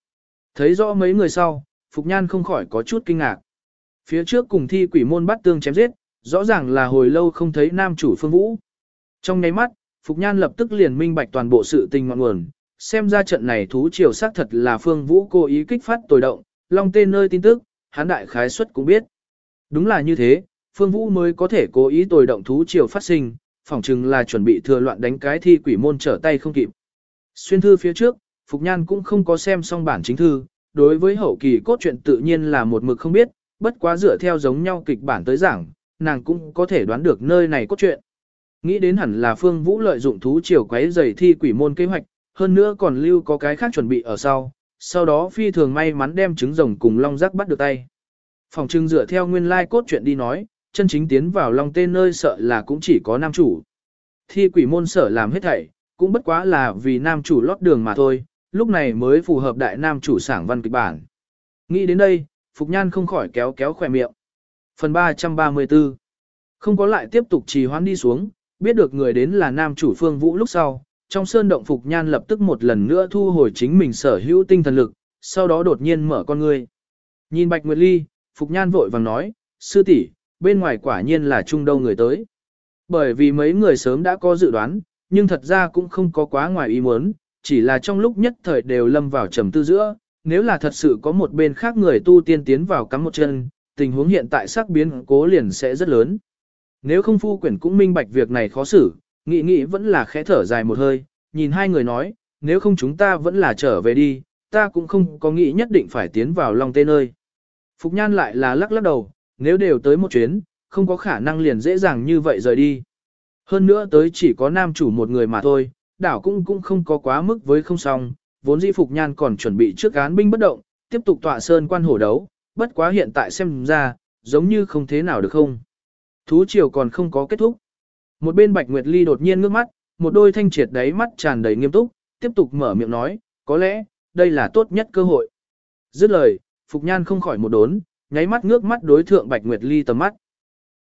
Thấy rõ mấy người sau, Phục Nhan không khỏi có chút kinh ngạc. Phía trước cùng thi quỷ môn bắt tương chém giết, rõ ràng là hồi lâu không thấy nam chủ phương vũ. Trong nháy mắt, Phục Nhan lập tức liền minh bạch toàn bộ sự tình ngọn nguồn, xem ra trận này thú triều xác thật là phương vũ cố ý kích phát tồi động, long tên nơi tin tức, hán đại khái suất cũng biết. Đúng là như thế, phương vũ mới có thể cố ý tồi động thú triều phát sinh, phỏng chừng là chuẩn bị thừa loạn đánh cái thi quỷ môn trở tay không kịp. Xuyên thư phía trước, Phục Nhan cũng không có xem xong bản chính thư, đối với hậu kỳ cốt truyện tự nhiên là một mực không biết, bất quá dựa theo giống nhau kịch bản tới giảng, nàng cũng có thể đoán được nơi này cốt truyện. Nghĩ đến hẳn là Phương Vũ lợi dụng thú triều quấy giày thi quỷ môn kế hoạch, hơn nữa còn lưu có cái khác chuẩn bị ở sau, sau đó phi thường may mắn đem trứng rồng cùng long rắc bắt được tay. Phòng trưng dựa theo nguyên lai cốt truyện đi nói, chân chính tiến vào long tên nơi sợ là cũng chỉ có nam chủ. Thi quỷ môn sở làm hết thảy, cũng bất quá là vì nam chủ lót đường mà thôi, lúc này mới phù hợp đại nam chủ sảng văn kịch bản. Nghĩ đến đây, Phục Nhan không khỏi kéo kéo khỏe miệng. Phần 334 Không có lại tiếp tục trì hoãn đi xuống, biết được người đến là nam chủ phương vũ lúc sau, trong sơn động Phục Nhan lập tức một lần nữa thu hồi chính mình sở hữu tinh thần lực, sau đó đột nhiên mở con người, Nhìn Bạch Nguyệt Ly, Phục Nhan vội vàng nói, sư tỷ bên ngoài quả nhiên là trung đâu người tới. Bởi vì mấy người sớm đã có dự đoán, nhưng thật ra cũng không có quá ngoài ý muốn, chỉ là trong lúc nhất thời đều lâm vào trầm tư giữa, nếu là thật sự có một bên khác người tu tiên tiến vào cắm một chân, tình huống hiện tại sắc biến cố liền sẽ rất lớn. Nếu không phu quyển cũng minh bạch việc này khó xử, nghĩ nghĩ vẫn là khẽ thở dài một hơi, nhìn hai người nói, nếu không chúng ta vẫn là trở về đi, ta cũng không có nghĩ nhất định phải tiến vào lòng tên nơi. Phục nhan lại là lắc lắc đầu, nếu đều tới một chuyến, không có khả năng liền dễ dàng như vậy rời đi. Hơn nữa tới chỉ có nam chủ một người mà thôi, đảo cũng cũng không có quá mức với không xong, vốn dĩ Phục Nhan còn chuẩn bị trước án binh bất động, tiếp tục tọa sơn quan hổ đấu, bất quá hiện tại xem ra, giống như không thế nào được không. Thú triều còn không có kết thúc. Một bên Bạch Nguyệt Ly đột nhiên ngước mắt, một đôi thanh triệt đáy mắt tràn đầy nghiêm túc, tiếp tục mở miệng nói, có lẽ, đây là tốt nhất cơ hội. Dứt lời, Phục Nhan không khỏi một đốn, nháy mắt ngước mắt đối thượng Bạch Nguyệt Ly tầm mắt.